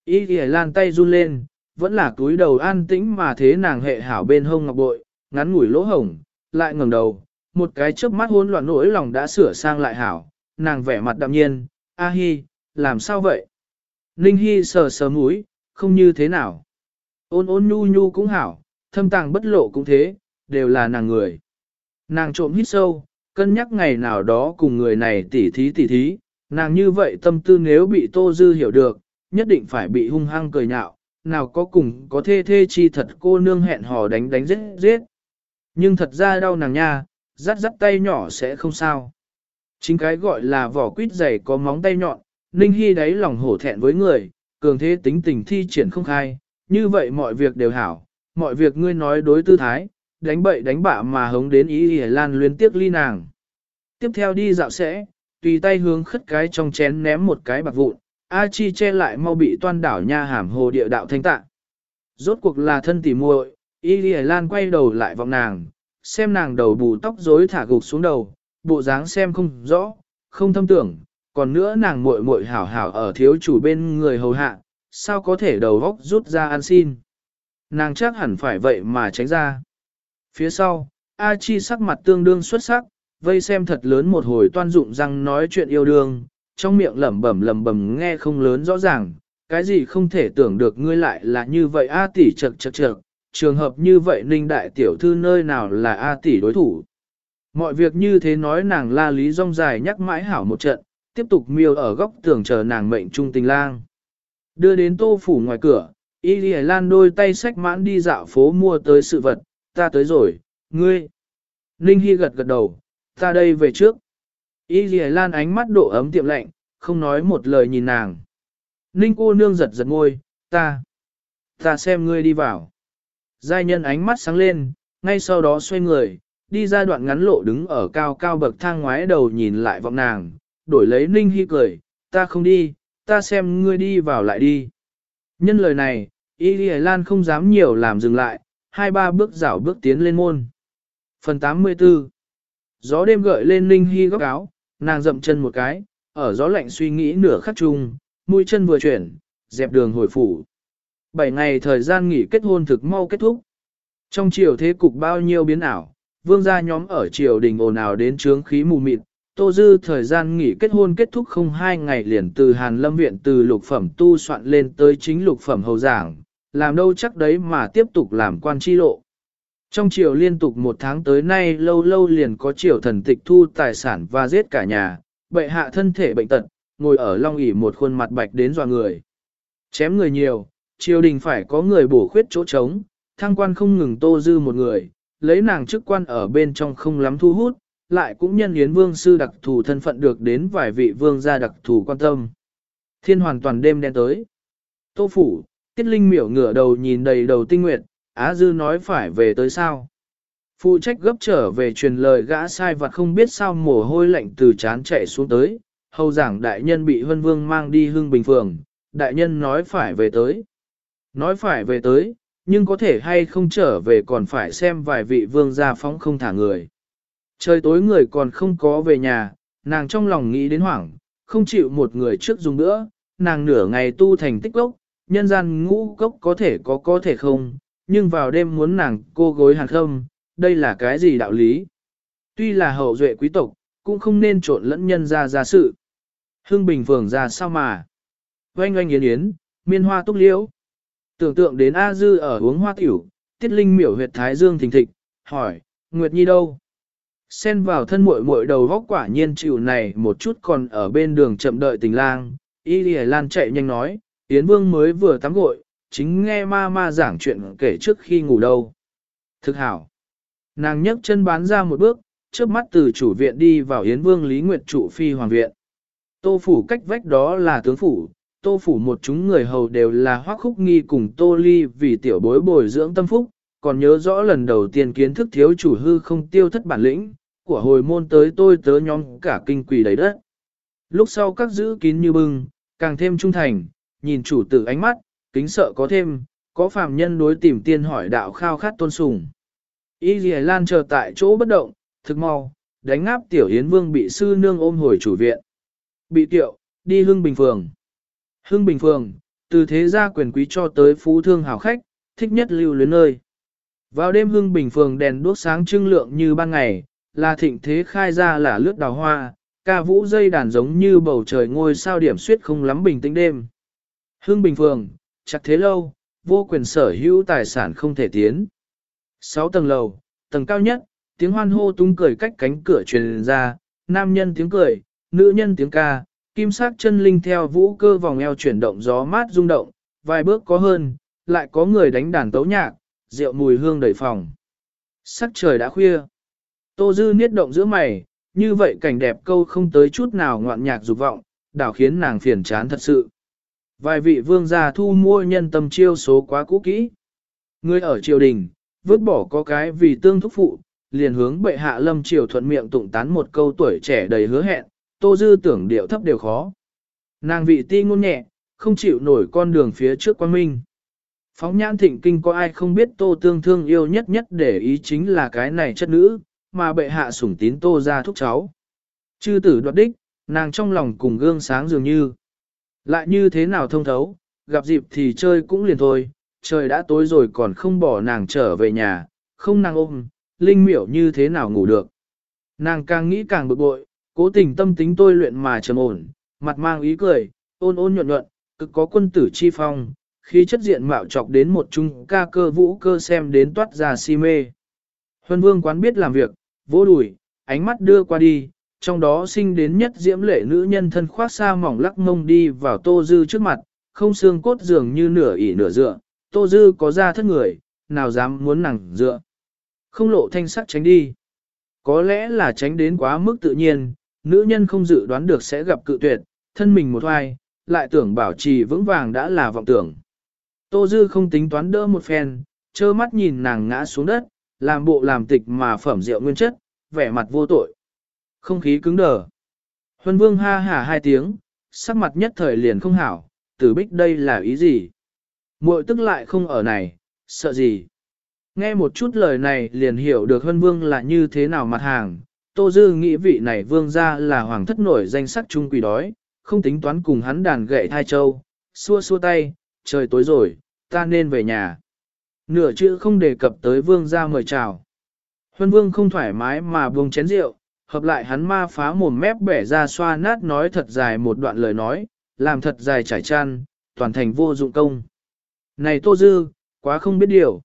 Y kìa lan tay run lên, vẫn là túi đầu an tĩnh mà thế nàng hệ hảo bên hông ngọc bội, ngắn ngủi lỗ hổng, lại ngẩng đầu, một cái chớp mắt hỗn loạn nỗi lòng đã sửa sang lại hảo, nàng vẻ mặt đạm nhiên, a hi, làm sao vậy? Ninh Hy sờ sờ mũi, không như thế nào. Ôn ôn nhu nhu cũng hảo, thâm tàng bất lộ cũng thế, đều là nàng người. Nàng trộm hít sâu, cân nhắc ngày nào đó cùng người này tỉ thí tỉ thí, nàng như vậy tâm tư nếu bị Tô Dư hiểu được, nhất định phải bị hung hăng cười nhạo, nào có cùng có thê thê chi thật cô nương hẹn hò đánh đánh giết giết. Nhưng thật ra đau nàng nha, rắt rắt tay nhỏ sẽ không sao. Chính cái gọi là vỏ quýt dày có móng tay nhọn, Ninh Hy đáy lòng hổ thẹn với người, cường thế tính tình thi triển không khai, như vậy mọi việc đều hảo, mọi việc ngươi nói đối tư thái, đánh bậy đánh bạ mà hống đến ý ỉa lan luyến tiếc ly nàng. Tiếp theo đi dạo sẽ, tùy tay hướng khất cái trong chén ném một cái bạc vụn, A Chi che lại mau bị toan đảo nha hàm hồ địa đạo thanh tạ. Rốt cuộc là thân tỉ muội, Y Lì Lan quay đầu lại vọng nàng, xem nàng đầu bù tóc rối thả gục xuống đầu, bộ dáng xem không rõ, không thâm tưởng, còn nữa nàng muội muội hảo hảo ở thiếu chủ bên người hầu hạ, sao có thể đầu góc rút ra ăn xin. Nàng chắc hẳn phải vậy mà tránh ra. Phía sau, A Chi sắc mặt tương đương xuất sắc, vây xem thật lớn một hồi toan dụng răng nói chuyện yêu đương, trong miệng lẩm bẩm lẩm bẩm nghe không lớn rõ ràng, cái gì không thể tưởng được ngươi lại là như vậy A tỷ chật chật chật, trường hợp như vậy ninh đại tiểu thư nơi nào là A tỷ đối thủ. Mọi việc như thế nói nàng la lý rong dài nhắc mãi hảo một trận, tiếp tục miêu ở góc tường chờ nàng mệnh trung tình lang. Đưa đến tô phủ ngoài cửa, Y đi Lan đôi tay sách mãn đi dạo phố mua tới sự vật, ta tới rồi, ngươi. Ninh Hy gật gật đầu, ta đây về trước. Y đi Lan ánh mắt độ ấm tiệm lạnh, không nói một lời nhìn nàng. Ninh cô nương giật giật ngôi, ta, ta xem ngươi đi vào. Giai nhân ánh mắt sáng lên, ngay sau đó xoay người, đi ra đoạn ngắn lộ đứng ở cao cao bậc thang ngoái đầu nhìn lại vọng nàng, đổi lấy Ninh Hy cười, ta không đi, ta xem ngươi đi vào lại đi. Nhân lời này, Y Lì Lan không dám nhiều làm dừng lại, hai ba bước dạo bước tiến lên môn. Phần 84 Gió đêm gợi lên Ninh Hy góc áo, nàng dậm chân một cái, ở gió lạnh suy nghĩ nửa khắc chung, mũi chân vừa chuyển, dẹp đường hồi phủ. Bảy ngày thời gian nghỉ kết hôn thực mau kết thúc. Trong chiều thế cục bao nhiêu biến ảo, vương gia nhóm ở triều đình ồn ào đến trướng khí mù mịt. Tô Dư thời gian nghỉ kết hôn kết thúc không hai ngày liền từ Hàn Lâm Viện từ lục phẩm tu soạn lên tới chính lục phẩm hầu giảng, làm đâu chắc đấy mà tiếp tục làm quan tri lộ. Trong triều liên tục một tháng tới nay lâu lâu liền có triều thần tịch thu tài sản và giết cả nhà, bệ hạ thân thể bệnh tật, ngồi ở long ỉ một khuôn mặt bạch đến dò người. Chém người nhiều, triều đình phải có người bổ khuyết chỗ trống, thăng quan không ngừng tô dư một người, lấy nàng chức quan ở bên trong không lắm thu hút, lại cũng nhân yến vương sư đặc thù thân phận được đến vài vị vương gia đặc thù quan tâm. Thiên hoàn toàn đêm đen tới. Tô phủ, tiết linh miểu ngửa đầu nhìn đầy đầu tinh nguyệt, Á dư nói phải về tới sao. Phụ trách gấp trở về truyền lời gã sai vặt không biết sao mồ hôi lạnh từ chán chạy xuống tới, hầu giảng đại nhân bị vân vương mang đi hưng bình phường, đại nhân nói phải về tới. Nói phải về tới, nhưng có thể hay không trở về còn phải xem vài vị vương gia phóng không thả người. Trời tối người còn không có về nhà, nàng trong lòng nghĩ đến hoảng, không chịu một người trước dùng nữa, nàng nửa ngày tu thành tích gốc, nhân gian ngũ gốc có thể có có thể không, nhưng vào đêm muốn nàng cô gối hàng khâm, đây là cái gì đạo lý? Tuy là hậu duệ quý tộc, cũng không nên trộn lẫn nhân ra ra sự. Hưng bình phường ra sao mà? Oanh oanh yến yến, miên hoa túc liễu. Tưởng tượng đến A Dư ở uống hoa tiểu, tiết linh miểu huyệt thái dương thình thịch, hỏi, Nguyệt Nhi đâu? Xen vào thân muội muội đầu vóc quả nhiên chịu này một chút còn ở bên đường chậm đợi tình lang, Y Lì Lan chạy nhanh nói, Yến Vương mới vừa tắm gội, chính nghe ma ma giảng chuyện kể trước khi ngủ đâu. Thực hảo. Nàng nhấc chân bán ra một bước, trước mắt từ chủ viện đi vào Yến Vương Lý Nguyệt trụ phi hoàng viện. Tô phủ cách vách đó là tướng phủ, tô phủ một chúng người hầu đều là hoác khúc nghi cùng tô ly vì tiểu bối bồi dưỡng tâm phúc, còn nhớ rõ lần đầu tiên kiến thức thiếu chủ hư không tiêu thất bản lĩnh, của hồi môn tới tôi tớ nhóm cả kinh quỷ đầy đất. Lúc sau các giữ kín như bưng, càng thêm trung thành, nhìn chủ tử ánh mắt, kính sợ có thêm, có phàm nhân đối tìm tiên hỏi đạo khao khát tôn sùng. Y Lì Lan chờ tại chỗ bất động, thực mau, đánh ngáp tiểu Yến Vương bị sư nương ôm hồi chủ viện. Bị tiệu, đi Hưng Bình Phường. Hưng Bình Phường, từ thế gia quyền quý cho tới phú thương hào khách, thích nhất lưu luyến nơi. Vào đêm Hưng Bình Phường đèn đuốc sáng trưng lượng như ban ngày, là thịnh thế khai ra là lướt đào hoa, ca vũ dây đàn giống như bầu trời ngôi sao điểm suyết không lắm bình tĩnh đêm. Hưng Bình Phường, chặt thế lâu, vô quyền sở hữu tài sản không thể tiến. Sáu tầng lầu, tầng cao nhất, tiếng hoan hô tung cười cách cánh cửa truyền ra, nam nhân tiếng cười, nữ nhân tiếng ca, kim sắc chân linh theo vũ cơ vòng eo chuyển động gió mát rung động, vài bước có hơn, lại có người đánh đàn tấu nhạc, rượu mùi hương đầy phòng. Sắc trời đã khuya. Tô Dư niết động giữa mày, như vậy cảnh đẹp câu không tới chút nào ngoạn nhạc dục vọng, đảo khiến nàng phiền chán thật sự. Vài vị vương gia thu mua nhân tâm chiêu số quá cũ kỹ. Người ở triều đình, vứt bỏ có cái vì tương thúc phụ, liền hướng bệ hạ lâm triều thuận miệng tụng tán một câu tuổi trẻ đầy hứa hẹn, tô dư tưởng điệu thấp đều khó. Nàng vị ti ngôn nhẹ, không chịu nổi con đường phía trước quan minh. Phóng nhãn thịnh kinh có ai không biết tô tương thương yêu nhất nhất để ý chính là cái này chất nữ, mà bệ hạ sủng tín tô ra thúc cháu. Chư tử đoạt đích, nàng trong lòng cùng gương sáng dường như. Lại như thế nào thông thấu, gặp dịp thì chơi cũng liền thôi, trời đã tối rồi còn không bỏ nàng trở về nhà, không nàng ôm, linh miểu như thế nào ngủ được. Nàng càng nghĩ càng bực bội, cố tình tâm tính tôi luyện mà trầm ổn, mặt mang ý cười, ôn ôn nhuận nhuận, cực có quân tử chi phong, khi chất diện mạo chọc đến một trung ca cơ vũ cơ xem đến toát ra si mê. Huân vương quán biết làm việc, vỗ đùi, ánh mắt đưa qua đi, trong đó sinh đến nhất diễm lệ nữ nhân thân khoác xa mỏng lắc mông đi vào tô dư trước mặt, không xương cốt dường như nửa ỉ nửa dựa, tô dư có ra thất người, nào dám muốn nàng dựa. Không lộ thanh sắc tránh đi. Có lẽ là tránh đến quá mức tự nhiên, nữ nhân không dự đoán được sẽ gặp cự tuyệt, thân mình một hoài, lại tưởng bảo trì vững vàng đã là vọng tưởng. Tô Dư không tính toán đỡ một phen, trơ mắt nhìn nàng ngã xuống đất, làm bộ làm tịch mà phẩm rượu nguyên chất, vẻ mặt vô tội. Không khí cứng đờ. Huân Vương ha hả hai tiếng, sắc mặt nhất thời liền không hảo, tử bích đây là ý gì? muội tức lại không ở này, sợ gì? Nghe một chút lời này liền hiểu được Huân Vương là như thế nào mặt hàng, Tô Dư nghĩ vị này vương ra là hoàng thất nổi danh sắc trung quỷ đói, không tính toán cùng hắn đàn gậy thai châu, xua xua tay, trời tối rồi, ta nên về nhà. Nửa chữ không đề cập tới vương ra mời chào. Huân vương không thoải mái mà buông chén rượu, hợp lại hắn ma phá mồm mép bẻ ra xoa nát nói thật dài một đoạn lời nói, làm thật dài trải chăn, toàn thành vô dụng công. Này Tô Dư, quá không biết điều.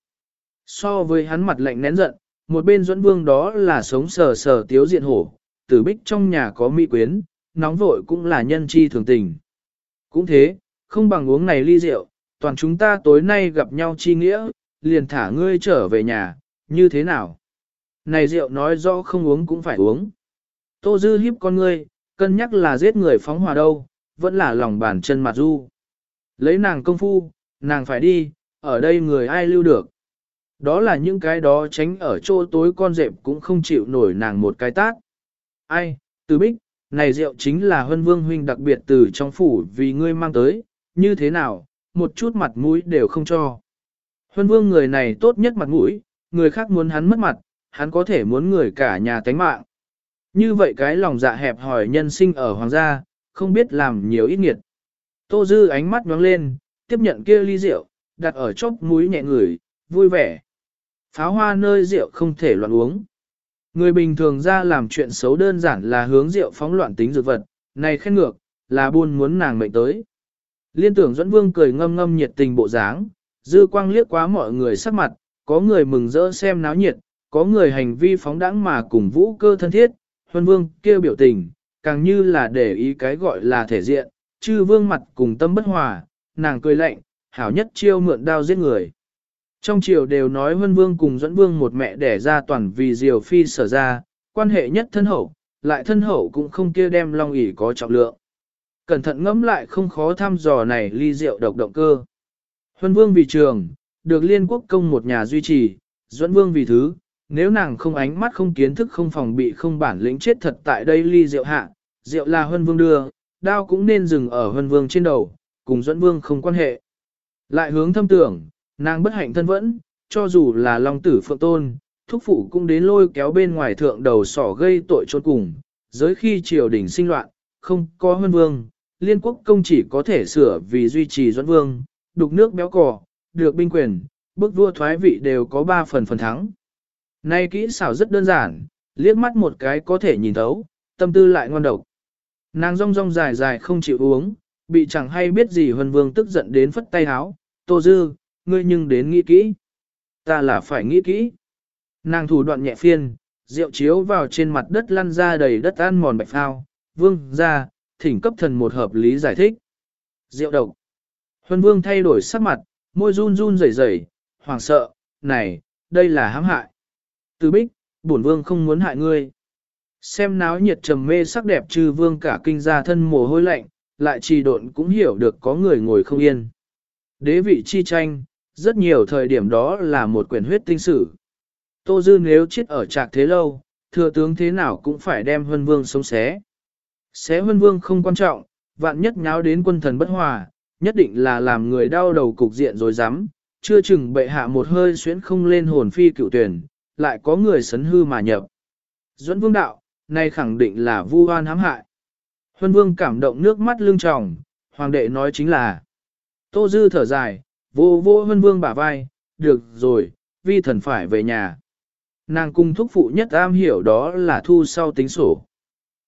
So với hắn mặt lạnh nén giận, một bên dẫn vương đó là sống sờ sờ tiếu diện hổ, tử bích trong nhà có mỹ quyến, nóng vội cũng là nhân chi thường tình. Cũng thế, không bằng uống này ly rượu, toàn chúng ta tối nay gặp nhau chi nghĩa, liền thả ngươi trở về nhà, như thế nào? Này rượu nói rõ không uống cũng phải uống. Tô Dư hiếp con ngươi, cân nhắc là giết người phóng hỏa đâu, vẫn là lòng bàn chân mặt du. Lấy nàng công phu, nàng phải đi, ở đây người ai lưu được. Đó là những cái đó tránh ở chỗ tối con dẹp cũng không chịu nổi nàng một cái tát. Ai, từ bích, này rượu chính là huân vương huynh đặc biệt từ trong phủ vì ngươi mang tới, như thế nào, một chút mặt mũi đều không cho. Huân vương người này tốt nhất mặt mũi, người khác muốn hắn mất mặt, hắn có thể muốn người cả nhà tánh mạng. Như vậy cái lòng dạ hẹp hỏi nhân sinh ở hoàng gia, không biết làm nhiều ít nghiệt. Tô Dư ánh mắt nhoáng lên, tiếp nhận kia ly rượu, đặt ở chóp mũi nhẹ ngửi, vui vẻ. Pháo hoa nơi rượu không thể loạn uống. Người bình thường ra làm chuyện xấu đơn giản là hướng rượu phóng loạn tính dược vật, này khen ngược, là buôn muốn nàng mệnh tới. Liên tưởng dẫn vương cười ngâm ngâm nhiệt tình bộ dáng, dư quang liếc quá mọi người sắc mặt, có người mừng rỡ xem náo nhiệt, có người hành vi phóng đãng mà cùng vũ cơ thân thiết, huân vương kêu biểu tình, càng như là để ý cái gọi là thể diện, chư vương mặt cùng tâm bất hòa, nàng cười lạnh, hảo nhất chiêu mượn đao giết người. Trong triều đều nói Huân Vương cùng Duẫn Vương một mẹ đẻ ra toàn vì Diều Phi sở ra, quan hệ nhất thân hậu, lại thân hậu cũng không kia đem long ỷ có trọng lượng. Cẩn thận ngẫm lại không khó thăm dò này ly rượu độc động cơ. Huân Vương vì trường, được liên quốc công một nhà duy trì, Duẫn Vương vì thứ, nếu nàng không ánh mắt không kiến thức không phòng bị không bản lĩnh chết thật tại đây ly rượu hạ, rượu là Huân Vương đưa, đao cũng nên dừng ở Huân Vương trên đầu, cùng Duẫn Vương không quan hệ. Lại hướng thâm tưởng, Nàng bất hạnh thân vẫn, cho dù là long tử phượng tôn, thúc phụ cũng đến lôi kéo bên ngoài thượng đầu sỏ gây tội trốn cùng, giới khi triều đình sinh loạn, không có hơn vương, liên quốc công chỉ có thể sửa vì duy trì doãn vương, đục nước béo cò, được binh quyền, bức vua thoái vị đều có ba phần phần thắng. Nay kỹ xảo rất đơn giản, liếc mắt một cái có thể nhìn thấu, tâm tư lại ngon độc. Nàng rong rong dài dài không chịu uống, bị chẳng hay biết gì huân vương tức giận đến phất tay háo, tô dư, ngươi nhưng đến nghĩ kỹ. Ta là phải nghĩ kỹ. Nàng thủ đoạn nhẹ phiên, rượu chiếu vào trên mặt đất lăn ra đầy đất ăn mòn bạch phao, vương ra, thỉnh cấp thần một hợp lý giải thích. Rượu độc. Huân vương thay đổi sắc mặt, môi run run rẩy rẩy, hoảng sợ, này, đây là hãm hại. Từ bích, bổn vương không muốn hại ngươi. Xem náo nhiệt trầm mê sắc đẹp trừ vương cả kinh gia thân mồ hôi lạnh, lại trì độn cũng hiểu được có người ngồi không yên. Đế vị chi tranh, rất nhiều thời điểm đó là một quyển huyết tinh sử. Tô Dư nếu chết ở trạc thế lâu, thừa tướng thế nào cũng phải đem huân vương sống xé. Xé huân vương không quan trọng, vạn nhất nháo đến quân thần bất hòa, nhất định là làm người đau đầu cục diện rồi dám, chưa chừng bệ hạ một hơi xuyến không lên hồn phi cựu tuyển, lại có người sấn hư mà nhập. Duẫn vương đạo, nay khẳng định là vu oan hãm hại. Huân vương cảm động nước mắt lưng tròng, hoàng đệ nói chính là. Tô dư thở dài, vô vô huân vương bả vai, được rồi, vi thần phải về nhà. Nàng cung thúc phụ nhất am hiểu đó là thu sau tính sổ.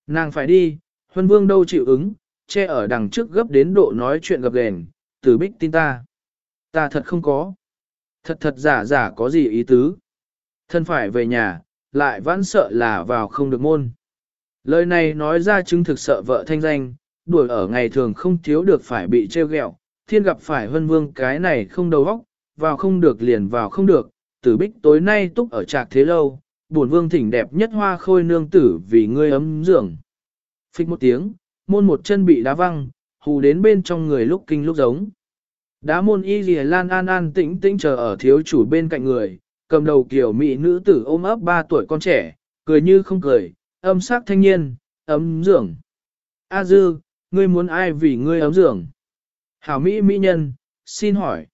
Nàng phải đi, huân vương đâu chịu ứng, che ở đằng trước gấp đến độ nói chuyện gặp gền, Tử bích tin ta. Ta thật không có. Thật thật giả giả có gì ý tứ. Thân phải về nhà, lại vẫn sợ là vào không được môn. Lời này nói ra chứng thực sợ vợ thanh danh, đuổi ở ngày thường không thiếu được phải bị treo ghẹo, thiên gặp phải huân vương cái này không đầu óc, vào không được liền vào không được, tử bích tối nay túc ở trạc thế lâu, buồn vương thỉnh đẹp nhất hoa khôi nương tử vì ngươi ấm giường. Phích một tiếng, môn một chân bị đá văng, hù đến bên trong người lúc kinh lúc giống. Đá môn y lìa lan an an tĩnh tĩnh chờ ở thiếu chủ bên cạnh người, cầm đầu kiểu mỹ nữ tử ôm ấp ba tuổi con trẻ, cười như không cười, âm sắc thanh niên, ấm dưỡng. A dư, ngươi muốn ai vì ngươi ấm dưỡng? Hảo mỹ mỹ nhân, xin hỏi.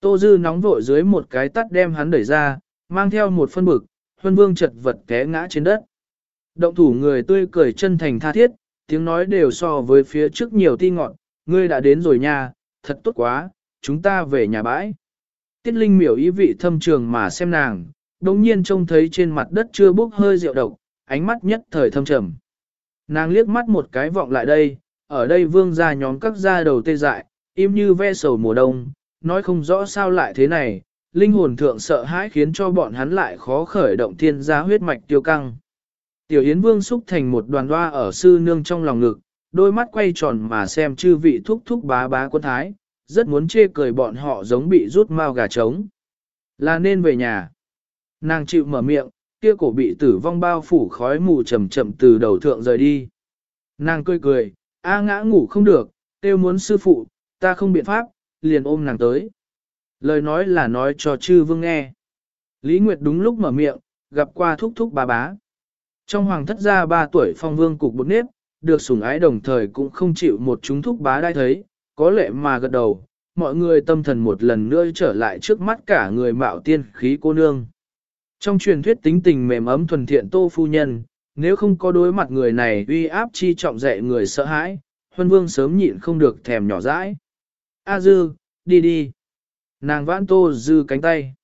Tô dư nóng vội dưới một cái tắt đem hắn đẩy ra, mang theo một phân bực, huân vương chật vật té ngã trên đất. Động thủ người tươi cười chân thành tha thiết, tiếng nói đều so với phía trước nhiều ti ngọn, ngươi đã đến rồi nha, thật tốt quá, chúng ta về nhà bãi. Tiết Linh miểu ý vị thâm trường mà xem nàng, đồng nhiên trông thấy trên mặt đất chưa bốc hơi rượu độc, ánh mắt nhất thời thâm trầm. Nàng liếc mắt một cái vọng lại đây, ở đây vương ra nhóm các gia đầu tê dại, im như ve sầu mùa đông, nói không rõ sao lại thế này, linh hồn thượng sợ hãi khiến cho bọn hắn lại khó khởi động thiên gia huyết mạch tiêu căng. Tiểu Yến Vương xúc thành một đoàn hoa ở sư nương trong lòng ngực, đôi mắt quay tròn mà xem chư vị thúc thúc bá bá quân thái, rất muốn chê cười bọn họ giống bị rút mao gà trống. Là nên về nhà. Nàng chịu mở miệng, kia cổ bị tử vong bao phủ khói mù chậm chậm từ đầu thượng rời đi. Nàng cười cười, a ngã ngủ không được, tiêu muốn sư phụ, ta không biện pháp, liền ôm nàng tới. Lời nói là nói cho chư vương nghe. Lý Nguyệt đúng lúc mở miệng, gặp qua thúc thúc bà bá. Trong hoàng thất gia ba tuổi phong vương cục bột nếp, được sủng ái đồng thời cũng không chịu một chúng thúc bá đai thấy, có lệ mà gật đầu, mọi người tâm thần một lần nữa trở lại trước mắt cả người mạo tiên khí cô nương. Trong truyền thuyết tính tình mềm ấm thuần thiện tô phu nhân, nếu không có đối mặt người này uy áp chi trọng dạy người sợ hãi, huân vương sớm nhịn không được thèm nhỏ dãi. A dư, đi đi. Nàng vãn tô dư cánh tay.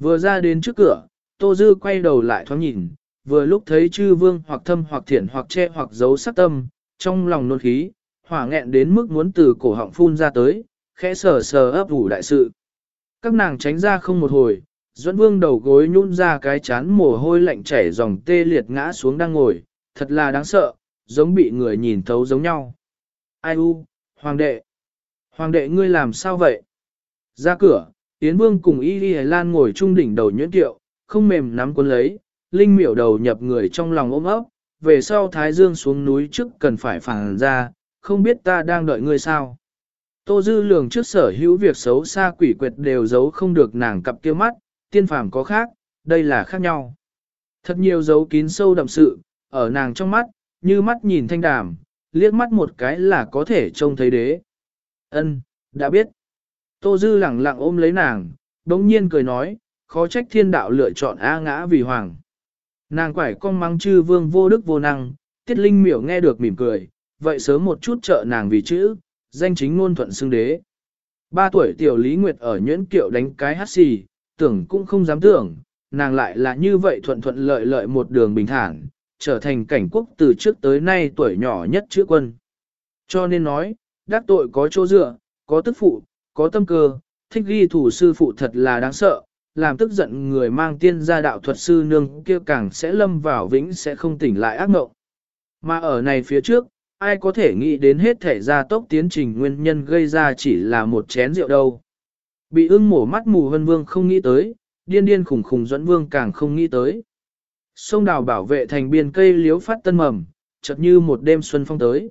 Vừa ra đến trước cửa, tô dư quay đầu lại thoáng nhìn, vừa lúc thấy chư vương hoặc thâm hoặc thiện hoặc che hoặc giấu sát tâm, trong lòng nôn khí, hỏa nghẹn đến mức muốn từ cổ họng phun ra tới, khẽ sờ sờ ấp ủ đại sự. Các nàng tránh ra không một hồi, Duẫn Vương đầu gối nhún ra cái chán mồ hôi lạnh chảy dòng tê liệt ngã xuống đang ngồi, thật là đáng sợ, giống bị người nhìn thấu giống nhau. Ai u, Hoàng đệ! Hoàng đệ ngươi làm sao vậy? Ra cửa, Yến Vương cùng Y Y Lan ngồi trung đỉnh đầu nhuyễn tiệu, không mềm nắm cuốn lấy, Linh miểu đầu nhập người trong lòng ôm ấp, về sau Thái Dương xuống núi trước cần phải phản ra, không biết ta đang đợi ngươi sao. Tô Dư lường trước sở hữu việc xấu xa quỷ quyệt đều giấu không được nàng cặp kia mắt, tiên phàm có khác, đây là khác nhau. Thật nhiều dấu kín sâu đậm sự, ở nàng trong mắt, như mắt nhìn thanh đàm, liếc mắt một cái là có thể trông thấy đế. Ân, đã biết. Tô Dư lẳng lặng ôm lấy nàng, đống nhiên cười nói, khó trách thiên đạo lựa chọn A ngã vì hoàng. Nàng quải con mắng chư vương vô đức vô năng, tiết linh miểu nghe được mỉm cười, vậy sớm một chút trợ nàng vì chữ, danh chính ngôn thuận xưng đế. Ba tuổi tiểu Lý Nguyệt ở nhuyễn kiệu đánh cái hát xì, tưởng cũng không dám tưởng, nàng lại là như vậy thuận thuận lợi lợi một đường bình thản, trở thành cảnh quốc từ trước tới nay tuổi nhỏ nhất chữ quân. Cho nên nói, đắc tội có chỗ dựa, có tức phụ, có tâm cơ, thích ghi thủ sư phụ thật là đáng sợ, làm tức giận người mang tiên gia đạo thuật sư nương kia càng sẽ lâm vào vĩnh sẽ không tỉnh lại ác mộng. Mà ở này phía trước, ai có thể nghĩ đến hết thể gia tốc tiến trình nguyên nhân gây ra chỉ là một chén rượu đâu. Bị ưng mổ mắt mù vân vương không nghĩ tới, điên điên khủng khủng dẫn vương càng không nghĩ tới. Sông đào bảo vệ thành biên cây liếu phát tân mầm, chợt như một đêm xuân phong tới.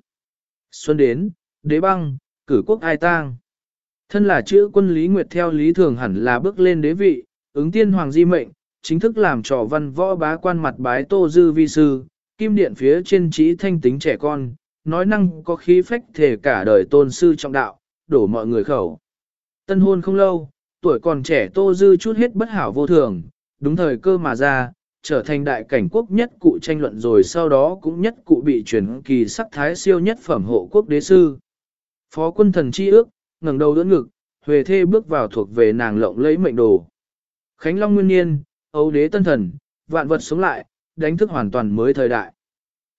Xuân đến, đế băng, cử quốc ai tang. Thân là chữ quân Lý Nguyệt theo lý thường hẳn là bước lên đế vị, ứng tiên hoàng di mệnh, chính thức làm trò văn võ bá quan mặt bái tô dư vi sư, kim điện phía trên trí thanh tính trẻ con, nói năng có khí phách thể cả đời tôn sư trọng đạo, đổ mọi người khẩu. Tân hôn không lâu, tuổi còn trẻ tô dư chút hết bất hảo vô thường, đúng thời cơ mà ra, trở thành đại cảnh quốc nhất cụ tranh luận rồi sau đó cũng nhất cụ bị truyền kỳ sắc thái siêu nhất phẩm hộ quốc đế sư. Phó quân thần chi ước, ngẩng đầu đỡ ngực, Huệ thê bước vào thuộc về nàng lộng lấy mệnh đồ. Khánh Long Nguyên Niên, Âu đế tân thần, vạn vật sống lại, đánh thức hoàn toàn mới thời đại.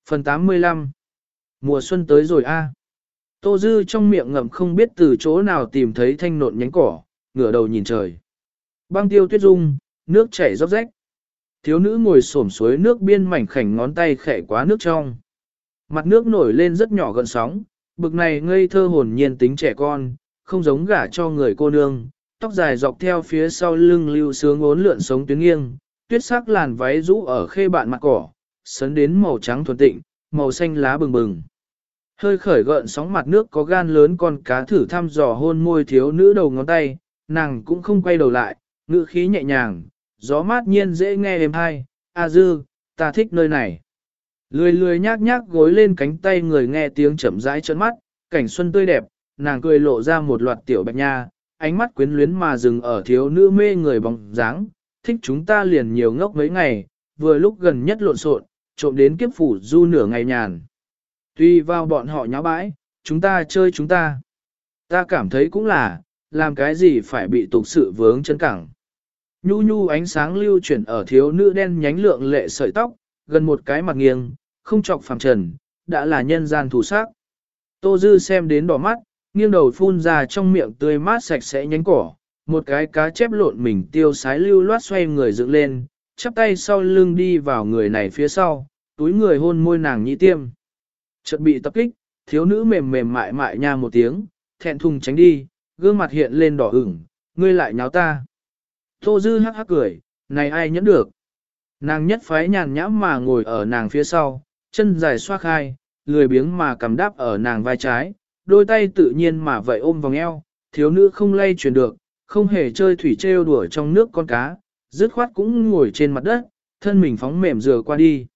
Phần 85 Mùa xuân tới rồi a. Tô Dư trong miệng ngậm không biết từ chỗ nào tìm thấy thanh nộn nhánh cỏ, ngửa đầu nhìn trời. Băng tiêu tuyết rung, nước chảy róc rách. Thiếu nữ ngồi xổm suối nước biên mảnh khảnh ngón tay khẽ quá nước trong. Mặt nước nổi lên rất nhỏ gần sóng, bực này ngây thơ hồn nhiên tính trẻ con, không giống gả cho người cô nương, tóc dài dọc theo phía sau lưng lưu sướng ốn lượn sống tuyến nghiêng, tuyết sắc làn váy rũ ở khê bạn mặt cỏ, sấn đến màu trắng thuần tịnh, màu xanh lá bừng bừng. Hơi khởi gợn sóng mặt nước có gan lớn con cá thử thăm dò hôn môi thiếu nữ đầu ngón tay, nàng cũng không quay đầu lại, ngữ khí nhẹ nhàng, gió mát nhiên dễ nghe êm hay, a dư, ta thích nơi này. Lười lười nhác nhác gối lên cánh tay người nghe tiếng chậm rãi trơn mắt, cảnh xuân tươi đẹp, nàng cười lộ ra một loạt tiểu bạch nha, ánh mắt quyến luyến mà dừng ở thiếu nữ mê người bóng dáng, thích chúng ta liền nhiều ngốc mấy ngày, vừa lúc gần nhất lộn xộn, trộm đến kiếp phủ du nửa ngày nhàn. Tuy vào bọn họ nháo bãi, chúng ta chơi chúng ta. Ta cảm thấy cũng là, làm cái gì phải bị tục sự vướng chân cẳng. Nhu nhu ánh sáng lưu chuyển ở thiếu nữ đen nhánh lượng lệ sợi tóc, gần một cái mặt nghiêng, không chọc phẳng trần, đã là nhân gian thủ sắc. Tô Dư xem đến đỏ mắt, nghiêng đầu phun ra trong miệng tươi mát sạch sẽ nhánh cỏ, một cái cá chép lộn mình tiêu sái lưu loát xoay người dựng lên, chắp tay sau lưng đi vào người này phía sau, túi người hôn môi nàng nhị tiêm. Chợt bị tập kích, thiếu nữ mềm mềm mại mại nha một tiếng, thẹn thùng tránh đi, gương mặt hiện lên đỏ ửng, ngươi lại nháo ta. Tô Dư hắc hắc cười, này ai nhẫn được. Nàng nhất phái nhàn nhãm mà ngồi ở nàng phía sau, chân dài xoa khai, lười biếng mà cầm đáp ở nàng vai trái, đôi tay tự nhiên mà vậy ôm vòng eo, thiếu nữ không lay chuyển được, không hề chơi thủy trêu đùa trong nước con cá, dứt khoát cũng ngồi trên mặt đất, thân mình phóng mềm dừa qua đi.